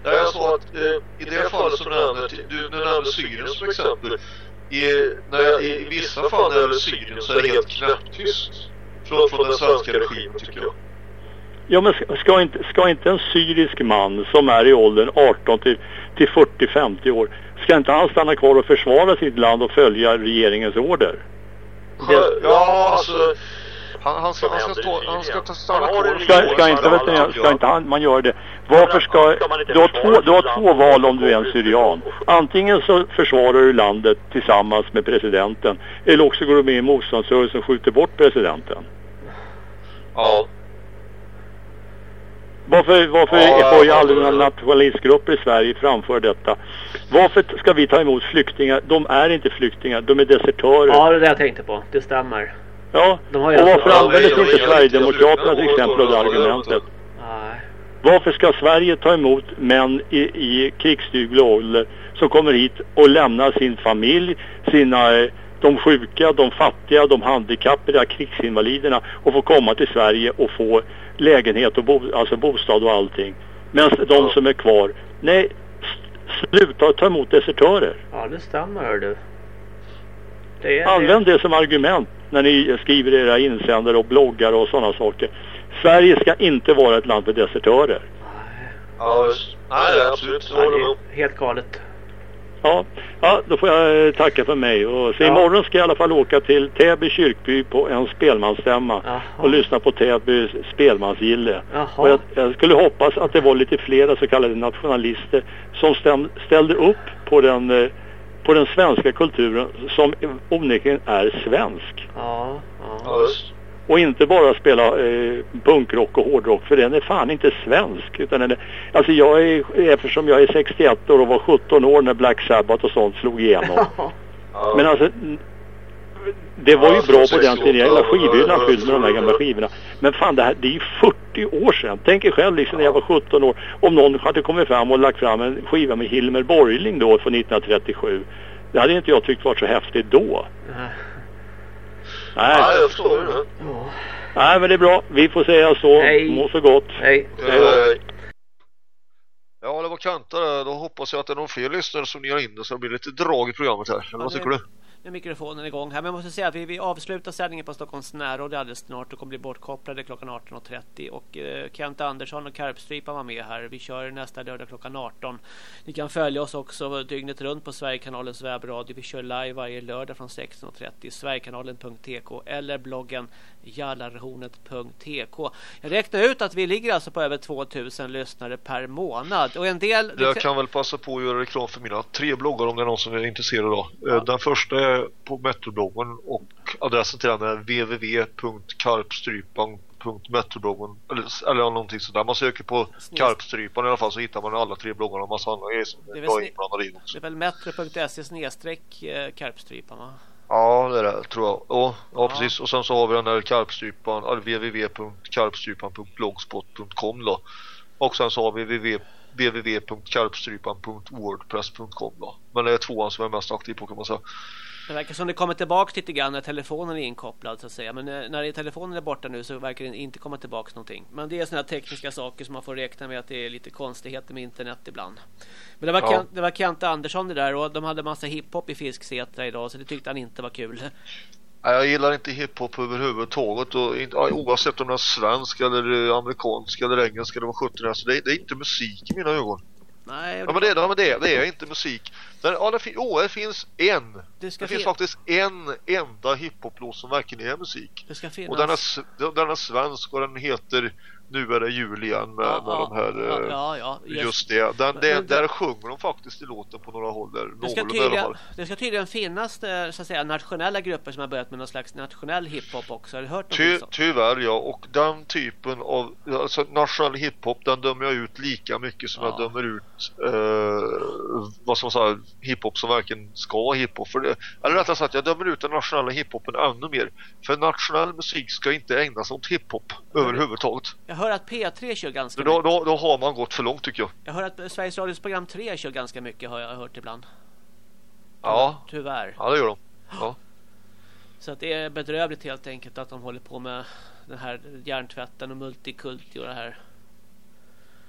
Nej, jag sa att eh, i det fallet som du nämnde, du, du nämnde Syrien som exempel. I, när, I vissa fall när det gäller Syrien så är det helt knäpptyst från, från den svenska regimen tycker jag. Ja, men ska inte, ska inte en syrisk man som är i åldern 18 till, till 40-50 år, ska inte han stanna kvar och försvara sitt land och följa regeringens order? Ja, alltså... Han, han, ska, han, ska, stå, han ska ta stanna kvar ska, ska inte, vet ska inte han, man göra det? Varför ska... Du har, två, du har två val om du är en syrian. Antingen så försvarar du landet tillsammans med presidenten. Eller också går du med i motståndsrörelsen och skjuter bort presidenten. Ja. Varför, varför ja, får ju aldrig några nationalistgrupper i Sverige framföra detta? Varför ska vi ta emot flyktingar? De är inte flyktingar, de är desertörer. Ja, det är det jag tänkte på. Det stämmer. Ja, och varför använder sig inte Sverigedemokraterna till exempel av det argumentet? Nej. Varför ska Sverige ta emot män i, i krigsduglig ålder som kommer hit och lämnar sin familj, sina eh, de sjuka, de fattiga, de handikappade, krigsinvaliderna och få komma till Sverige och få lägenhet och bo, alltså bostad och allting. Medan de ja. som är kvar, nej, sluta ta emot desertörer. Ja, det stämmer hör du. Det är, Använd det som argument när ni skriver era insändare och bloggar och sådana saker. Sverige ska inte vara ett land för desertörer. Nej, ja, nej absolut. Nej, helt galet. Ja, ja, då får jag eh, tacka för mig. Och så ja. imorgon ska jag i alla fall åka till Täby kyrkby på en spelmansstämma Jaha. och lyssna på Täby spelmansgille. Och jag, jag, skulle hoppas att det var lite flera så kallade nationalister som stäm, ställde upp på den, eh, på den svenska kulturen som onekligen är svensk. Ja, ja. Och inte bara spela eh, punkrock och hårdrock för den är fan inte svensk. Utan den är, alltså jag är, eftersom jag är 61 år och var 17 år när Black Sabbath och sånt slog igenom. Men alltså det var ju bra på den tiden. Jag hela skivhyllan fylld med de här gamla skivorna. Men fan det här, det är ju 40 år sedan. Tänk er själv liksom när jag var 17 år. Om någon hade kommit fram och lagt fram en skiva med Hilmer Borgling då från 1937. Det hade inte jag tyckt varit så häftigt då. Nej, ja, jag förstår det. Ja. Nej, men det är bra. Vi får säga så. Hej. Må så gott. Hej. Hej. Ja, det var Kanta Då hoppas jag att det är någon fler lyssnare som ni har inne så det blir lite drag i programmet här. Eller vad tycker du? Nu är mikrofonen igång här. Men jag måste säga att vi, vi avslutar sändningen på Stockholms närråd alldeles snart och kommer bli bortkopplade klockan 18.30. Och eh, Kent Andersson och Karpstrypan var med här. Vi kör nästa lördag klockan 18. Ni kan följa oss också dygnet runt på Sverigekanalens webbradio. Vi kör live varje lördag från 16.30. Sverigekanalen.tk eller bloggen jallarhornet.tk. Jag räknar ut att vi ligger alltså på över 2000 lyssnare per månad. Och en del... Jag kan väl passa på att göra reklam för mina tre bloggar om det är någon som är intresserad av. Ja. Den första är på Metrobloggen och adressen till den är www.karpstrypan.metrobloggen eller, eller någonting sådär. Man söker på. Karpstrypan i alla fall så hittar man alla tre bloggarna och massa andra grejer som är, väl sne... det är väl metro.se snedstreck eh, Karpstrypan va? Ja, det är det tror jag. Ja, ja, precis. Och sen så har vi den där karpstrypan, www.karpstrypan.blogspot.com då. Och sen så har vi www www.karpstrypan.wordpress.com då. Men det är tvåan som är mest aktiv på kan man säga. Det verkar som det kommer tillbaka lite grann när telefonen är inkopplad så att säga. Men när telefonen är borta nu så verkar det inte komma tillbaka någonting. Men det är sådana tekniska saker som man får räkna med att det är lite konstigheter med internet ibland. Men det var, ja. Kent, det var Kent Andersson det där och de hade massa hiphop i Fisksätra idag så det tyckte han inte var kul. Jag gillar inte hiphop överhuvudtaget och inte, oavsett om den är svensk eller amerikansk eller engelsk eller vad sjutton är. Så det, det är inte musik i mina ögon. Nej, ja, men det, ja, men det, det är inte musik. Men, ja, det, oh, det finns en. Det, det finns faktiskt en enda hiphop-låt som verkligen är musik. Det ska finnas. Och den är, den är svensk och den heter nu är det jul igen med, ja, med ja, de här ja, ja, just, just det. Den, det, där sjunger de faktiskt i låten på några håll där. Det ska, tydligen, det ska tydligen finnas eh, så att säga nationella grupper som har börjat med någon slags nationell hiphop också. Har du hört Ty, Tyvärr ja och den typen av alltså, nationell hiphop den dömer jag ut lika mycket som jag dömer ut eh, vad som säger hiphop som verkligen ska vara hiphop. För det, eller rättare sagt jag dömer ut den nationella hiphopen ännu mer. För nationell musik ska inte ägnas åt hiphop överhuvudtaget. Jag hör att P3 kör ganska då, mycket. Då, då har man gått för långt tycker jag. Jag hör att Sveriges Radios program 3 kör ganska mycket har jag hört ibland. Ja. Tyvärr. Ja, det gör de. Ja. Så att det är bedrövligt helt enkelt att de håller på med den här hjärntvätten och multikulti och det här.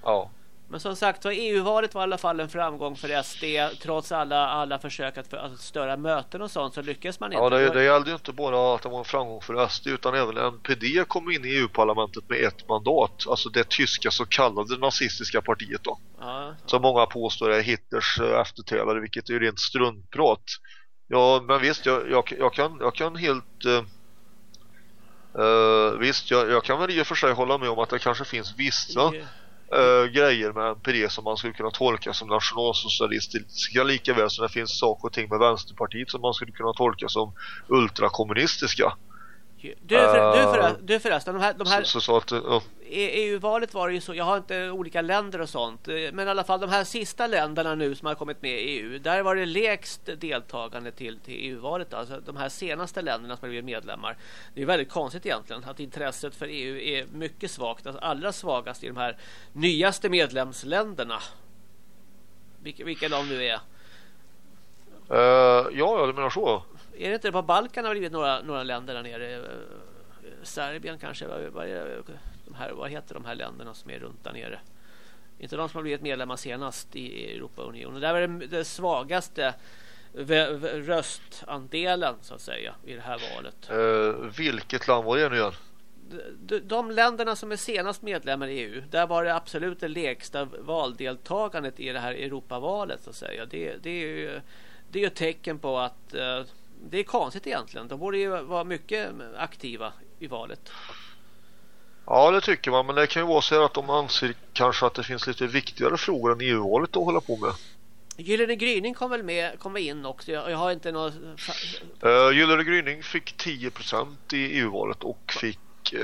Ja. Men som sagt var EU-valet var i alla fall en framgång för SD. Trots alla, alla försök att, för, att störa möten och sånt så lyckas man inte. Ja, det, det gällde ju inte bara att det var en framgång för SD utan även NPD kom in i EU-parlamentet med ett mandat. Alltså det tyska så kallade nazistiska partiet då. Ja, Som många påstår är Hitlers eh, efterträdare vilket är ju rent struntprat. Ja, men visst, jag, jag, jag, kan, jag kan helt... Uh, uh, visst, jag, jag kan väl i och för sig hålla med om att det kanske finns vissa... Yeah äh, grejer med NPD som man skulle kunna tolka som nationalsocialistiska lika väl som det finns saker och ting med Vänsterpartiet som man skulle kunna tolka som ultrakommunistiska. Du, för, du, för, du förresten, de här, de här så, så att, ja. EU-valet var det ju så, jag har inte olika länder och sånt, men i alla fall de här sista länderna nu som har kommit med i EU, där var det lägst deltagande till, till EU-valet. Alltså de här senaste länderna som har blivit medlemmar. Det är väldigt konstigt egentligen att intresset för EU är mycket svagt, alltså allra svagast i de här nyaste medlemsländerna. Vilka, vilka de nu är. Uh, ja, du menar så. Är det inte på Balkan har blivit några, några länder där nere? Eh, Serbien kanske? Vad, vad, här, vad heter de här länderna som är runt där nere? Inte de som har blivit medlemmar senast i Europaunionen. Där var det, det svagaste röstandelen så att säga i det här valet. Uh, vilket land var det nu igen? De, de länderna som är senast medlemmar i EU, där var det absolut det lägsta valdeltagandet i det här Europavalet så att säga. Det, det är ju det är ett tecken på att uh, det är konstigt egentligen. De borde ju vara mycket aktiva i valet. Ja, det tycker man. Men det kan ju vara så att de anser kanske att det finns lite viktigare frågor än EU-valet att hålla på med. Gyllene gryning kom väl med kom in också. Jag, jag har inte något... Uh, Gyllene gryning fick 10% i EU-valet och fick Eh,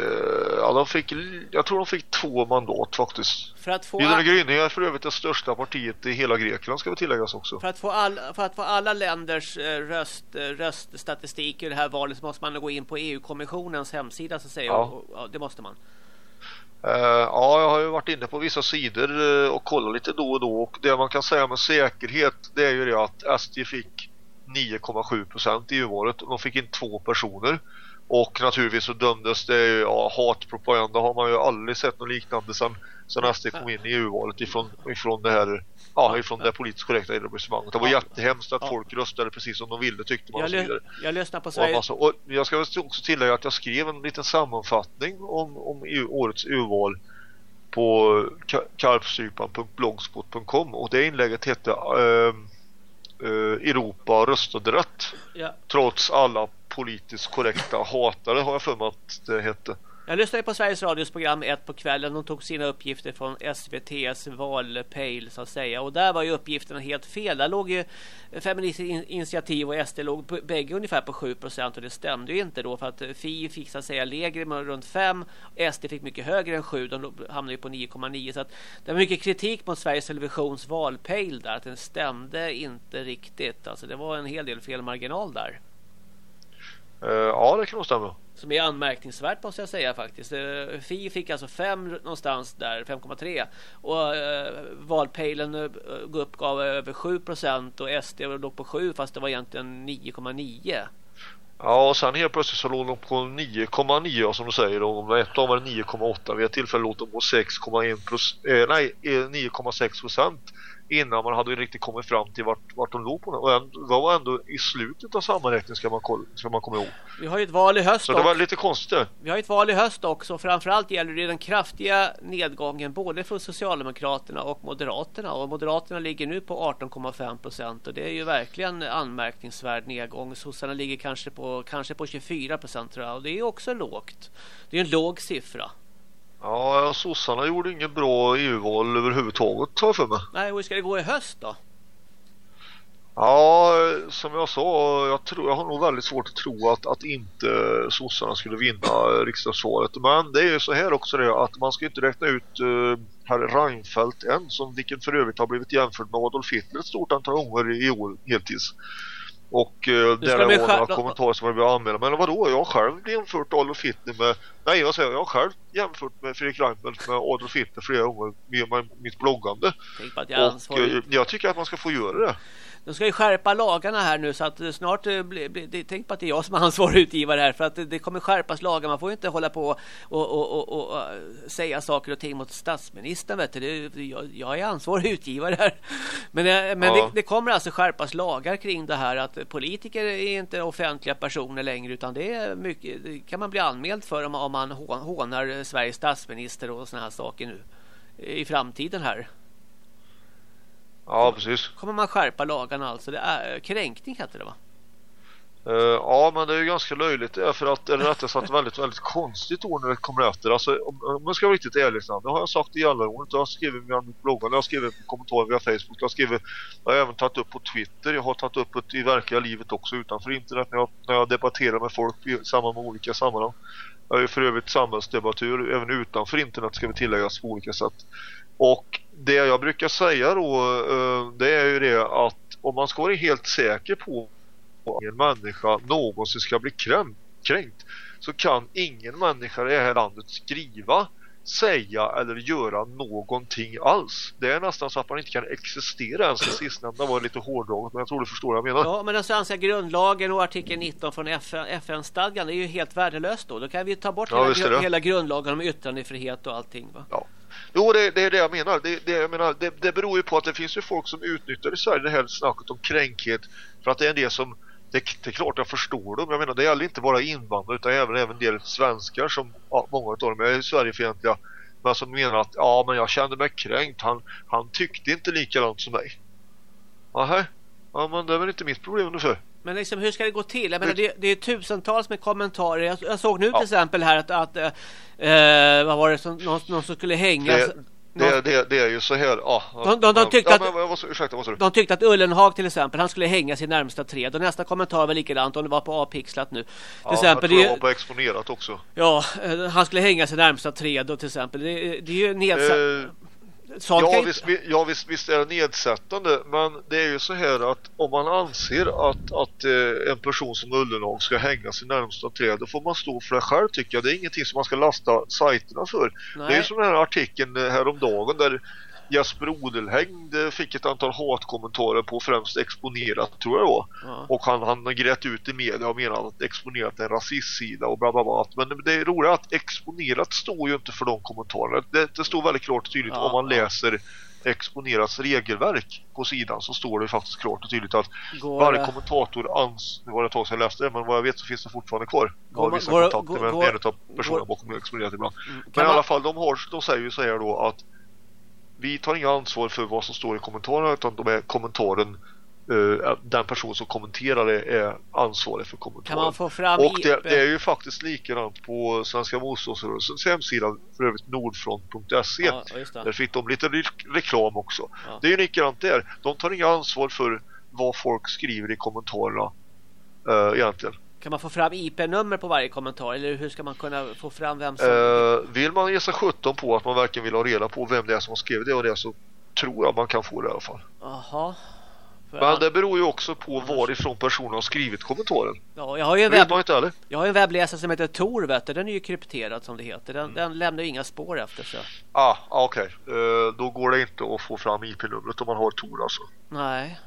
ja, de fick, jag tror de fick två mandat faktiskt. För att få Gyllene Gryning är för övrigt det största partiet i hela Grekland ska vi tilläggas också. För att få, all, för att få alla länders eh, röst, eh, röststatistik i det här valet så måste man gå in på EU-kommissionens hemsida så säga. Ja. Och, och, det måste man. Uh, ja, jag har ju varit inne på vissa sidor och kollat lite då och då och det man kan säga med säkerhet det är ju det att SD fick 9,7% i EU-valet och de fick in två personer. Och naturligtvis så dömdes det ja, hatpropaganda har man ju aldrig sett något liknande sen, sen SD kom in i EU-valet ifrån, ifrån det här ja, ifrån det politiskt korrekta etablissemanget. Det var jättehemskt att folk röstade precis som de ville tyckte man jag, och jag lyssnar på Sverige. Och, och jag ska också tillägga att jag skrev en liten sammanfattning om, om EU, årets EU-val på karpstrypan.blogspot.com och det inlägget hette äh, äh, Europa röstade rätt. Ja. Trots alla politiskt korrekta hatare har jag för mig att det hette. Jag lyssnade på Sveriges Radios program 1 på kvällen. De tog sina uppgifter från SVTs valpejl så att säga. Och där var ju uppgifterna helt fel. Där låg ju Feministiskt initiativ och SD låg på, bägge ungefär på 7 procent. Och det stämde ju inte då för att eh, Fi fick så att säga lägre med runt 5. SD fick mycket högre än 7. De hamnade ju på 9,9. Så att det var mycket kritik mot Sveriges Televisions valpejl där. Att den stämde inte riktigt. Alltså det var en hel del felmarginal där. Uh, ja, det kan nog stämma. Som är anmärkningsvärt måste jag säga faktiskt. Uh, Fi fick alltså 5 någonstans där, 5,3. Och uh, valpejlen uh, uppgav över 7 procent och SD låg på 7 fast det var egentligen 9,9. Ja, och sen helt plötsligt så låg de på 9,9 som du säger. Och ett av var 9,8. Vid ett tillfälle låg de på 6,1 procent. nej, 9,6 procent innan man hade riktigt kommit fram till vart, vart de låg på. Och det var ändå i slutet av sammanräkningen ska man, ska man komma ihåg. Vi har ju ett val i höst Så det var lite konstigt. Vi har ett val i höst också. Framförallt gäller det den kraftiga nedgången både för Socialdemokraterna och Moderaterna. Och Moderaterna ligger nu på 18,5 procent. Och det är ju verkligen anmärkningsvärd nedgång. Sossarna ligger kanske på, kanske på 24 procent tror jag. Och det är också lågt. Det är en låg siffra. Ja, sossarna gjorde inget bra EU-val överhuvudtaget tar jag för mig. Nej, hur ska det gå i höst då? Ja, som jag sa, jag, tror, jag har nog väldigt svårt att tro att, att inte sossarna skulle vinna riksdagsvalet. Men det är ju så här också det att man ska inte räkna ut uh, herr Reinfeldt än, som vilken för övrigt har blivit jämförd med Adolf Hitler ett stort antal gånger i år heltids. Och eh, där var några kommentarer som var blivit anmälda. Men vadå, jag har själv jämfört Adolf Hitler med... Nej, vad säger jag? Jag har själv jämfört med Fredrik Reinfeldt med Adolf Hitler flera gånger med mitt bloggande. Jag och eh, jag tycker att man ska få göra det. De ska ju skärpa lagarna här nu så att snart blir, blir, tänk på att det är jag som är ansvarig utgivare här för att det kommer skärpas lagar. Man får inte hålla på och, och, och, och säga saker och ting mot statsministern. Vet du. Jag, jag är ansvarig utgivare här. Men, eh, men ja. det, det, kommer alltså skärpas lagar kring det här att politiker är inte offentliga personer längre utan det, är mycket, det kan man bli anmäld för om, om man hånar Sveriges statsminister och såna här saker nu i framtiden här. Ja, precis. Kommer man skärpa lagarna alltså? Det är kränkning heter det va? Uh, ja, men det är ju ganska löjligt det för att, eller rättare sagt väldigt, väldigt konstigt ord när det kommer efter. Alltså, om, om man ska vara riktigt ärlig, det har jag sagt i alla år. Jag har skrivit via mitt blogg, jag har skrivit på kommentarer via Facebook, jag har skrivit, jag har även tagit upp på Twitter, jag har tagit upp det i verkliga livet också utanför internet när jag, när jag debatterar med folk i samband med olika sammanhang. Jag är för övrigt samhällsdebattör även utanför internet ska vi tilläggas på olika sätt. Och det jag brukar säga då eh, det är ju det att om man ska vara helt säker på att ingen människa någonsin ska bli kränkt så kan ingen människa i det här landet skriva säga eller göra någonting alls. Det är nästan så att man inte kan existera ens. Det sistnämnda var lite hårdraget men jag tror du förstår vad jag menar. Ja, men den svenska grundlagen och artikel 19 från FN-stadgan är ju helt värdelöst då. Då kan vi ta bort ja, hela, hela grundlagen om yttrandefrihet och allting va? Ja. Jo, det, det, är det jag menar. Det, det, jag menar det, det beror ju på att det finns ju folk som utnyttjar i Sverige det här snacket om kränkhet för att det är en del som det, det är klart jag förstår dem. Jag menar det gäller inte bara invandrare utan även även en del svenskar som ja, många av dem är Sverigefientliga men som menar att ja men jag kände mig kränkt. Han, han tyckte inte likadant som mig. Aha. Ja men det är väl inte mitt problem ungefär. Men liksom, hur ska det gå till? Jag menar, det, det är tusentals med kommentarer. Jag, jag såg nu till exempel här att, att äh, vad var det som någon, någon som skulle hänga. Det, det, det, det, är ju så här. Ja, de, de, de tyckte, ja, att, men, ursäkta, de tyckte att Ullenhag till exempel, han skulle hänga sin närmsta träd. Och nästa kommentar var likadant om det var på A-pixlat nu. Till ja, exempel, jag tror det var på exponerat också. Ja, eh, han skulle hänga sin närmsta träd då till exempel. Det, det är ju nedsatt. Eh, ja, visst, ja visst, visst, är det nedsättande men det är ju så här att om man anser att, att eh, en person som Ullenhag ska hänga sin närmsta träd då får man stå för det själv tycker jag. Det är ingenting som man ska lasta sajterna för. Nej. Det är ju som den här artikeln eh, häromdagen där Jesper Odelhängd fick ett antal hatkommentarer på främst exponerat tror jag då. Ja. Och han, han grät ut i media och menade att exponerat är en rasistsida och bla bla bla. Men det är roligt att exponerat står ju inte för de kommentarerna. Det, det står väldigt klart och tydligt ja, om man läser exponerats regelverk på sidan så står det faktiskt klart och tydligt att går, varje kommentator ans nu var det ett tag sedan jag läste det men vad jag vet så finns det fortfarande kvar. Jag har vissa går, kontakter går, med en av personerna bakom exponerat ibland. Mm, men i alla fall de, har, de säger ju så här då att vi tar inga ansvar för vad som står i kommentarerna utan de är kommentaren uh, den person som kommenterar det är ansvarig för kommentaren. Kan man få fram Och det, det, är ju faktiskt likadant på Svenska motståndsrörelsens hemsida, för övrigt nordfront.se. Ja, där fick de lite re reklam också. Ja. Det är ju likadant där. De tar inga ansvar för vad folk skriver i kommentarerna uh, egentligen. Kan man få fram IP-nummer på varje kommentar eller hur ska man kunna få fram vem som... Uh, vill man ge sig 17 på att man verkligen vill ha reda på vem det är som har skrivit det och det så tror jag man kan få det i alla fall. Jaha. Men det beror ju också på varifrån personen har skrivit kommentaren. Ja, jag har ju en, webb... inte, jag har en webbläsare som heter Tor, vet du. Den är ju krypterad som det heter. Den, mm. den lämnar ju inga spår efter sig. Ah, okej. Okay. Uh, då går det inte att få fram IP-numret om man har Tor alltså. Nej.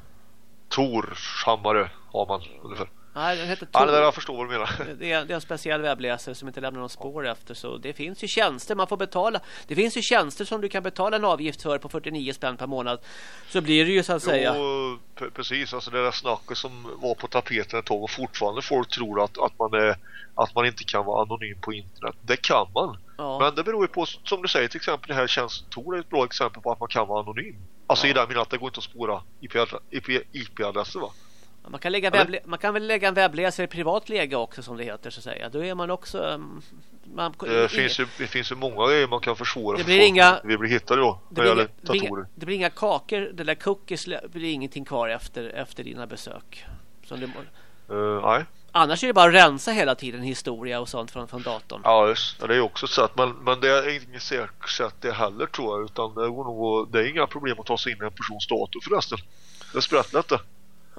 Tor Hammare har man ungefär. Nej, den heter Tor. Ja, jag förstår vad du menar. Det är, det är en speciell webbläsare som inte lämnar någon spår efter. Så det finns ju tjänster man får betala. Det finns ju tjänster som du kan betala en avgift för på 49 spänn per månad. Så blir det ju så att jo, säga. Precis, alltså det där snacket som var på tapeten ett tag och fortfarande folk tror att, att, man är, att man inte kan vara anonym på internet. Det kan man. Ja. Men det beror ju på, som du säger till exempel det här tjänsten Tor är ett bra exempel på att man kan vara anonym. Alltså ja. i den meningen att det går inte att spåra IP-adresser IP, IP va? Man kan, lägga webb, man kan väl lägga en webbläsare i privat läge också som det heter så att säga. Då är man också... Mm, man, det, finns ju, det finns ju många grejer man kan försvåra det blir inga, vi blir hittade då. Det blir, inga, det, blir inga, det blir inga kakor. Det där cookies blir ingenting kvar efter, efter dina besök. Som det, uh, nej. Annars är det bara att rensa hela tiden historia och sånt från, från datorn. Ja, just, det är också ett sätt. Men, men det är inget säkert sätt det heller tror jag. Utan det, går nog, det är inga problem att ta sig in i en persons dator förresten. Det är sprättlätt det.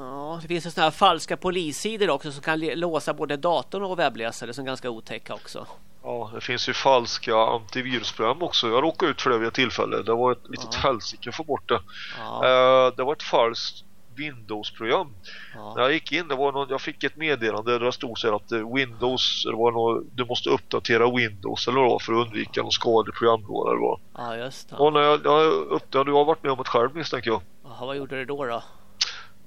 Ja, det finns sådana här falska polissidor också som kan låsa både datorn och webbläsare som är ganska otäcka också. Ja, det finns ju falska antivirusprogram också. Jag råkade ut för det vid ett tillfälle. Det var ett litet ja. helsike att få bort det. Ja. Uh, det var ett falskt Windows-program. Ja. När jag gick in, det var någon, jag fick ett meddelande där det stod så att eh, Windows, det var någon, du måste uppdatera Windows eller vad för att undvika någon skadlig programvara eller vad. Ja, just det. Och när jag, jag uppdaterade, du har varit med om det själv misstänker jag. Jaha, vad gjorde du då då?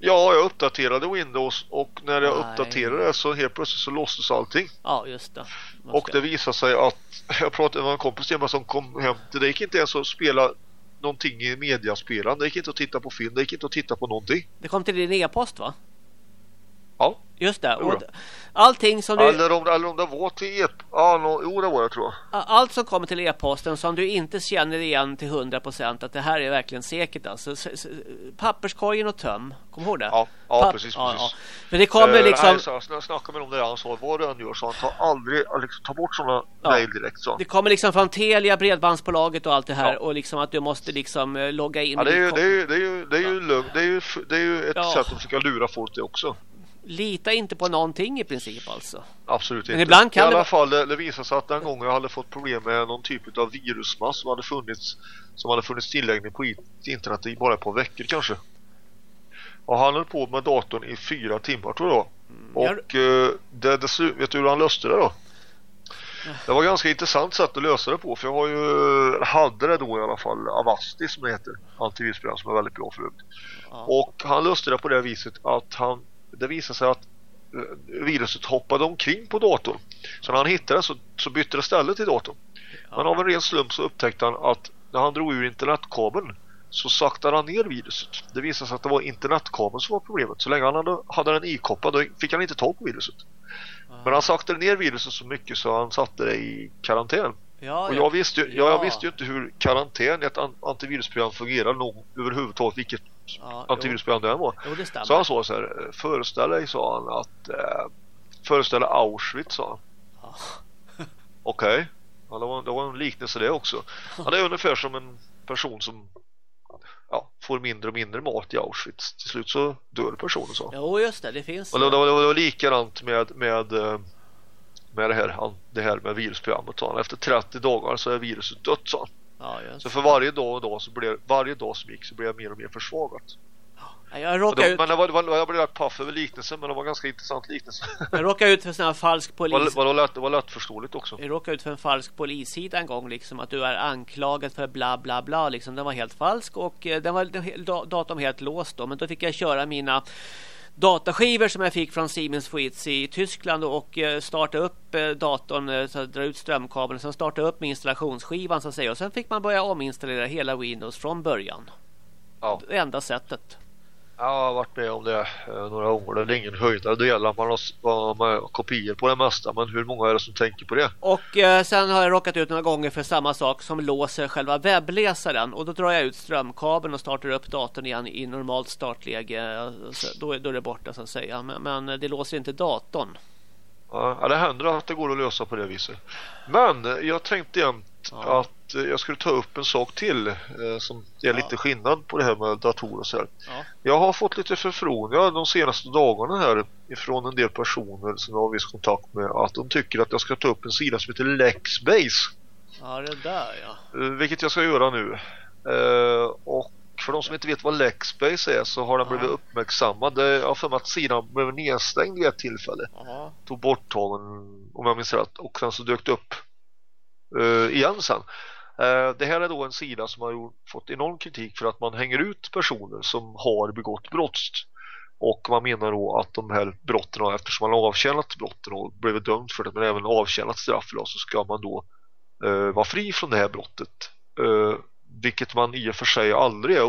Ja, jag uppdaterade Windows och när jag Nej. uppdaterade så helt plötsligt så låstes allting. Ja, just det. Och det visade sig att jag pratade med en kompis mig som kom hem till det gick inte ens att spela någonting i mediaspelaren. Det gick inte att titta på film, det gick inte att titta på någonting. Det kom till din e-post va? Ja. Just det. Och allting som du... Eller om, eller om det var till e ja, no, jo, det var jag tror Allt som kommer till e-posten som du inte känner igen till 100% att det här är verkligen säkert. Alltså, papperskorgen och töm. Kommer du ihåg det? Ja, ja Papp precis. Ja, precis. Ja. Men det kommer uh, liksom... Nej, så, jag snackade med dem där han sa vad du än gör så han tar aldrig, liksom, ta bort sådana ja. mail direkt. Så. Det kommer liksom från Telia, Bredbandsbolaget och allt det här ja. och liksom att du måste liksom eh, logga in. Ja, det är ju, det är ju, det är ju, det är ju, det är ju, det är ju ett sätt att försöka lura folk det också. Lita inte på någonting i princip alltså. Absolut inte. Men ibland kan I alla det... fall det, visade sig att den gången jag hade fått problem med någon typ av virusmass som hade funnits som hade funnits tillgänglig på internet i bara ett par veckor kanske. Och han höll på med datorn i fyra timmar tror jag. Mm, och jag... Eh, det, det, vet du hur han löste det då? Det var ganska intressant sätt att lösa det på för jag har ju hade det då i alla fall Avasti som det heter antivirusprogram som är väldigt bra förut. Ja. Och han löste det på det viset att han det visade sig att eh, viruset hoppade omkring på datorn. Så när han hittade så, så bytte det ställe till datorn. Ja. Men av en ren slump så upptäckte han att när han drog ur internetkabeln så saktade han ner viruset. Det visade sig att det var internetkabeln som var problemet. Så länge han hade, hade den ikopplad då fick han inte tag på viruset. Ja. Men han saktade ner viruset så mycket så han satte det i karantän. Ja, och jag, visste ju, ja. jag visste ju inte hur karantän i ett antivirusprogram fungerar nog överhuvudtaget vilket ja, antivirusprogram det än var. Jo, så han sa så här, föreställ dig sa han att eh, föreställa Auschwitz sa han. Ja. Okej. Okay. Ja, det, var, det var en liknelse det också. Han är ungefär som en person som ja, får mindre och mindre mat i Auschwitz. Till slut så dör personen så. Jo just det, det finns. Och det, det, det, det var likadant med, med eh, med det här, det här med virusprogrammet. Så Efter 30 dagar så är viruset dött så. Ja, så för varje dag och dag så blev varje dag som gick så blev jag mer och mer försvagat. Jag råkade ut... Men det var, det var, jag blev rätt paff över liknelsen men det var en ganska intressant liknelse. Jag råkade ut för sån här falsk polis. Var, var, lätt, det var lättförståeligt också. Jag råkade ut för en falsk polissida en gång liksom att du är anklagad för bla bla bla liksom. Den var helt falsk och eh, den var datorn helt låst då. Men då fick jag köra mina dataskivor som jag fick från Siemens Fritz i Tyskland och eh, starta upp eh, datorn, eh, så dra ut strömkabeln, sen starta upp med installationsskivan så att säga. Och sen fick man börja ominstallera hela Windows från början. Ja. Det enda sättet. Jag har varit med om det eh, några gånger. Det är ingen höjdare. Det gäller att man har, man har kopior på det mesta. Men hur många är det som tänker på det? Och eh, sen har jag råkat ut några gånger för samma sak som låser själva webbläsaren. Och då drar jag ut strömkabeln och startar upp datorn igen i normalt startläge. Eh, då, då är det borta så att säga. Men, men eh, det låser inte datorn. Ja, det händer att det går att lösa på det viset. Men jag tänkte jämt ja. att jag skulle ta upp en sak till eh, som är ja. lite skillnad på det här med datorer och så här. Ja. Jag har fått lite förfrågningar de senaste dagarna här ifrån en del personer som jag har viss kontakt med att de tycker att jag ska ta upp en sida som heter Lexbase. Ja, det där ja. Eh, vilket jag ska göra nu. Eh, och för de som inte vet vad Lexbase är så har den blivit uppmärksammad. Jag har för mig att sidan blev nedstängd vid ett tillfälle. Aha. Tog borttagen om jag minns rätt. Och sen så dök det upp uh, igen sen. Uh, det här är då en sida som har gjort, fått enorm kritik för att man hänger ut personer som har begått brott. Och man menar då att de här brotten, eftersom man har avtjänat brotten och blivit dömd för det men även avtjänat straff så ska man då uh, vara fri från det här brottet. Vilket man i och för sig aldrig är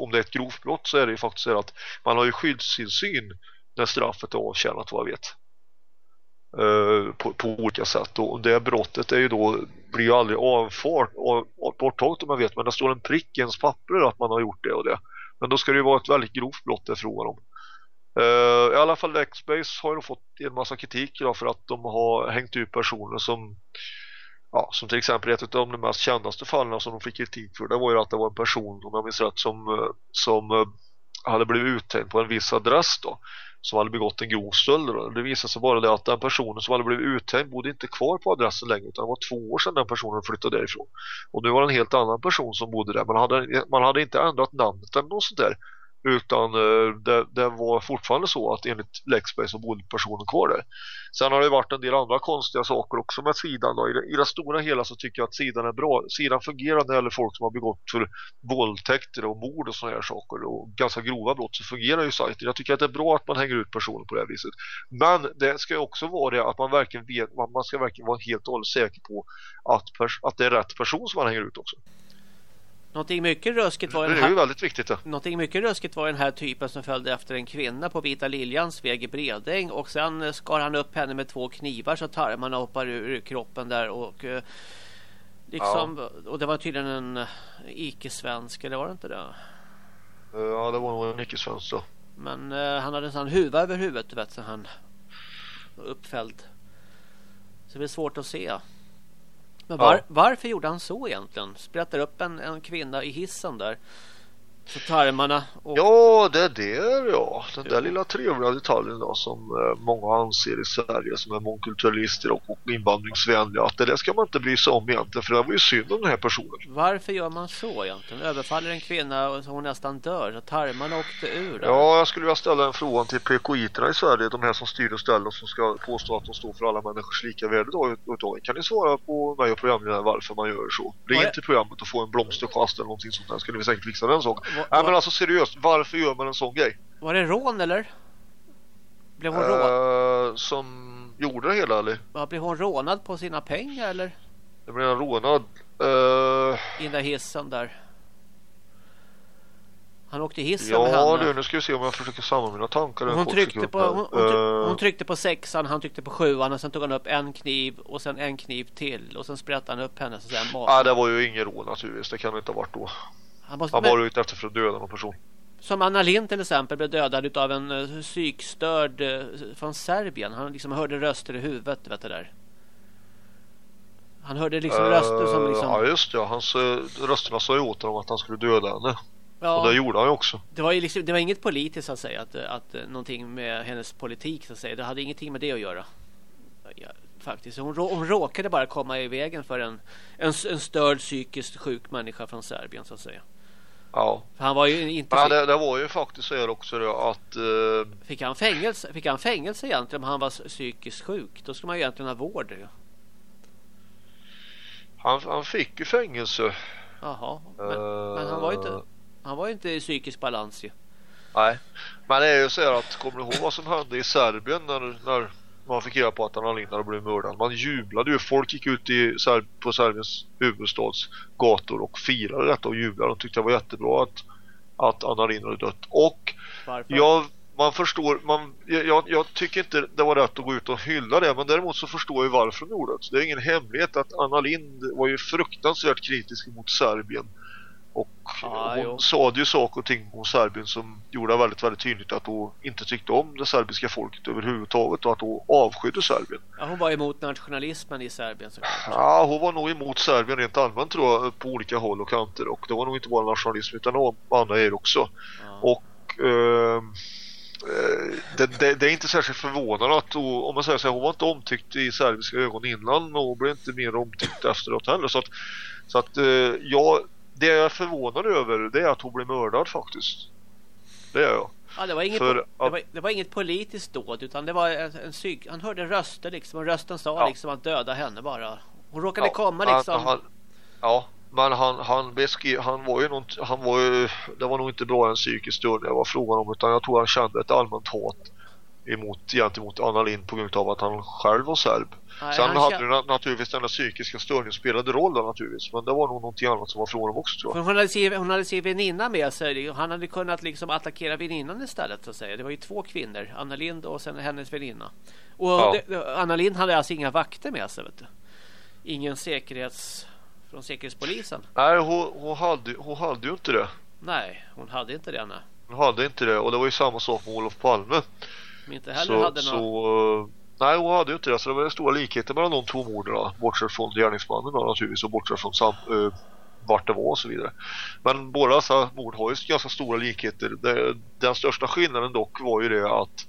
om det är ett grovt brott så är det ju faktiskt så att man har ju skyddsinsyn när straffet är avtjänat vad jag vet. Eh, på, på, olika sätt. Och det brottet är ju då blir ju aldrig avfart och, borttaget om man vet. Men det står en prick i ens papper att man har gjort det och det. Men då ska det ju vara ett väldigt grovt brott det är frågan om. Uh, i alla fall Lexbase har ju fått en massa kritik då, för att de har hängt ut personer som ja, som till exempel ett av de mest kändaste fallen som de fick kritik för det var ju att det var en person om jag minns rätt som, eh, som eh, hade blivit uthängd på en viss adress då som hade begått en grov stöld då. det visade sig bara det att den personen som hade blivit uthängd bodde inte kvar på adressen längre utan det var två år sedan den personen flyttade därifrån. Och nu var det en helt annan person som bodde där. Man hade, man hade inte ändrat namnet eller något sånt där utan eh, det, det, var fortfarande så att enligt Lexbase så bodde personen kvar där. Sen har det varit en del andra konstiga saker också med sidan. Då. I, det, I det stora hela så tycker jag att sidan är bra. Sidan fungerar när det gäller folk som har begått för våldtäkter och mord och sådana här saker. Och ganska grova brott så fungerar ju sajten. Jag tycker att det är bra att man hänger ut personer på det här viset. Men det ska också vara det att man verkligen vet, man ska verkligen vara helt och hållet säker på att, att det är rätt person som man hänger ut också. Någonting mycket ruskigt var den här, det är väldigt viktigt. Ja. Någonting mycket ruskigt var den här typen som följde efter en kvinna på Vita Liljans väg i Bredäng och sen skar han upp henne med två knivar så tarmarna hoppar ur kroppen där och eh, liksom ja. och det var tydligen en eh, icke-svensk eller var det inte det? Ja, det var nog en icke-svensk då. Men uh, han hade en sån huva över huvudet, du vet, så han uppfälld. Så det är svårt att se. Men var, ja. varför gjorde han så egentligen? Sprättar upp en, en kvinna i hissen där. Så tarmarna och... Ja, det är det ja. Den där lilla trevliga detaljen då, som eh, många anser i Sverige som är mångkulturalister och, invandringsvänliga. Att det där ska man inte bry sig om egentligen för det var ju synd om den här personen. Varför gör man så egentligen? Överfaller en kvinna och hon nästan dör. Så tarmarna åkte ur. Där. Ja, jag skulle vilja ställa en fråga till PKI-terna i Sverige. De här som styr och ställer och som ska påstå att de står för alla människors lika värde då. då. Kan ni svara på mig och programledaren varför man gör så? Ring till programmet och få en blomsterkvast eller någonting sånt där. Skulle vi säkert fixa den saken. Nej men alltså seriöst, varför gör man en sån grej? Var det rån eller? Blev hon uh, rånad? Som gjorde det hela eller? Ja, blev hon rånad på sina pengar eller? Det blev en rånad. Uh... I den där hissen där. Han åkte hissen ja, med henne. Ja du, nu ska vi se om jag försöker samla mina tankar. Hon tryckte, på, hon, hon, uh... hon, tryckte på sexan, han tryckte på sjuan och sen tog han upp en kniv och sen en kniv till och sen sprättade han upp henne. Så sen ah, det var ju ingen rån naturligtvis. Det kan det inte ha varit då. Han, måste, han var ute efter för att döda någon person. Som Anna Lind till exempel blev dödad av en uh, psykstörd uh, från Serbien. Han liksom hörde röster i huvudet, vet du där. Han hörde liksom uh, röster som liksom... Ja just det, hans rösterna sa ju åt honom att han skulle döda henne. Ja, och det gjorde han ju också. Det var, ju liksom, det var inget politiskt att säga, att, att, att någonting med hennes politik så att säga. Det hade ingenting med det att göra. Ja, faktiskt. Hon, hon råkade bara komma i vägen för en, en, en störd psykiskt sjuk människa från Serbien så att säga. Ja. För han var ju inte... Ja, det, det var ju faktiskt så också då att... Uh... Fick han fängelse? Fick han fängelse egentligen om han var psykiskt sjuk? Då skulle man ju egentligen ha vård. Ja. Han, han fick ju fängelse. Jaha, men, uh... men han var ju inte... Han var inte i psykisk balans ju. Nej, men det är ju så att kommer du ihåg vad som hände i Serbien när, när man fick reda på att Anna hade blivit mördad. Man jublade ju. Folk gick ut i, på Serbiens huvudstads gator och firade detta och jublade. De tyckte det var jättebra att att Anna Lindh hade dött. Och Varför? jag man förstår, man, jag, jag, tycker inte det var rätt att gå ut och hylla det men däremot så förstår jag varför de gjorde det. Det är ingen hemlighet att Anna Lind var ju fruktansvärt kritisk mot Serbien. Och ah, hon jo. sa ju saker och ting om Serbien som gjorde väldigt, väldigt tydligt att hon inte tyckte om det serbiska folket överhuvudtaget och att hon avskydde Serbien. Ja, hon var emot nationalismen i Serbien såklart. Ja, hon var nog emot Serbien rent allmänt tror jag på olika håll och kanter och det var nog inte bara nationalism utan andra er också. Ah. Och eh, det, det, det, är inte särskilt förvånande att hon, om man säger så här, hon var inte omtyckt i serbiska ögon innan och hon blev inte mer omtyckt efteråt heller. Så att, så att ja, det jag är förvånad över det är att hon blev mördad faktiskt. Det är jag. Ja, det, var inget, För, det, var, det var inget politiskt dåd utan det var en, en psyk. Han hörde röster liksom och rösten sa ja. liksom att döda henne bara. Hon råkade ja, komma liksom. Han, han, ja, men han, han beskrev, han var ju något, han var ju, det var nog inte bra en psykisk störning det var frågan om utan jag tror han kände ett allmänt hat emot, gentemot Anna Lind på grund av att han själv var serb. Nej, Sen hade kände... naturligtvis den där psykiska störningen spelade roll där naturligtvis. Men det var nog någonting annat som var frågan om också tror jag. Hon hade, sin, hon hade sin väninna med sig. Han hade kunnat liksom attackera väninnan istället så att säga. Det var ju två kvinnor. Anna Lind och sen hennes väninna. Och ja. det, Anna Lind hade alltså inga vakter med sig vet du. Ingen säkerhets från Säkerhetspolisen? Nej, hon, hon, hade, hon hade ju inte det. Nej, hon hade inte det. Nej. Hon hade inte det och det var ju samma sak med Olof Palme. Som inte heller så, hade så, några... Nej, hon hade ju inte det. Så det var en stor likhet mellan de två morden. Bortsett från gärningsmannen då, naturligtvis och bortsett från sam, uh, vart det var och så vidare. Men båda dessa mord har ju ganska stora likheter. Det, den största skillnaden dock var ju det att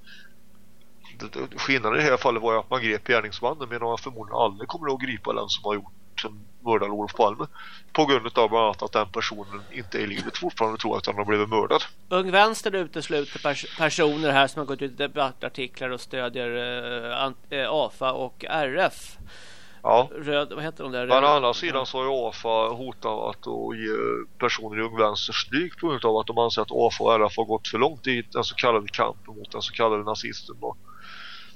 skillnaden i det här fallet var ju att man grep gärningsmannen medan man förmodligen aldrig kommer att gripa den som har gjort som mördade Olof Palme på grund av bland annat att den personen inte är i livet fortfarande tror att han har blivit mördad. Ung Vänster utesluter pers personer här som har gått ut i debattartiklar och stödjer uh, AFA och RF. Ja. Röd, vad heter de där? Men å andra sidan så har AFA hotat att ge personer i Ung Vänster stryk på grund av att de anser att AFA och RF har gått för långt i den så kallade kampen mot den så kallade nazisten.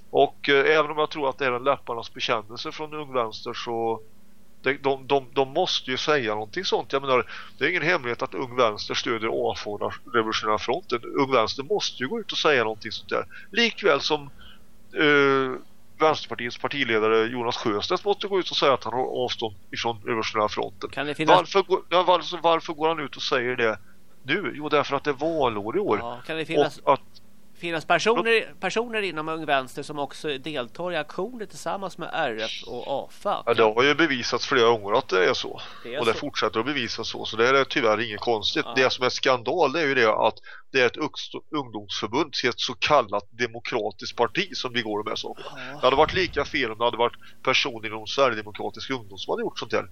Och eh, även om jag tror att det är en läpparnas bekännelse från Ung Vänster så de, de, de, de måste ju säga någonting sånt. Jag menar, det är ingen hemlighet att Ung Vänster stödjer AFA och Revolutionära fronten. Ung Vänster måste ju gå ut och säga någonting sånt där. Likväl som eh, Vänsterpartiets partiledare Jonas Sjöstedt måste gå ut och säga att han har avstånd ifrån Revolutionära fronten. Finnas... varför, ja, varför, varför går han ut och säger det nu? Jo, därför att det är valår i år. Ja, kan det finnas... Och att finnas personer, personer inom Ung Vänster som också deltar i aktioner tillsammans med RF och AFA. Ja, det har ju bevisats flera gånger att det är så. Det är och det så. fortsätter att bevisas så. Så det är tyvärr inget konstigt. Ja. Det som är skandal det är ju det att det är ett ungdomsförbund till ett så kallat demokratiskt parti som begår de här sakerna. Ja. Det hade varit lika fel om det hade varit personer inom Sverigedemokratisk ungdom som hade gjort sånt här.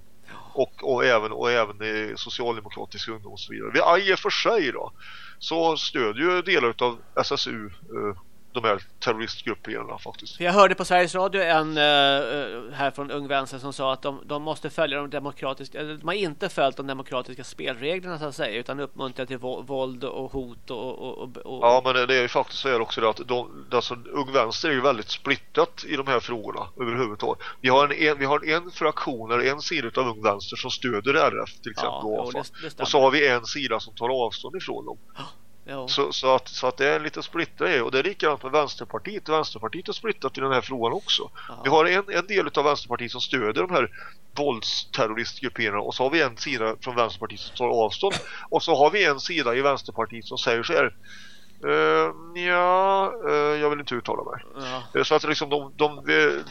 Och, och även, och även i socialdemokratisk ungdom och så vidare. Ja, i och för sig då så stödjer ju delar av SSU eh, de här terroristgrupperna faktiskt. Jag hörde på Sveriges Radio en uh, här från Ung Vänster som sa att de, de måste följa de demokratiska, de har inte följt de demokratiska spelreglerna så att säga utan uppmuntrar till våld och hot och, och, och, och, Ja men det är ju faktiskt så också det att de, alltså, Ung Vänster är ju väldigt splittrat i de här frågorna överhuvudtaget. Vi har en, vi har en fraktion eller en sida av Ung Vänster som stöder RF till exempel ja, och, det, och så har vi en sida som tar avstånd ifrån dem. Så, så, att, så att det är en liten splittring och det är likadant med Vänsterpartiet. Vänsterpartiet är splittrat i den här frågan också. Aha. Vi har en, en del av Vänsterpartiet som stöder de här våldsterroristgrupperna och så har vi en sida från Vänsterpartiet som tar avstånd och så har vi en sida i Vänsterpartiet som säger så här Uh, ja, uh, jag vill inte uttala mig. Ja. Så att liksom de, de,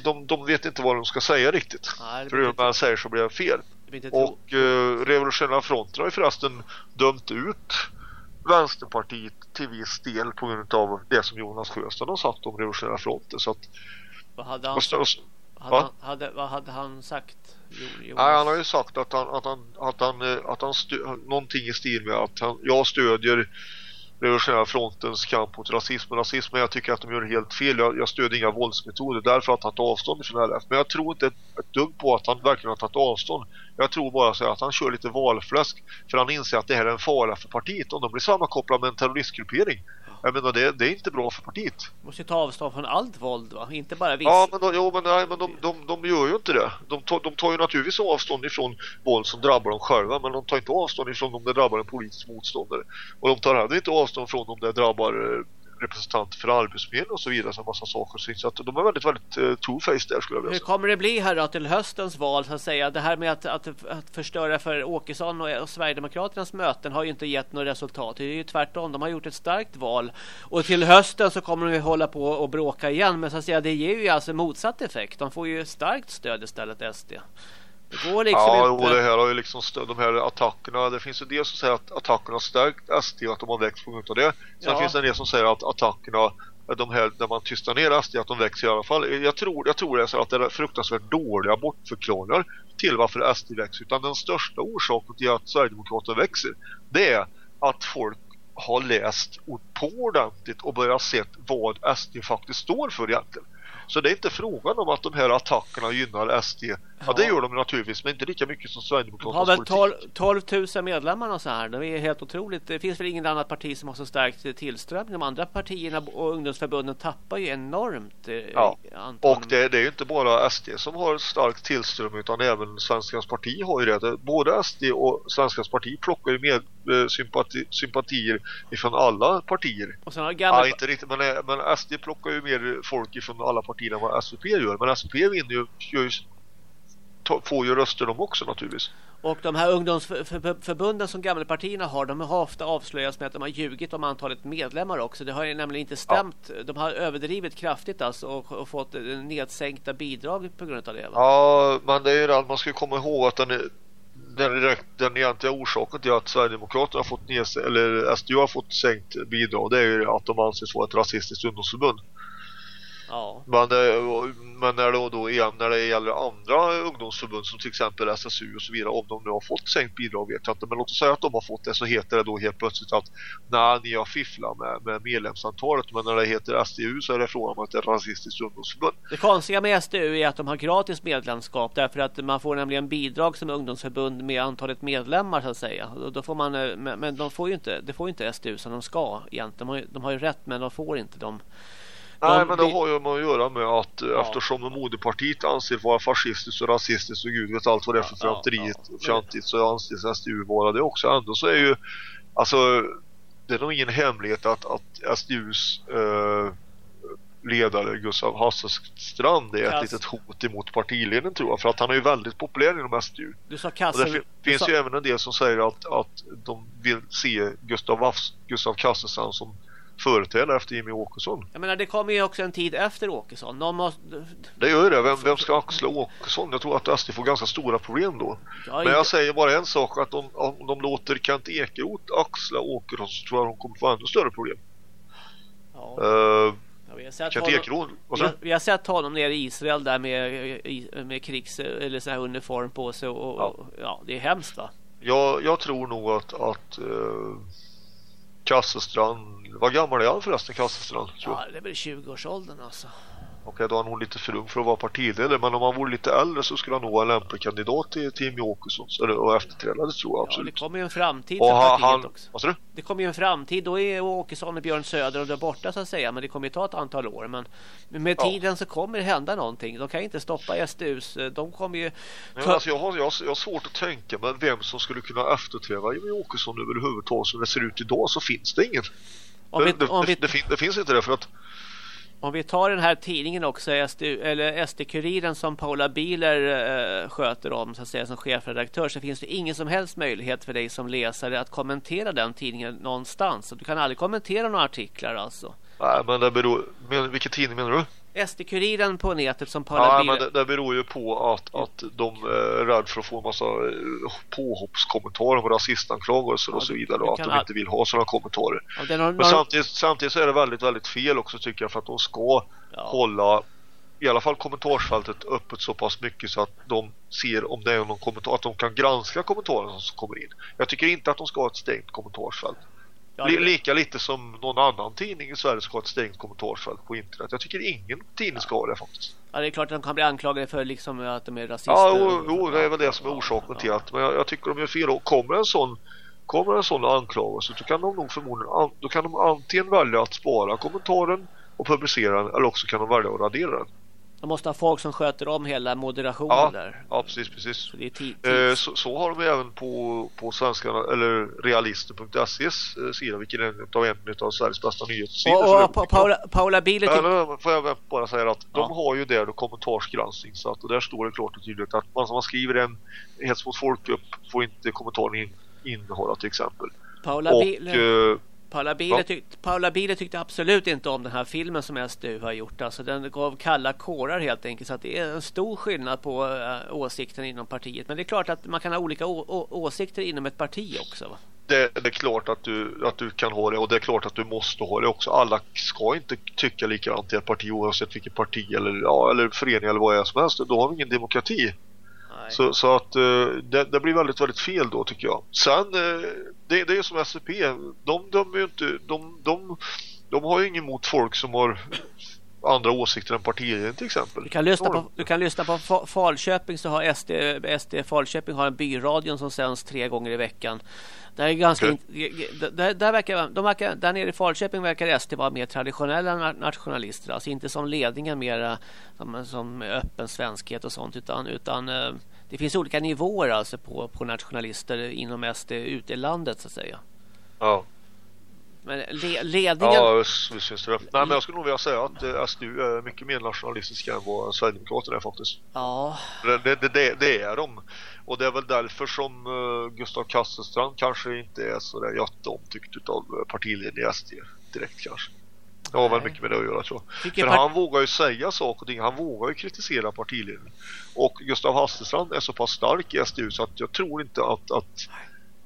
de, de vet inte vad de ska säga riktigt. Nej, För hur man säger så blir det fel. Det och uh, Revolutionära fronten har ju förresten dömt ut Vänsterpartiet till viss del på grund av det som Jonas Sjöstrand har sagt om Revolutionära fronten. Så att, vad hade han, och, hade, va? han, hade, vad hade han sagt? Nej, han har ju sagt att han, att han, att han, att han stö, någonting i stil med att han, jag stödjer revolutionära frontens kamp mot rasism och rasism men jag tycker att de gör helt fel. Jag, jag stödjer inga våldsmetoder därför att han tar avstånd från RF. Men jag tror inte ett, ett dugg på att han verkligen har tagit avstånd. Jag tror bara så att han kör lite valfläsk för han inser att det här är en fara för partiet om de blir sammankopplade med en terroristgruppering. Jag menar, det, det är inte bra för partiet. Måste ju ta avstånd från allt våld va? Inte bara viss. Ja, men, de, jo, men, nej, men de, de, de gör ju inte det. De, tar, de tar ju naturligtvis avstånd ifrån våld som drabbar dem själva, men de tar inte avstånd ifrån om det drabbar en politisk motståndare. Och de tar heller inte avstånd från om det drabbar eh, representanter för Arbetsförmedlingen och så vidare. Så massa saker. Så att de är väldigt, väldigt uh, two-faced där skulle jag vilja säga. Hur kommer det bli här då till höstens val så att säga? Det här med att, att, att förstöra för Åkesson och, och Sverigedemokraternas möten har ju inte gett något resultat. Det är ju tvärtom. De har gjort ett starkt val. Och till hösten så kommer de hålla på och bråka igen. Men så att säga, det ger ju alltså motsatt effekt. De får ju starkt stöd istället, SD. Det går liksom ja, inte. och det här har ju liksom de här attackerna. Det finns ju del som säger att attackerna har stärkt SD och att de har växt på grund av det. Sen ja. finns det en del som säger att attackerna de här där man tystar ner SD att de växer i alla fall. Jag tror, jag tror det är så att det är fruktansvärt dåliga bortförklaringar till varför SD växer. Utan den största orsaken till att Sverigedemokraterna växer det är att folk har läst på ordentligt och börjat se vad SD faktiskt står för egentligen. Så det är inte frågan om att de här attackerna gynnar SD. Ja, det gör de naturligtvis, men inte lika mycket som Sverigedemokraternas har väl 12, 12 000 medlemmar och så här. Det är helt otroligt. Det finns väl inget annat parti som har så starkt tillströmning. De andra partierna och ungdomsförbunden tappar ju enormt. Eh, ja, och det, det, är ju inte bara SD som har stark tillströmning utan även Svenskans parti har ju det. Både SD och Svenskans parti plockar ju med eh, sympati, sympatier ifrån alla partier. Och sen har gamla... ja, inte riktigt, men, eh, men SD plockar ju mer folk ifrån alla partier partierna vad SVP gör. Men SVP vinner ju, ju får ju röster de också naturligtvis. Och de här ungdomsförbunden som gammelpartierna har, de har ofta avslöjats med att de har ljugit om antalet medlemmar också. Det har ju nämligen inte stämt. Ja. De har överdrivit kraftigt alltså och, och, fått nedsänkta bidrag på grund av det. Va? Ja, men det är ju det man ska komma ihåg att den, är, den, den egentliga orsaken till att Sverigedemokraterna har fått ned, eller SDU har fått sänkt bidrag det är ju att de anses vara ett rasistiskt ungdomsförbund. Ja. Men, eh, men när, det då igen, när det gäller andra ungdomsförbund som till exempel SSU och så vidare om de nu har fått sänkt bidrag vet jag inte. Men låt oss säga att de har fått det så heter det då helt plötsligt att nej, ni har fifflat med, med medlemsantalet. Men när det heter SDU så är det frågan om ett rasistiskt ungdomsförbund. Det konstiga med SDU är att de har gratis medlemskap därför att man får nämligen bidrag som ungdomsförbund med antalet medlemmar så att säga. Då får man, eh, men de får ju inte, det får ju inte SDU som de ska egentligen. De har, ju, de har ju rätt men de får inte dem. Nej, men det har ju med att göra med att ja. eftersom moderpartiet anser vara fascistiskt och rasistiskt och gud vet allt vad det är för ja, ja. fjantigt så anses SDU vara det också. Ändå så är ju alltså det är nog ingen hemlighet att, att SDUs eh, ledare Gustav Hasselstrand är Kass. ett litet hot emot partiledningen tror jag för att han är ju väldigt populär inom SDU. Du sa Kassel, och det finns sa... ju även en del som säger att, att de vill se Gustav, Gustav Kasselstrand som företrädare efter Jimmy Åkesson. Jag menar det kommer ju också en tid efter Åkesson. Någon måste... Det gör det. Vem, vem ska axla Åkesson? Jag tror att SD får ganska stora problem då. Ja, Men jag säger bara en sak att om, om de låter Kent Ekeroth axla Åkesson så tror jag att de kommer få ännu större problem. Ja. Uh, ja, vi, har Ekeroth, vi, har, vi har sett honom nere i Israel där med, med krigs eller sån här uniform på sig och, och ja. ja. det är hemskt va? Jag, jag tror nog att, att uh, Kasselstrand vad gammal är han förresten, Kasselstrand? Ja, det är väl 20-årsåldern alltså. Okej, då är han nog lite för ung för att vara partiledare. Men om han vore lite äldre så skulle han nog vara en lämplig kandidat till, till Jimmy Åkesson. Och efterträdare tror jag absolut. Ja, det kommer ju en framtid och för partiet han, också. Vad du? Det kommer ju en framtid. Då är Åkesson och Björn Söder och där borta så att säga. Men det kommer ju ta ett antal år. Men med tiden ja. så kommer det hända någonting. De kan inte stoppa SDUs. De kommer ju... Men alltså, jag, har, jag, jag har svårt att tänka mig vem som skulle kunna efterträda Jimmy Åkesson överhuvudtaget. Som det ser ut idag så finns det ingen. Om vi, om vi, det, det, finns inte det för att om vi tar den här tidningen också, SD, eller SD-kuriren som Paula Biler eh, sköter om så att säga, som chefredaktör så finns det ingen som helst möjlighet för dig som läsare att kommentera den tidningen någonstans. Du kan aldrig kommentera några artiklar alltså. Nej, men det beror... Men, vilken tidning menar du? SD-kuriren på nätet som Paula ja, men det, det beror ju på att, att de är rädda för att få en massa eh, påhoppskommentarer och rasistanklagelser ja, och så vidare och att de inte vill ha sådana kommentarer. Ja, någon, men samtidigt, samtidigt så är det väldigt, väldigt fel också tycker jag för att de ska ja. hålla i alla fall kommentarsfältet öppet så pass mycket så att de ser om det är någon kommentar, att de kan granska kommentarerna som kommer in. Jag tycker inte att de ska ha ett stängt kommentarsfält. Ja, Lika lite som någon annan tidning i Sverige ska ha ett stängt kommentarsfält på internet. Jag tycker ingen tidning ska ha det faktiskt. Ja, det är klart att de kan bli anklagade för liksom att de är rasister. Ja, jo, jo det är väl det som är orsaken ja, till att men jag, jag, tycker de gör fel. Och kommer en sån kommer en sån anklagelse så kan de nog förmodligen då kan de antingen välja att spara kommentaren och publicera den eller också kan de välja att radera den. De måste ha folk som sköter om hela moderationen ja, där. Ja, precis, precis. Så, eh, så, så, har de även på, på svenskarna, eller realister.ses eh, sida, vilken är en av, en av Sveriges bästa nyhetssidor. Och, och, och Paula, Paula Bieler... Ja, får jag bara säga att ja. de har ju där då kommentarsgranskning så att, och där står det klart och tydligt att man, som man skriver en hets mot folkgrupp får inte kommentaren in, innehålla till exempel. Paula och, Bieler. Eh, Paula Bieler, tyckte, Paula Bieler tyckte absolut inte om den här filmen som SDU har gjort. Alltså den gav kalla kårar helt enkelt. Så det är en stor skillnad på äh, åsikten inom partiet. Men det är klart att man kan ha olika åsikter inom ett parti också. Det, det, är klart att du, att du kan ha det och det är klart att du måste ha det också. Alla ska inte tycka likadant i ett parti oavsett vilket parti eller, ja, eller förening eller vad det är som helst. Då har vi ingen demokrati. Så, så, att uh, det, det, blir väldigt, väldigt fel då tycker jag. Sen, uh, det, det är som SCP. De, de, är inte, de, de, de har ju ingen emot folk som har andra åsikter än partiledningen till exempel. Du kan lyssna på, du kan lyssna på Falköping så har SD, SD Falköping har en byradion som sänds tre gånger i veckan. Där, är ganska okay. där, där, verkar, de verkar, där nere i Falköping verkar SD vara mer traditionella nationalister. Alltså inte som ledningen mera som, som öppen svenskhet och sånt utan, utan eh, det finns olika nivåer alltså på, på nationalister inom SD ute i landet så att säga. Ja. Men le, ledningen... Ja, visst, det. Nej, men jag skulle nog vilja säga att eh, SDU är mycket mer nationalistiska än vad Sverigedemokraterna är faktiskt. Ja. Det, det, det, det, är de. Och det är väl därför som uh, Gustav Kasselstrand kanske inte är så där jätteomtyckt av eh, partiledningen i SD direkt kanske. Det har väl mycket med det att göra tror jag. För han vågar ju säga saker och ting. Han vågar ju kritisera partiledningen. Och Gustav Hasselstrand är så pass stark i SDU så att jag tror inte att, att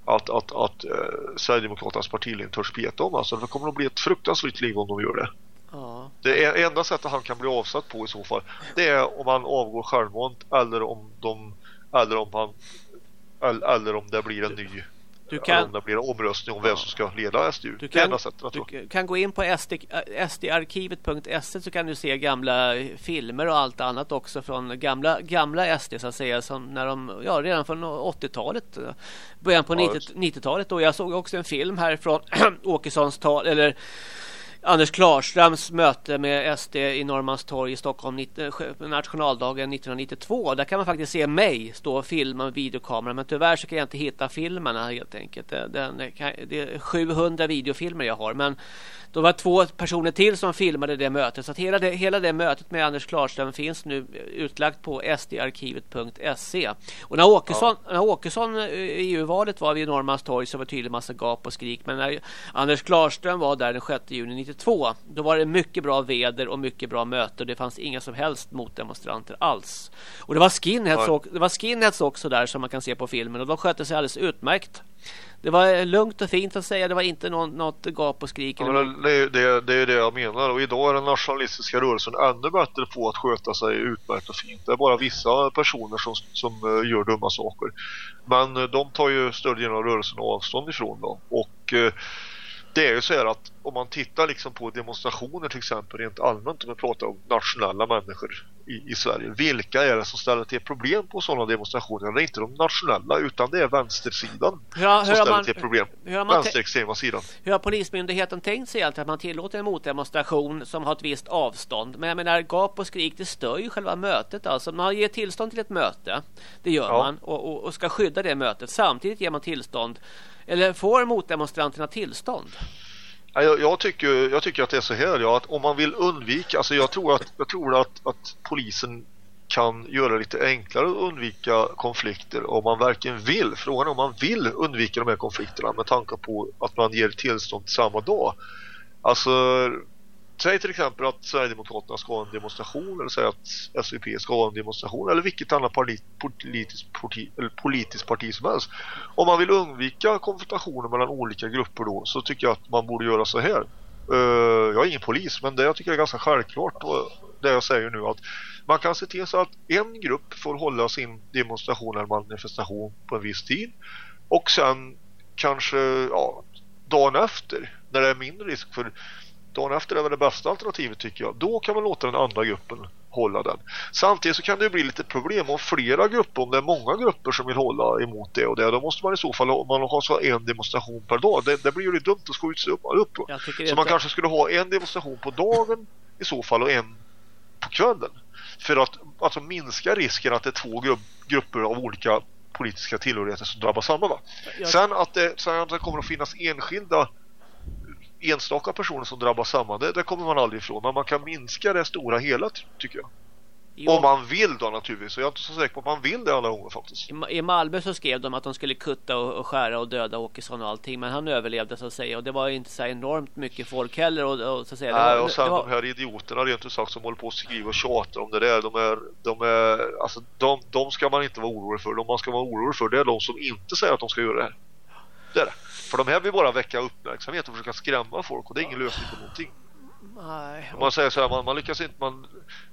att, att, att eh, Sverigedemokraternas partiledning törs peta om. Alltså det kommer att bli ett fruktansvärt liv om de gör det. Ja. Det är enda sättet han kan bli avsatt på i så fall. Det är om han avgår självmant eller om de eller om han eller om det blir en ny du kan, om det blir omröstning om vem som ska leda SDU. Du kan, sättet, du kan gå in på SD, sdarkivet.se så kan du se gamla filmer och allt annat också från gamla, gamla SD så att säga. Som när de, ja, redan från 80-talet, början på ja, 90-talet. Och jag såg också en film här från Åkessons tal, eller Anders Klarströms möte med SD i Norrmalmstorg i Stockholm eh, nationaldagen 1992. Där kan man faktiskt se mig stå och filma med videokamera. Men tyvärr så kan jag inte hitta filmerna helt enkelt. Eh, eh, det är 700 videofilmer jag har. Men det var två personer till som filmade det mötet. Så hela, det, hela det mötet med Anders Klarström finns nu utlagt på sdarkivet.se. Och när Åkesson, ja. när Åkesson eh, i EU-valet var vid Norrmalmstorg så var det tydligen massa gap och skrik. Men när Anders Klarström var där den 6 juni 92 då var det mycket bra väder och mycket bra möte. Det fanns inga som helst motdemonstranter alls. Och det var skinheads, ja. det var skinheads också där som man kan se på filmen och de skötte sig alldeles utmärkt. Det var lugnt och fint att säga. Det var inte någon, något gap och skrik. Ja, det, det, det är det jag menar. Och idag är den nationalistiska rörelsen ännu bättre på att sköta sig utmärkt och fint. Det är bara vissa personer som, som eh, gör dumma saker. Men eh, de tar ju större delen av rörelsen avstånd ifrån dem. Och eh, det är ju så här att om man tittar liksom på demonstrationer till exempel rent allmänt om vi pratar om nationella människor i, i Sverige. Vilka är det som ställer till problem på sådana demonstrationer? Det är inte de nationella utan det är vänstersidan ja, som ställer man, till problem. Vänsterextrema sidan. Hur har Polismyndigheten tänkt sig att man tillåter en motdemonstration som har ett visst avstånd? Men jag menar gap och skrik det stör ju själva mötet. Alltså man ger tillstånd till ett möte. Det gör ja. man och, och, och ska skydda det mötet. Samtidigt ger man tillstånd eller får motdemonstranterna tillstånd? Jag, jag, tycker, jag tycker att det är så här, ja, att om man vill undvika, alltså jag tror att, jag tror att, att polisen kan göra det lite enklare att undvika konflikter om man verkligen vill. Frågan är om man vill undvika de här konflikterna med tanke på att man ger tillstånd samma dag. Alltså Säg till exempel att Sverigedemokraterna ska ha en demonstration eller säg att SVP ska ha en demonstration eller vilket annat politiskt parti, politiskt parti som helst. Om man vill undvika konfrontationer mellan olika grupper då så tycker jag att man borde göra så här. Uh, jag är ingen polis men det jag tycker är ganska självklart och det jag säger nu att man kan se till så att en grupp får hålla sin demonstration eller manifestation på en viss tid och sen kanske ja, dagen efter när det är mindre risk för dagen efter är väl det bästa alternativet tycker jag. Då kan man låta den andra gruppen hålla den. Samtidigt så kan det bli lite problem om flera grupper, om det är många grupper som vill hålla emot det och det, då måste man i så fall man ha så en demonstration per dag. Det, det blir ju dumt att skjuta upp. upp. Så man kanske skulle ha en demonstration på dagen i så fall och en på kvällen. För att alltså, minska risken att det är två grupp, grupper av olika politiska tillhörigheter som drabbas samma. Va? Sen, att det, sen att det kommer att finnas enskilda enstaka personer som drabbas samman, det, det kommer man aldrig ifrån. Men man kan minska det stora hela tycker jag. Jo. Om man vill då naturligtvis. Och jag är inte så säker på att man vill det alla gånger faktiskt. I, Malmö så skrev de att de skulle kutta och, och skära och döda Åkesson och allting. Men han överlevde så att säga. Och det var inte så enormt mycket folk heller. Och, och så att säga. Nej, var, och sen var... de här idioterna rent ut sagt som håller på att skriva och tjata om det där. De är, de är, alltså de, de ska man inte vara orolig för. De man ska vara orolig för det är de som inte säger att de ska göra det här. Det är det. För de här vill bara väcka uppmärksamhet och försöka skrämma folk. Och det är ingen lösning på någonting. Nej. Man säger så här, man, man lyckas inte, man,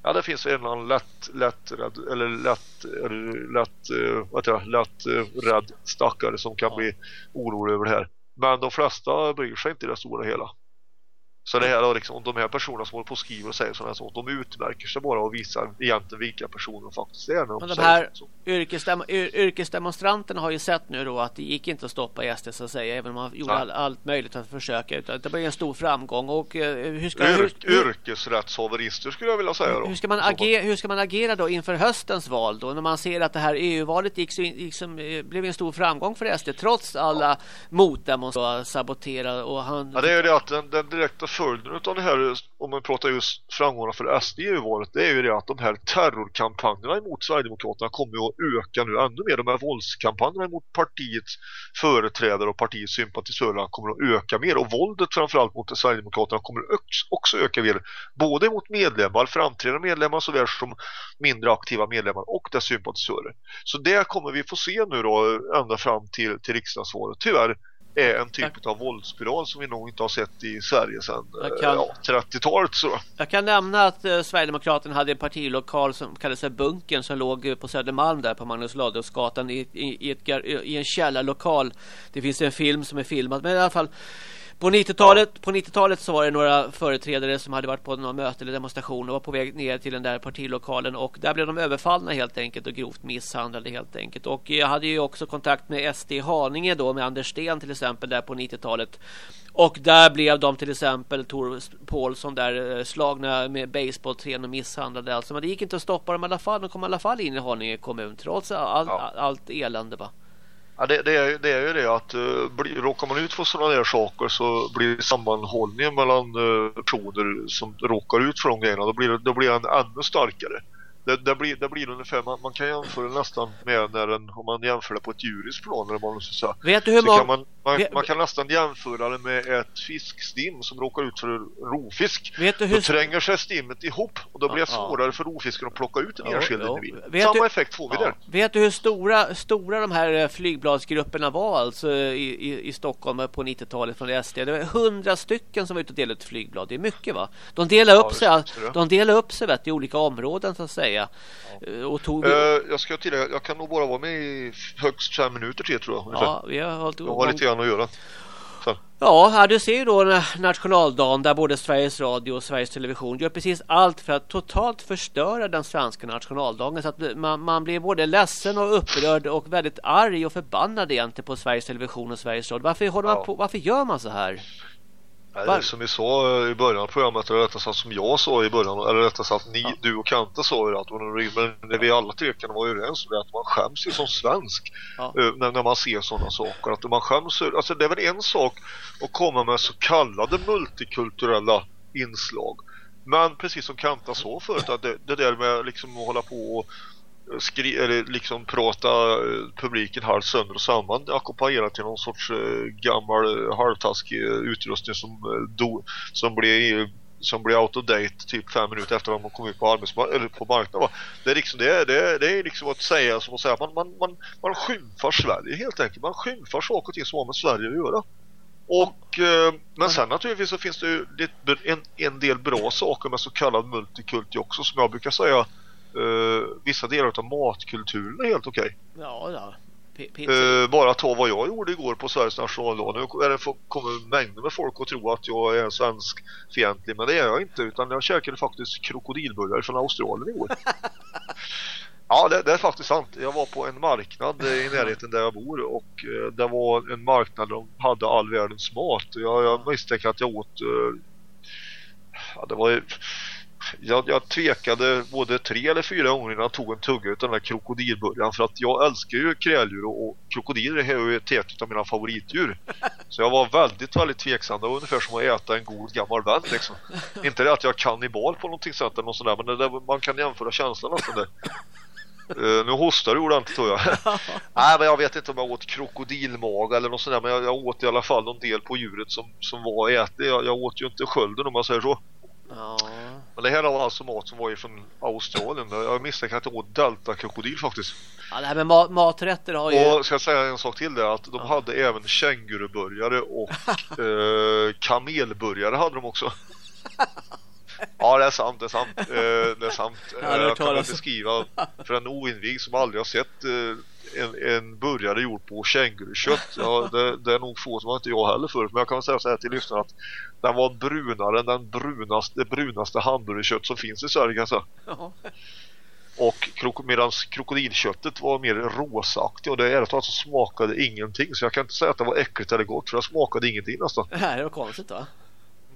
ja det finns en annan lätt, lätt rädd, eller lätt, lätt, uh, vad jag, lätt uh, rädd stackare som kan ja. bli orolig över det här. Men de flesta bryr sig inte i det stora hela. Så det här liksom, de här personerna som håller på och skriver och säger sådana saker, de utmärker sig bara och visar egentligen vilka personer de faktiskt är. När Men de här yrkesdem yrkesdemonstranterna har ju sett nu då att det gick inte att stoppa SD så att säga, även om man gjorde all, allt möjligt att försöka. Utan det blev en stor framgång. Och, uh, hur ska, Yr hur, yrkesrättshaverister skulle jag vilja säga då. Hur ska, man agera, hur ska man agera då inför höstens val då? När man ser att det här EU-valet gick så, liksom, eh, blev en stor framgång för SD trots alla ja. motdemonstrationer sabotera och han... Ja, det är ju det att den, den direkta följden av det här, om man pratar just framgångarna för SD i valet, det är ju det att de här terrorkampanjerna emot Sverigedemokraterna kommer att öka nu ännu mer. De här våldskampanjerna mot partiets företrädare och partiets sympatisörer kommer att öka mer. Och våldet framförallt mot Sverigedemokraterna kommer också öka mer. Både mot medlemmar, framträdande medlemmar såväl som mindre aktiva medlemmar och dess sympatisörer. Så det kommer vi få se nu då ända fram till, till riksdagsvalet. Tyvärr är en typ av våldsspiral som vi nog inte har sett i Sverige sedan kan, ja, 30-talet. Så. Jag kan nämna att eh, Sverigedemokraterna hade en partilokal som kallades för Bunken som låg på Södermalm där på Magnus Ladulåsgatan i, i, i, i en källarlokal. Det finns en film som är filmad men i alla fall på 90-talet ja. på 90-talet så var det några företrädare som hade varit på någon möte eller demonstration och var på väg ner till den där partilokalen och där blev de överfallna helt enkelt och grovt misshandlade helt enkelt. Och jag hade ju också kontakt med SD Haninge då med Anders Sten till exempel där på 90-talet. Och där blev de till exempel Tor Paulsson där eh, slagna med baseballträn och misshandlade alltså. Men det gick inte att stoppa dem i alla fall. De kom i alla fall in i Haninge kommun trots all, ja. allt elände va. Ja, det, det, är, det är ju det att uh, bli, råkar man ut för sådana där saker så blir sammanhållningen mellan uh, personer som råkar ut för de grejerna, då blir, då blir den ännu starkare det, det, blir, det blir ungefär, man, man kan jämföra nästan med när en, om man jämför det på ett djuriskt plan eller vad man ska säga. Vet du hur man... Kan man, man, man, kan nästan jämföra det med ett fiskstim som råkar ut för rovfisk. Vet du hur... Då tränger sig stimmet ihop och då blir det svårare ja. för rovfisken att plocka ut en ja, enskild ja. individ. Samma du... effekt får vi där. Vet du hur stora, stora de här eh, flygbladsgrupperna var alltså i, i, i Stockholm på 90-talet från SD? Det var hundra stycken som var ute och delade ut flygblad. Det är mycket va? De delar upp sig, de delar upp sig vet, i olika områden så att säga säga. Ja. Och tog... Uh, jag ska tillägga, jag kan nog bara vara med i högst fem minuter till tror jag. Ja, vi har hållit... Jag har lite grann att göra. Så. Ja, du ser ju då nationaldagen där både Sveriges Radio och Sveriges Television gör precis allt för att totalt förstöra den svenska nationaldagen. Så att man, man blir både ledsen och upprörd och väldigt arg och förbannad egentligen på Sveriges Television och Sveriges Radio. Varför, håller man på, varför gör man så här? Nej, som vi sa i början av programmet, eller rättare sagt som jag sa i början, eller rättare sagt ni, ja. du och Kante sa ju att men vi alla tre kan vara överens om det att man skäms ju som svensk ja. Eh, när, när man ser sådana saker. Att man skäms, alltså det är väl en sak att komma med så kallade multikulturella inslag. Men precis som Kanta sa förut, att det, det där med liksom att hålla på och skri eller liksom prata eh, publiken halvt sönder och samman ackompanjerat till någon sorts eh, gammal eh, halvtaskig utrustning som, do, som blir som blir out of date typ fem minuter efter att man kom ut på, eller på marknaden. Det är, liksom, det, är, det, är, det är liksom att säga som att säga man, man, man, man skymfar Sverige helt enkelt. Man skymfar saker och ting som har med Sverige att göra. Och, eh, men sen naturligtvis så finns det ju en, en del bra saker med så kallad multikulti också som jag brukar säga uh, vissa delar av matkulturen är helt okej. Okay. Ja, ja. Uh, bara ta vad jag gjorde igår på Sveriges nationaldag. Nu kommer mängder med folk att tro att jag är svensk fientlig, men det är jag inte. Utan jag käkade faktiskt krokodilburgare från Australien igår. ja, det, det, är faktiskt sant. Jag var på en marknad i närheten där jag bor och uh, det var en marknad där de hade all världens mat. Jag, jag misstänker att jag åt... Uh, ja, det var jag, jag tvekade både tre eller fyra gånger innan jag tog en tugga av den här krokodilburgaren för att jag älskar ju kräldjur och, och krokodiler är ju ett av mina favoritdjur. Så jag var väldigt, väldigt tveksam. Det var ungefär som att äta en god gammal vän liksom. Inte det att jag kan kannibal på någonting sånt eller något sånt där, men där, man kan jämföra känslan nästan där. Uh, nu hostar du ordentligt tror jag. Nej men jag vet inte om jag åt krokodilmag eller något sånt där, men jag, jag, åt i alla fall någon del på djuret som, som var ätlig. Jag, jag åt ju inte skölden om man säger så. Ja. Men det här var alltså mat som var från Australien. Jag misstänker att det var delta-krokodil faktiskt. Ja, det här med ma maträtter har ju... Och ska jag säga en sak till där att de ja. hade även känguruburgare och eh, kamelburgare hade de också. Ja, det är sant, det är sant. Eh, det är sant. Ja, jag kan inte skriva för en oinvig som aldrig har sett eh, en, en burgare gjord på kängurukött. Ja, det, det, är nog få som har inte jag heller förut. Men jag kan säga så här till lyssnarna att den var brunare än den brunaste, brunaste hamburgerkött som finns i Sverige. Alltså. Och krok medan krokodilköttet var mer rosaktigt och det är alltså smakade ingenting. Så jag kan inte säga att det var äckligt eller gott för det smakade ingenting nästan. Det var konstigt va?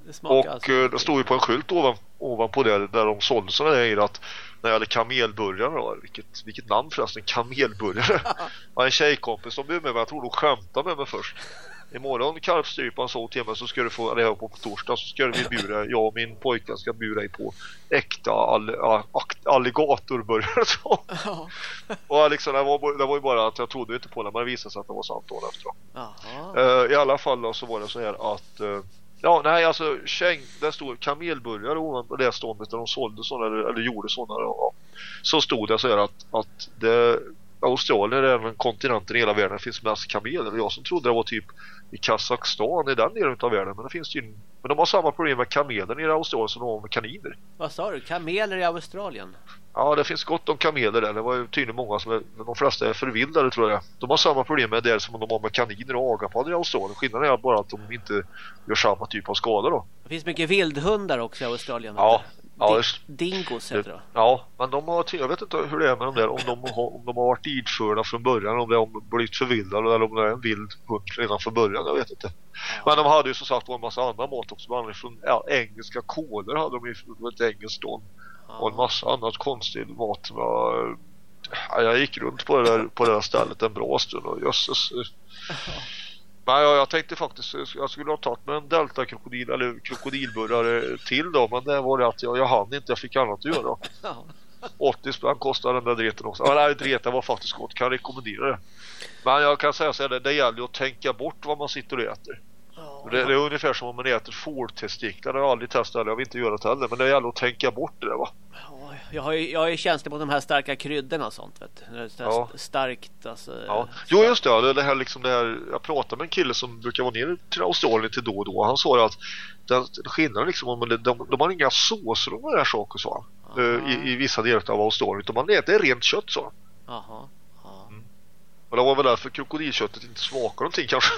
Det och alltså. Eh, det stod ju på en skylt ovan, ovanpå det där de sålde sådana grejer att när jag hade kamelburgare då, vilket, vilket namn förresten, kamelburgare. ja, en tjejkompis som bjöd med mig, jag tror de skämtade med mig först. Imorgon kalvstrypan sa till mig så ska du få, eller på, på torsdag så ska vi bjuda, jag och min pojke ska bjuda dig på äkta all, all, alligatorburgare. Ja. och liksom, det, var, det var ju bara att jag trodde inte på det men det visade sig att det var sant dagen efter. Uh, I alla fall då, så var det så här att uh, Ja, nej alltså Cheng, där stod kamelburgare ovanpå det ståndet där de sålde sådana eller, eller gjorde sådana. Ja. Så stod det så här att, att det, Australien är den kontinenten i hela världen det finns mest kameler. Jag som trodde det var typ i Kazakstan i den delen av världen. Men det finns ju men de har samma problem med kameler i Australien som de har med kaniner. Vad sa du? Kameler i Australien? Ja, det finns gott om kameler där. Det var ju tydligen många som är, de flesta är förvildade tror jag. De har samma problem med det som de har med kaniner och agapaddor i Australien. Skillnaden är bara att de inte gör samma typ av skada då. Det finns mycket vildhundar också i Australien. Ja, Ja, Dingos heter det. Ja, men de har, jag vet inte hur det är med dem där. Om de har, om de har varit idförda från början, om de har blivit förvildade eller om det är en vild hund redan från början. Jag vet inte. Men de hade ju som sagt en massa annan mat också. Bland från ja, engelska koler hade de ju ett engelskt stånd. Och en massa annat konstig mat. Var, ja, jag gick runt på det, där, på det där stället en bra stund och jösses. Nej, jag, tänkte faktiskt jag skulle ha tagit med en delta-krokodil eller krokodilburgare till då. Men det var det att jag, jag hann inte, jag fick annat att göra. 80 spänn kostade den där dreten också. Ja, nej, dreten var faktiskt gott, kan rekommendera det. Men jag kan säga så här, det, det gäller att tänka bort vad man sitter och äter. Det, det, är ungefär som om man äter fårtestiklar. Det har jag aldrig testat, jag vill inte göra det heller. Men det gäller att tänka bort det va jag, har ju, jag är känslig mot de här starka kryddorna och sånt. Vet du. Ja. Starkt alltså. Ja. Jo just det, det här liksom det här, jag pratade med en kille som brukar vara nere till Australien till då och då. Han sa att den, skillnaden liksom, om de, de, de har inga såser och de här saker så i, i vissa delar av Australien. Utan man äter rent kött så. Aha. Mm. Och det var väl därför krokodilköttet inte smakar någonting kanske.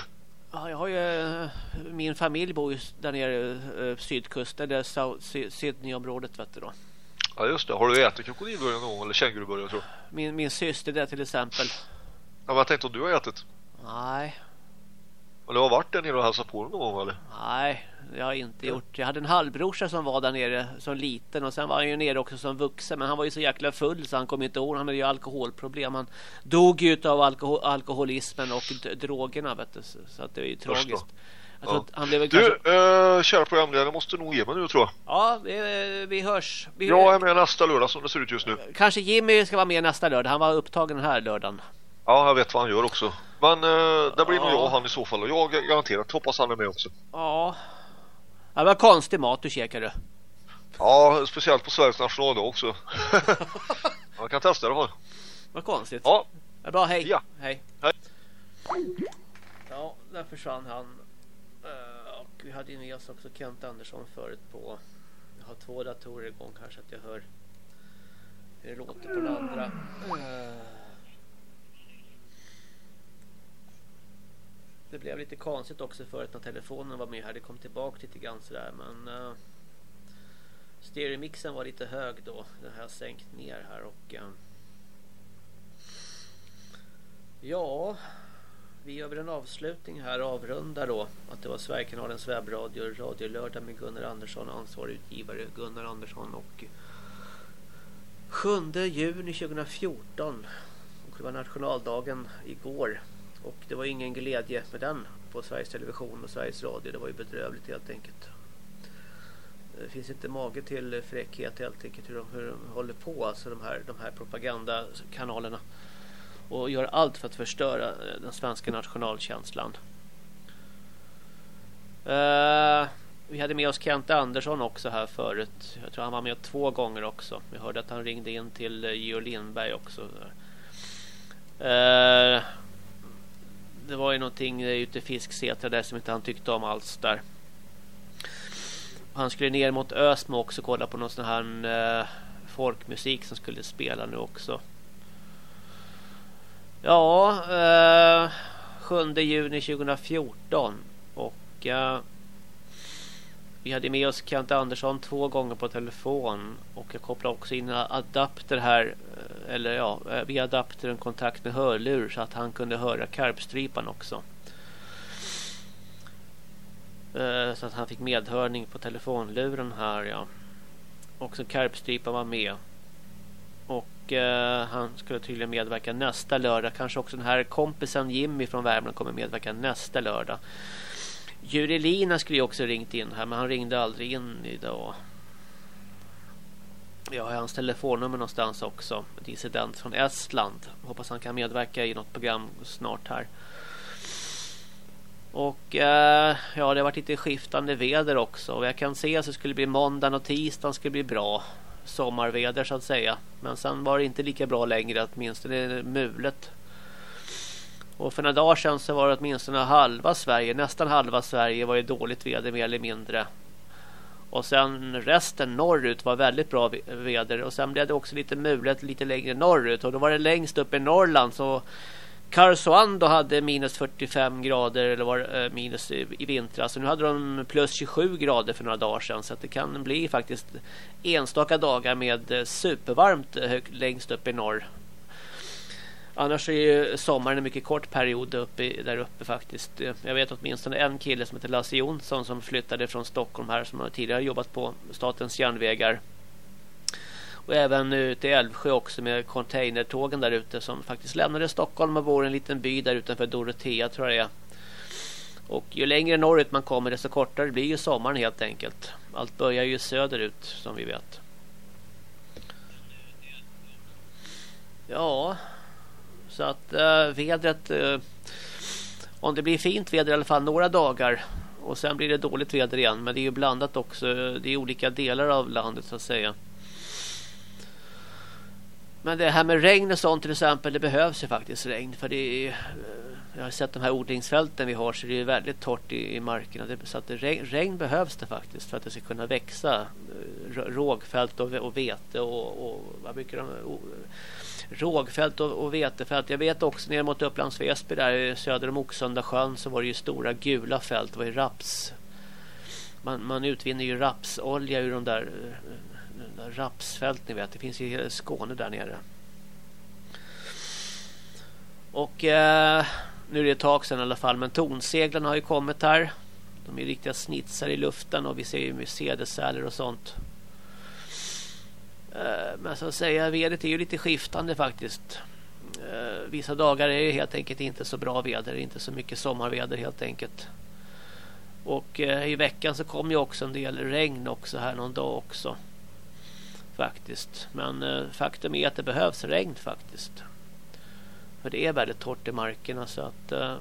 Ja, jag har ju, eh, min familj bor ju där nere eh, sydkusten, det är Sydneyområdet vet du då. Ja just det. Har du ätit krokodilburgare någon gång eller känguruburgare tror du? Min, min syster där till exempel. Ja, vad jag tänkte om du har ätit? Nej. Men du har varit där nere och hälsat på någon gång eller? Nej, jag har inte gjort. Jag hade en halvbrorsa som var där nere som liten och sen var han ju nere också som vuxen. Men han var ju så jäkla full så han kom inte ihåg. Han hade ju alkoholproblem. Han dog ju av alkohol, alkoholismen och drogerna vet du. Så att det är ju tragiskt. Ja. Han blev du, kanske... uh, kära programledare, måste nog ge mig nu tror jag. Ja, vi, vi hörs. Vi... Jag är med nästa lördag som det ser ut just nu. Kanske Jimmy ska vara med nästa lördag. Han var upptagen den här lördagen. Ja, jag vet vad han gör också. Men uh, det blir ja. nog jag och han i så fall. Och jag garanterat hoppas han är med också. Ja. Det var konstig mat du käkade. Ja, speciellt på Sveriges nationaldag också. Man kan testa det. Vad konstigt. Ja. Det är bra, hej. Ja. Hej. Hej. Ja, där försvann han. Vi hade ju med oss också Kent Andersson förut på jag har två datorer igång här så att jag hör hur det låter på den andra. Eh, det blev lite konstigt också förut när telefonen var med här. Det kom tillbaka lite grann sådär. Men uh, stereomixen var lite hög då. Den har jag sänkt ner här och uh, ja, vi gör väl en avslutning här avrundar då att det var Sverigekanalens webbradio Radio Lördag med Gunnar Andersson ansvarig utgivare Gunnar Andersson och 7 juni 2014 och det var nationaldagen igår. Och det var ingen glädje med den på Sveriges Television och Sveriges Radio. Det var ju bedrövligt helt enkelt. Det finns inte mage till fräckhet helt enkelt hur de, hur de håller på alltså de här, de här propagandakanalerna och gör allt för att förstöra eh, den svenska nationalkänslan. Uh, vi hade med oss Kent Andersson också här förut. Jag tror han var med två gånger också. Vi hörde att han ringde in till eh, Georg Lindberg också. Uh, det var ju någonting ute i Fisksätra där som inte han tyckte om alls där. Han skulle ner mot Ösmo också kolla på någon sån här folkmusik som skulle spela nu också. Ja, eh, 7 juni 2014 och eh, vi hade med oss Kent Andersson två gånger på telefon och jag kopplade också in adapter här eh, eller ja, vi via adaptern kontakt med hörlur så att han kunde höra karpstripan också. Eh, så att han fick medhörning på telefonluren här ja. Och så karpstrypan var med. Och eh, han skulle tydligen medverka nästa lördag. Kanske också den här kompisen Jimmy från Värmland kommer medverka nästa lördag. Jurelina skulle ju också ringt in här men han ringde aldrig in idag. Jag har hans telefonnummer någonstans också. Dissident från Estland. Hoppas han kan medverka i något program snart här. Och eh, ja, det har varit lite skiftande väder också. Och jag kan se att det skulle bli måndag och tisdag skulle bli bra sommarväder så att säga. Men sen var det inte lika bra längre, åtminstone mulet. Och för några dagar sedan så var det åtminstone halva Sverige, nästan halva Sverige var ju dåligt väder mer eller mindre. Och sen resten norrut var väldigt bra väder. Och sen blev det också lite mulet lite längre norrut. Och då var det längst upp i Norrland så Karesuando hade minus 45 grader eller var eh, minus i, i vintras. och nu hade de plus 27 grader för några dagar sedan. Så att det kan bli faktiskt enstaka dagar med eh, supervarmt eh, hög, längst upp i norr. Annars är ju sommaren en mycket kort period uppe, där uppe faktiskt. Jag vet åtminstone en kille som heter Lasse Jonsson som flyttade från Stockholm här som tidigare jobbat på Statens järnvägar. Och även ute i Älvsjö också med containertågen där ute som faktiskt lämnade Stockholm och bor i en liten by där utanför Dorotea tror jag det är. Och ju längre norrut man kommer desto kortare blir ju sommaren helt enkelt. Allt börjar ju söderut som vi vet. Ja, så att äh, vädret... Äh, om det blir fint väder i alla fall några dagar och sen blir det dåligt väder igen. Men det är ju blandat också. Det är olika delar av landet så att säga. Men det här med regn och sånt till exempel, det behövs ju faktiskt regn. För det är, eh, jag har sett de här odlingsfälten vi har så det är väldigt torrt i, i markerna. Det, så att det, regn, regn, behövs det faktiskt för att det ska kunna växa eh, rågfält och, och vete och, och vad mycket de... Och, rågfält och, och vetefält. Jag vet också ner mot Upplands Väsby där söder om Oxunda sjön så var det ju stora gula fält. Det var ju raps. Man, man utvinner ju rapsolja ur de där eh, rapsfält ni vet. Det finns i Skåne där nere. Och eh, nu är det ett tag sedan i alla fall. Men tonseglarna har ju kommit här. De är riktiga snitsar i luften och vi ser ju Mercedes-säler och sånt. Eh, men så att säga, vädret är ju lite skiftande faktiskt. Eh, vissa dagar är det helt enkelt inte så bra väder. Inte så mycket sommarväder helt enkelt. Och eh, i veckan så kom ju också en del regn också här någon dag också faktiskt. Men eh, faktum är att det behövs regn faktiskt. För det är väldigt torrt i markerna så att eh,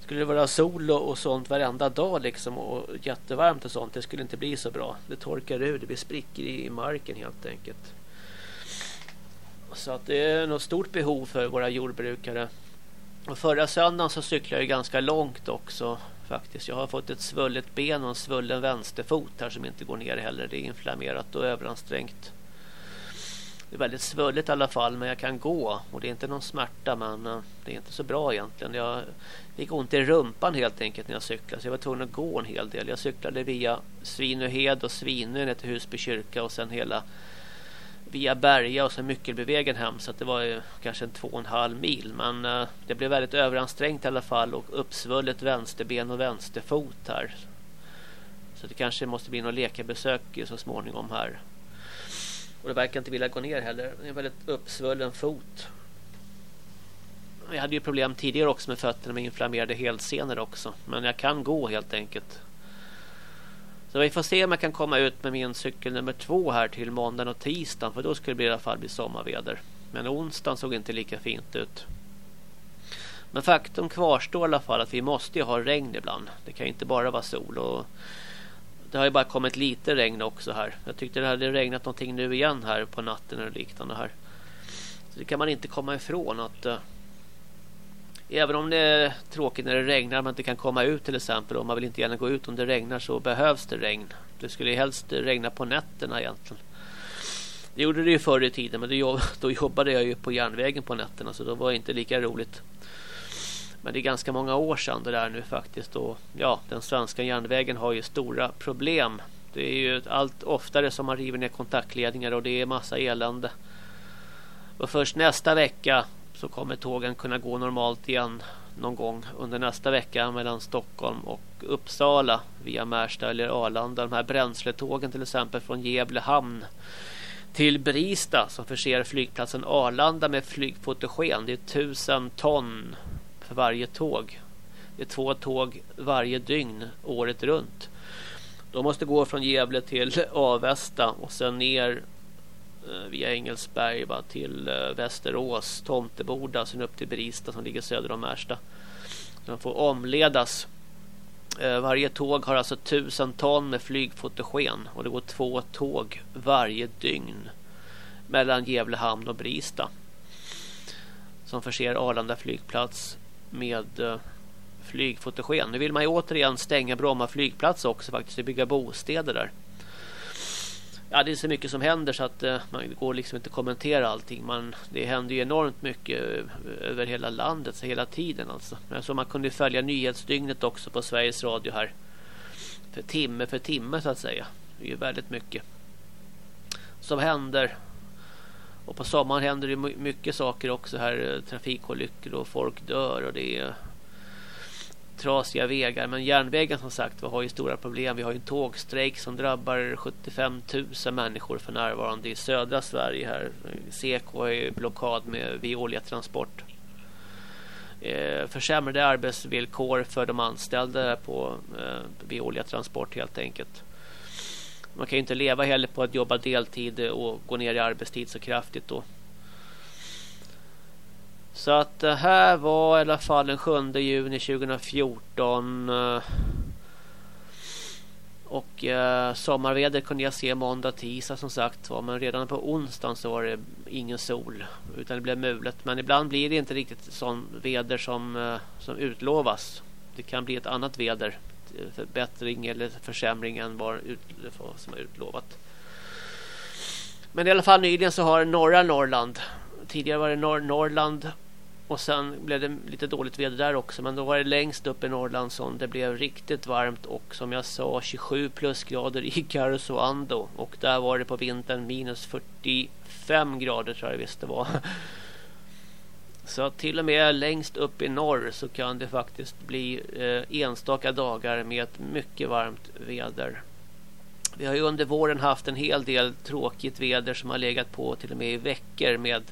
skulle det vara sol och, sånt varenda dag liksom och jättevarmt och sånt det skulle inte bli så bra. Det torkar ur, det blir sprickor i marken helt enkelt. Så att det är något stort behov för våra jordbrukare. Och förra söndagen så cyklade jag ganska långt också faktiskt. Jag har fått ett svullet ben och en svullen vänsterfot här som inte går ner heller. Det är inflammerat och överansträngt. Det är väldigt svullet i alla fall men jag kan gå och det är inte någon smärta men eh, det är inte så bra egentligen. Jag fick ont i rumpan helt enkelt när jag cyklade så jag var tvungen att gå en hel del. Jag cyklade via Svinöhed och Svinö ner till Husby kyrka och sen hela via Berga och sen Myckelbyvägen hem så det var ju kanske en två och en halv mil men eh, det blev väldigt överansträngt i alla fall och uppsvullet vänsterben och vänsterfot här. Så det kanske måste bli något läkarbesök så småningom här. Och det verkar inte vilja gå ner heller. Det är en väldigt uppsvullen fot. Jag hade ju problem tidigare också med fötterna med inflammerade helsenor också. Men jag kan gå helt enkelt. Så vi får se om jag kan komma ut med min cykel nummer två här till måndagen och tisdagen. För då skulle det i alla fall bli sommarväder. Men onsdagen såg inte lika fint ut. Men faktum kvarstår i alla fall att vi måste ha regn ibland. Det kan inte bara vara sol. Och det har ju bara kommit lite regn också här. Jag tyckte det hade regnat någonting nu igen här på natten eller liknande här. Så det kan man inte komma ifrån att uh, även om det är tråkigt när det regnar man inte kan komma ut till exempel och man vill inte gärna gå ut om det regnar så behövs det regn. Det skulle helst regna på nätterna egentligen. Det gjorde det ju förr i tiden men då jobbade jag ju på järnvägen på nätterna så då var det inte lika roligt. Men det är ganska många år sedan det där nu faktiskt. Och ja, den svenska järnvägen har ju stora problem. Det är ju allt oftare som man river ner kontaktledningar och det är massa elände. Och först nästa vecka så kommer tågen kunna gå normalt igen någon gång under nästa vecka mellan Stockholm och Uppsala via Märsta eller Arlanda. De här bränsletågen till exempel från Gävle hamn till Brista som förser flygplatsen Arlanda med flygfotogen. Det är tusen ton för varje tåg. Det är två tåg varje dygn året runt. De måste gå från Gävle till Avesta och sen ner Eh, via Engelsberg va, till eh, Västerås, Tomteboda, sen upp till Brista som ligger söder om Märsta. De får omledas. Eh, varje tåg har alltså tusen ton med flygfotogen och det går två tåg varje dygn mellan Gävle hamn och Brista som förser Arlanda flygplats med flygfotogen. Nu vill man ju återigen stänga Bromma flygplats också faktiskt och bygga bostäder där. Ja, det är så mycket som händer så att eh, man går liksom inte att kommentera allting. Man, det händer ju enormt mycket eh, över hela landet så hela tiden alltså. Men så man kunde följa nyhetsdygnet också på Sveriges Radio här. För timme för timme så att säga. Det är ju väldigt mycket som händer och på sommaren händer det mycket saker också här. Eh, trafikolyckor och folk dör och det är trasiga vägar. Men järnvägen som sagt har ju stora problem. Vi har ju en tågstrejk som drabbar 75 000 människor för närvarande i södra Sverige här. Seko är blockad med Veolia Transport. Eh, försämrade arbetsvillkor för de anställda på eh, Veolia Transport helt enkelt. Man kan ju inte leva heller på att jobba deltid och gå ner i arbetstid så kraftigt då. Så att det här var i alla fall den 7 juni 2014. Eh, och eh, sommarväder kunde jag se måndag tisdag som sagt var. Men redan på onsdagen så var det ingen sol. Utan det blev mulet. Men ibland blir det inte riktigt sån väder som, eh, som utlovas. Det kan bli ett annat väder förbättring eller försämring än vad som är utlovat. Men i alla fall nyligen så har norra Norrland tidigare var det norr Norrland och sen blev det lite dåligt väder där också men då var det längst upp i Norrland som det blev riktigt varmt och som jag sa 27 plusgrader i Karesuando och där var det på vintern minus 45 grader tror jag visst det var. Så till och med längst upp i norr så kan det faktiskt bli eh, enstaka dagar med ett mycket varmt väder. Vi har ju under våren haft en hel del tråkigt väder som har legat på till och med i veckor med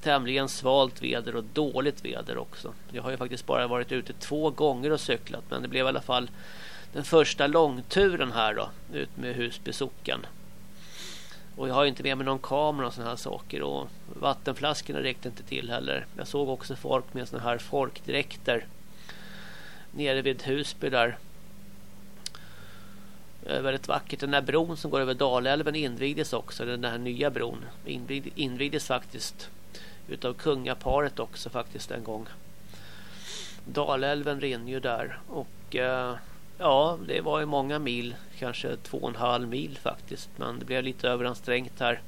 tämligen svalt väder och dåligt väder också. Jag har ju faktiskt bara varit ute två gånger och cyklat men det blev i alla fall den första långturen här då ut med Husby socken. Och jag har inte med mig någon kamera och såna här saker. Och vattenflaskorna räckte inte till heller. Jag såg också folk med såna här folkdräkter. Nere vid Husby där. Det är väldigt vackert. Den där bron som går över Dalälven invigdes också. Den där nya bron invigdes faktiskt. Utav kungaparet också faktiskt en gång. Dalälven rinner ju där. Och... Eh, Ja, det var ju många mil. Kanske två och en halv mil faktiskt. Men det blev lite överansträngt här.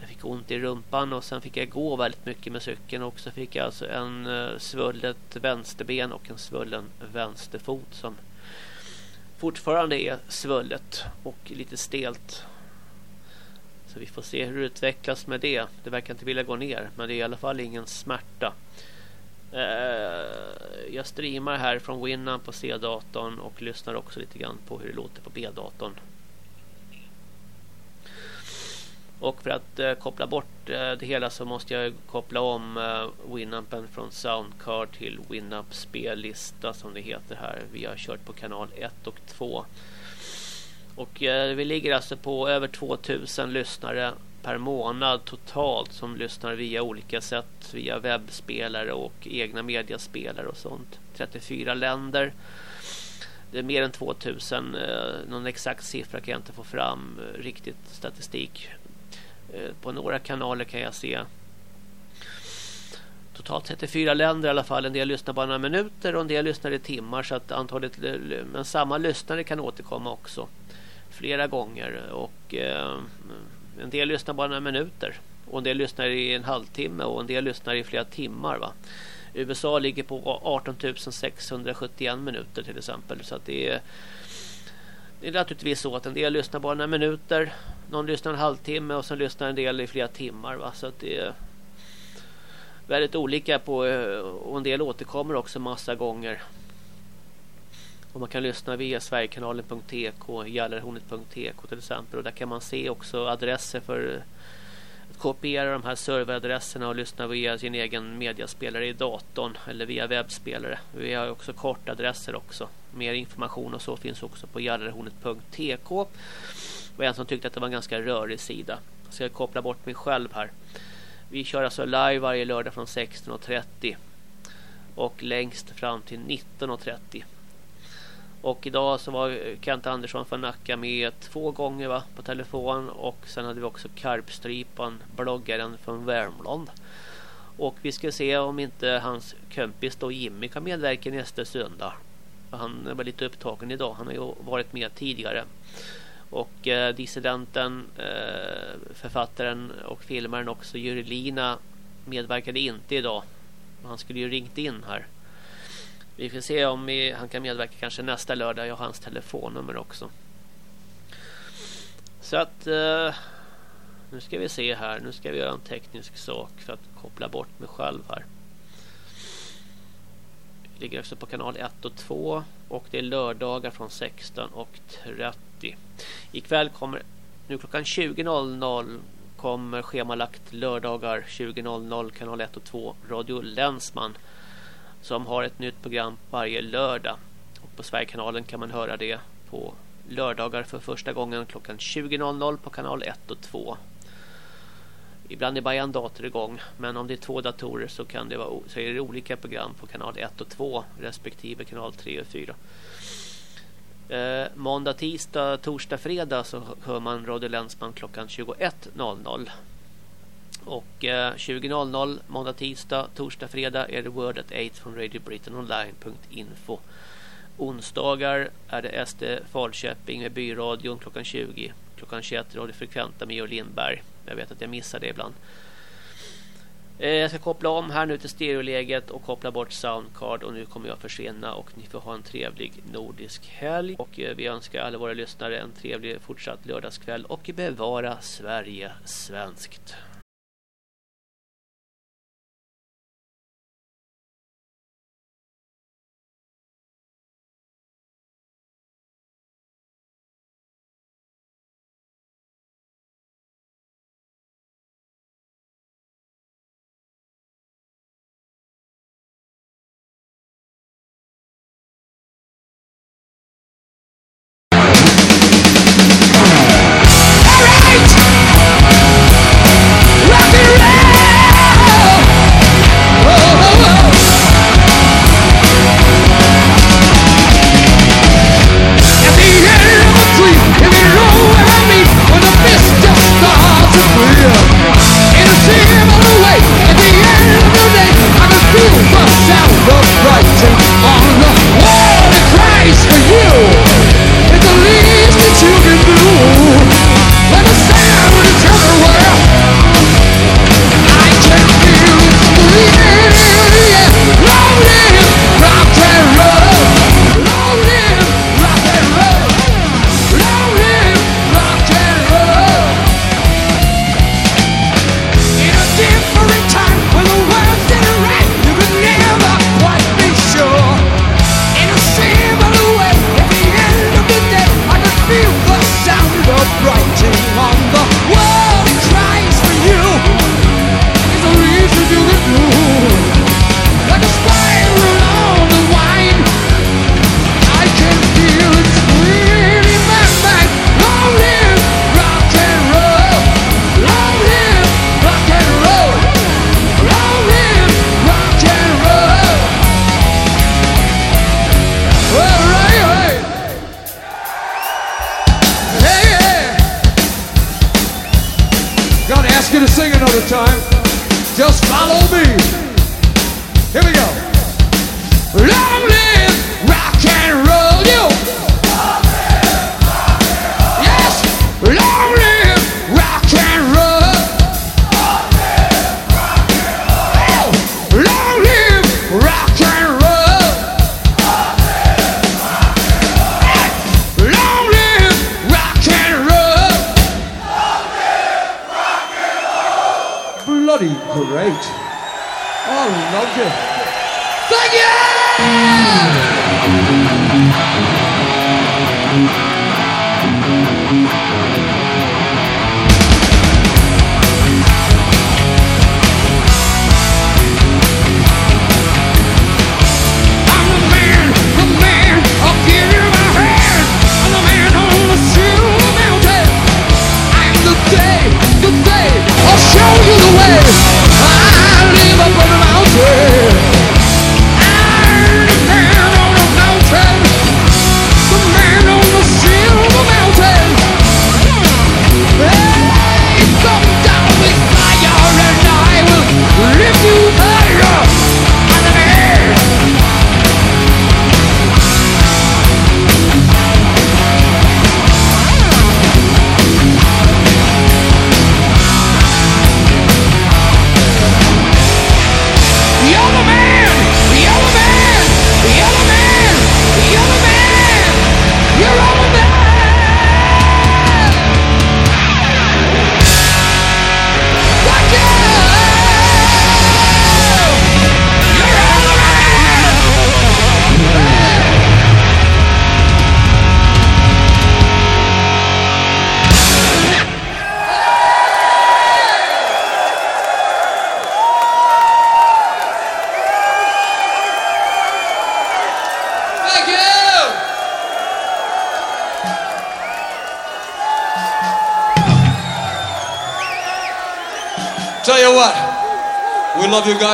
Jag fick ont i rumpan och sen fick jag gå väldigt mycket med cykeln och så fick jag alltså en eh, svullet vänsterben och en svullen vänsterfot som fortfarande är svullet och lite stelt. Så vi får se hur det utvecklas med det. Det verkar inte vilja gå ner men det är i alla fall ingen smärta. Eh, jag streamar här från Winamp på C-datorn och lyssnar också lite grann på hur det låter på B-datorn. Och för att eh, koppla bort eh, det hela så måste jag koppla om uh, Winampen från Soundcard till Winamp spellista som det heter här. Vi har kört på kanal 1 och 2. Och eh, vi ligger alltså på över 2000 lyssnare per månad totalt som lyssnar via olika sätt. Via webbspelare och egna mediaspelare och sånt. 34 länder. Det är mer än 2000. Eh, någon exakt siffra kan jag inte få fram eh, riktigt statistik Eh, på några kanaler kan jag se totalt 34 länder i alla fall. En del lyssnar bara några minuter och en del lyssnar i timmar så att antalet men samma lyssnare kan återkomma också flera gånger och eh, en del lyssnar bara några minuter och en del lyssnar i en halvtimme och en del lyssnar i flera timmar va. USA ligger på 18 671 minuter till exempel så att det är det är naturligtvis så att en del lyssnar bara några minuter. Någon lyssnar en halvtimme och sen lyssnar en del i flera timmar. Va? Så att det är väldigt olika på eh, och en del återkommer också massa gånger. Och man kan lyssna via sverigekanalen.tk, gallerhornet.tk till exempel. Och där kan man se också adresser för att kopiera de här serveradresserna och lyssna via sin egen mediaspelare i datorn eller via webbspelare. Vi har också kortadresser också. Mer information och så finns också på gallerhornet.tk. Det var en som tyckte att det var en ganska rörig sida. Så jag kopplar bort mig själv här. Vi kör alltså live varje lördag från 16.30 och längst fram till 19.30. Och idag så var Kent Andersson från Nacka med två gånger va, på telefon. Och sen hade vi också Karpstrypan, bloggaren från Värmland. Och vi ska se om inte hans kompis då Jimmy kan medverka nästa söndag. Han var lite upptagen idag. Han har ju varit med tidigare. Och eh, dissidenten, eh, författaren och filmaren också, Jurelina medverkade inte idag. Han skulle ju ringt in här. Vi får se om vi, han kan medverka kanske nästa lördag. Jag har hans telefonnummer också. Så att eh, nu ska vi se här. Nu ska vi göra en teknisk sak för att koppla bort mig själv här. Vi ligger också på kanal 1 och 2 och det är lördagar från 16 och 30. Ikväll kommer nu klockan 20.00 kommer schemalagt lördagar 20.00 kanal 1 och 2 Radio Länsman som har ett nytt program varje lördag. Och på Sverigekanalen kan man höra det på lördagar för första gången klockan 20.00 på kanal 1 och 2. Ibland är bara en dator igång men om det är två datorer så, kan det vara, så är det olika program på kanal 1 och 2 respektive kanal 3 och 4. Eh, måndag, tisdag, torsdag, fredag så hör man Radio Länsman klockan 21.00. Och eh, 20.00 måndag, tisdag, torsdag, fredag är det Word at 8 från Radio Britain Online.info. Onsdagar är det SD Falköping med byradion klockan 20. Klockan 21 Radio Frekventa med Georg Lindberg. Jag vet att jag missar det ibland. Eh, jag ska koppla om här nu till stereoläget och koppla bort Soundcard och nu kommer jag försvinna och ni får ha en trevlig nordisk helg och eh, vi önskar alla våra lyssnare en trevlig fortsatt lördagskväll och bevara Sverige svenskt.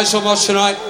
So much tonight.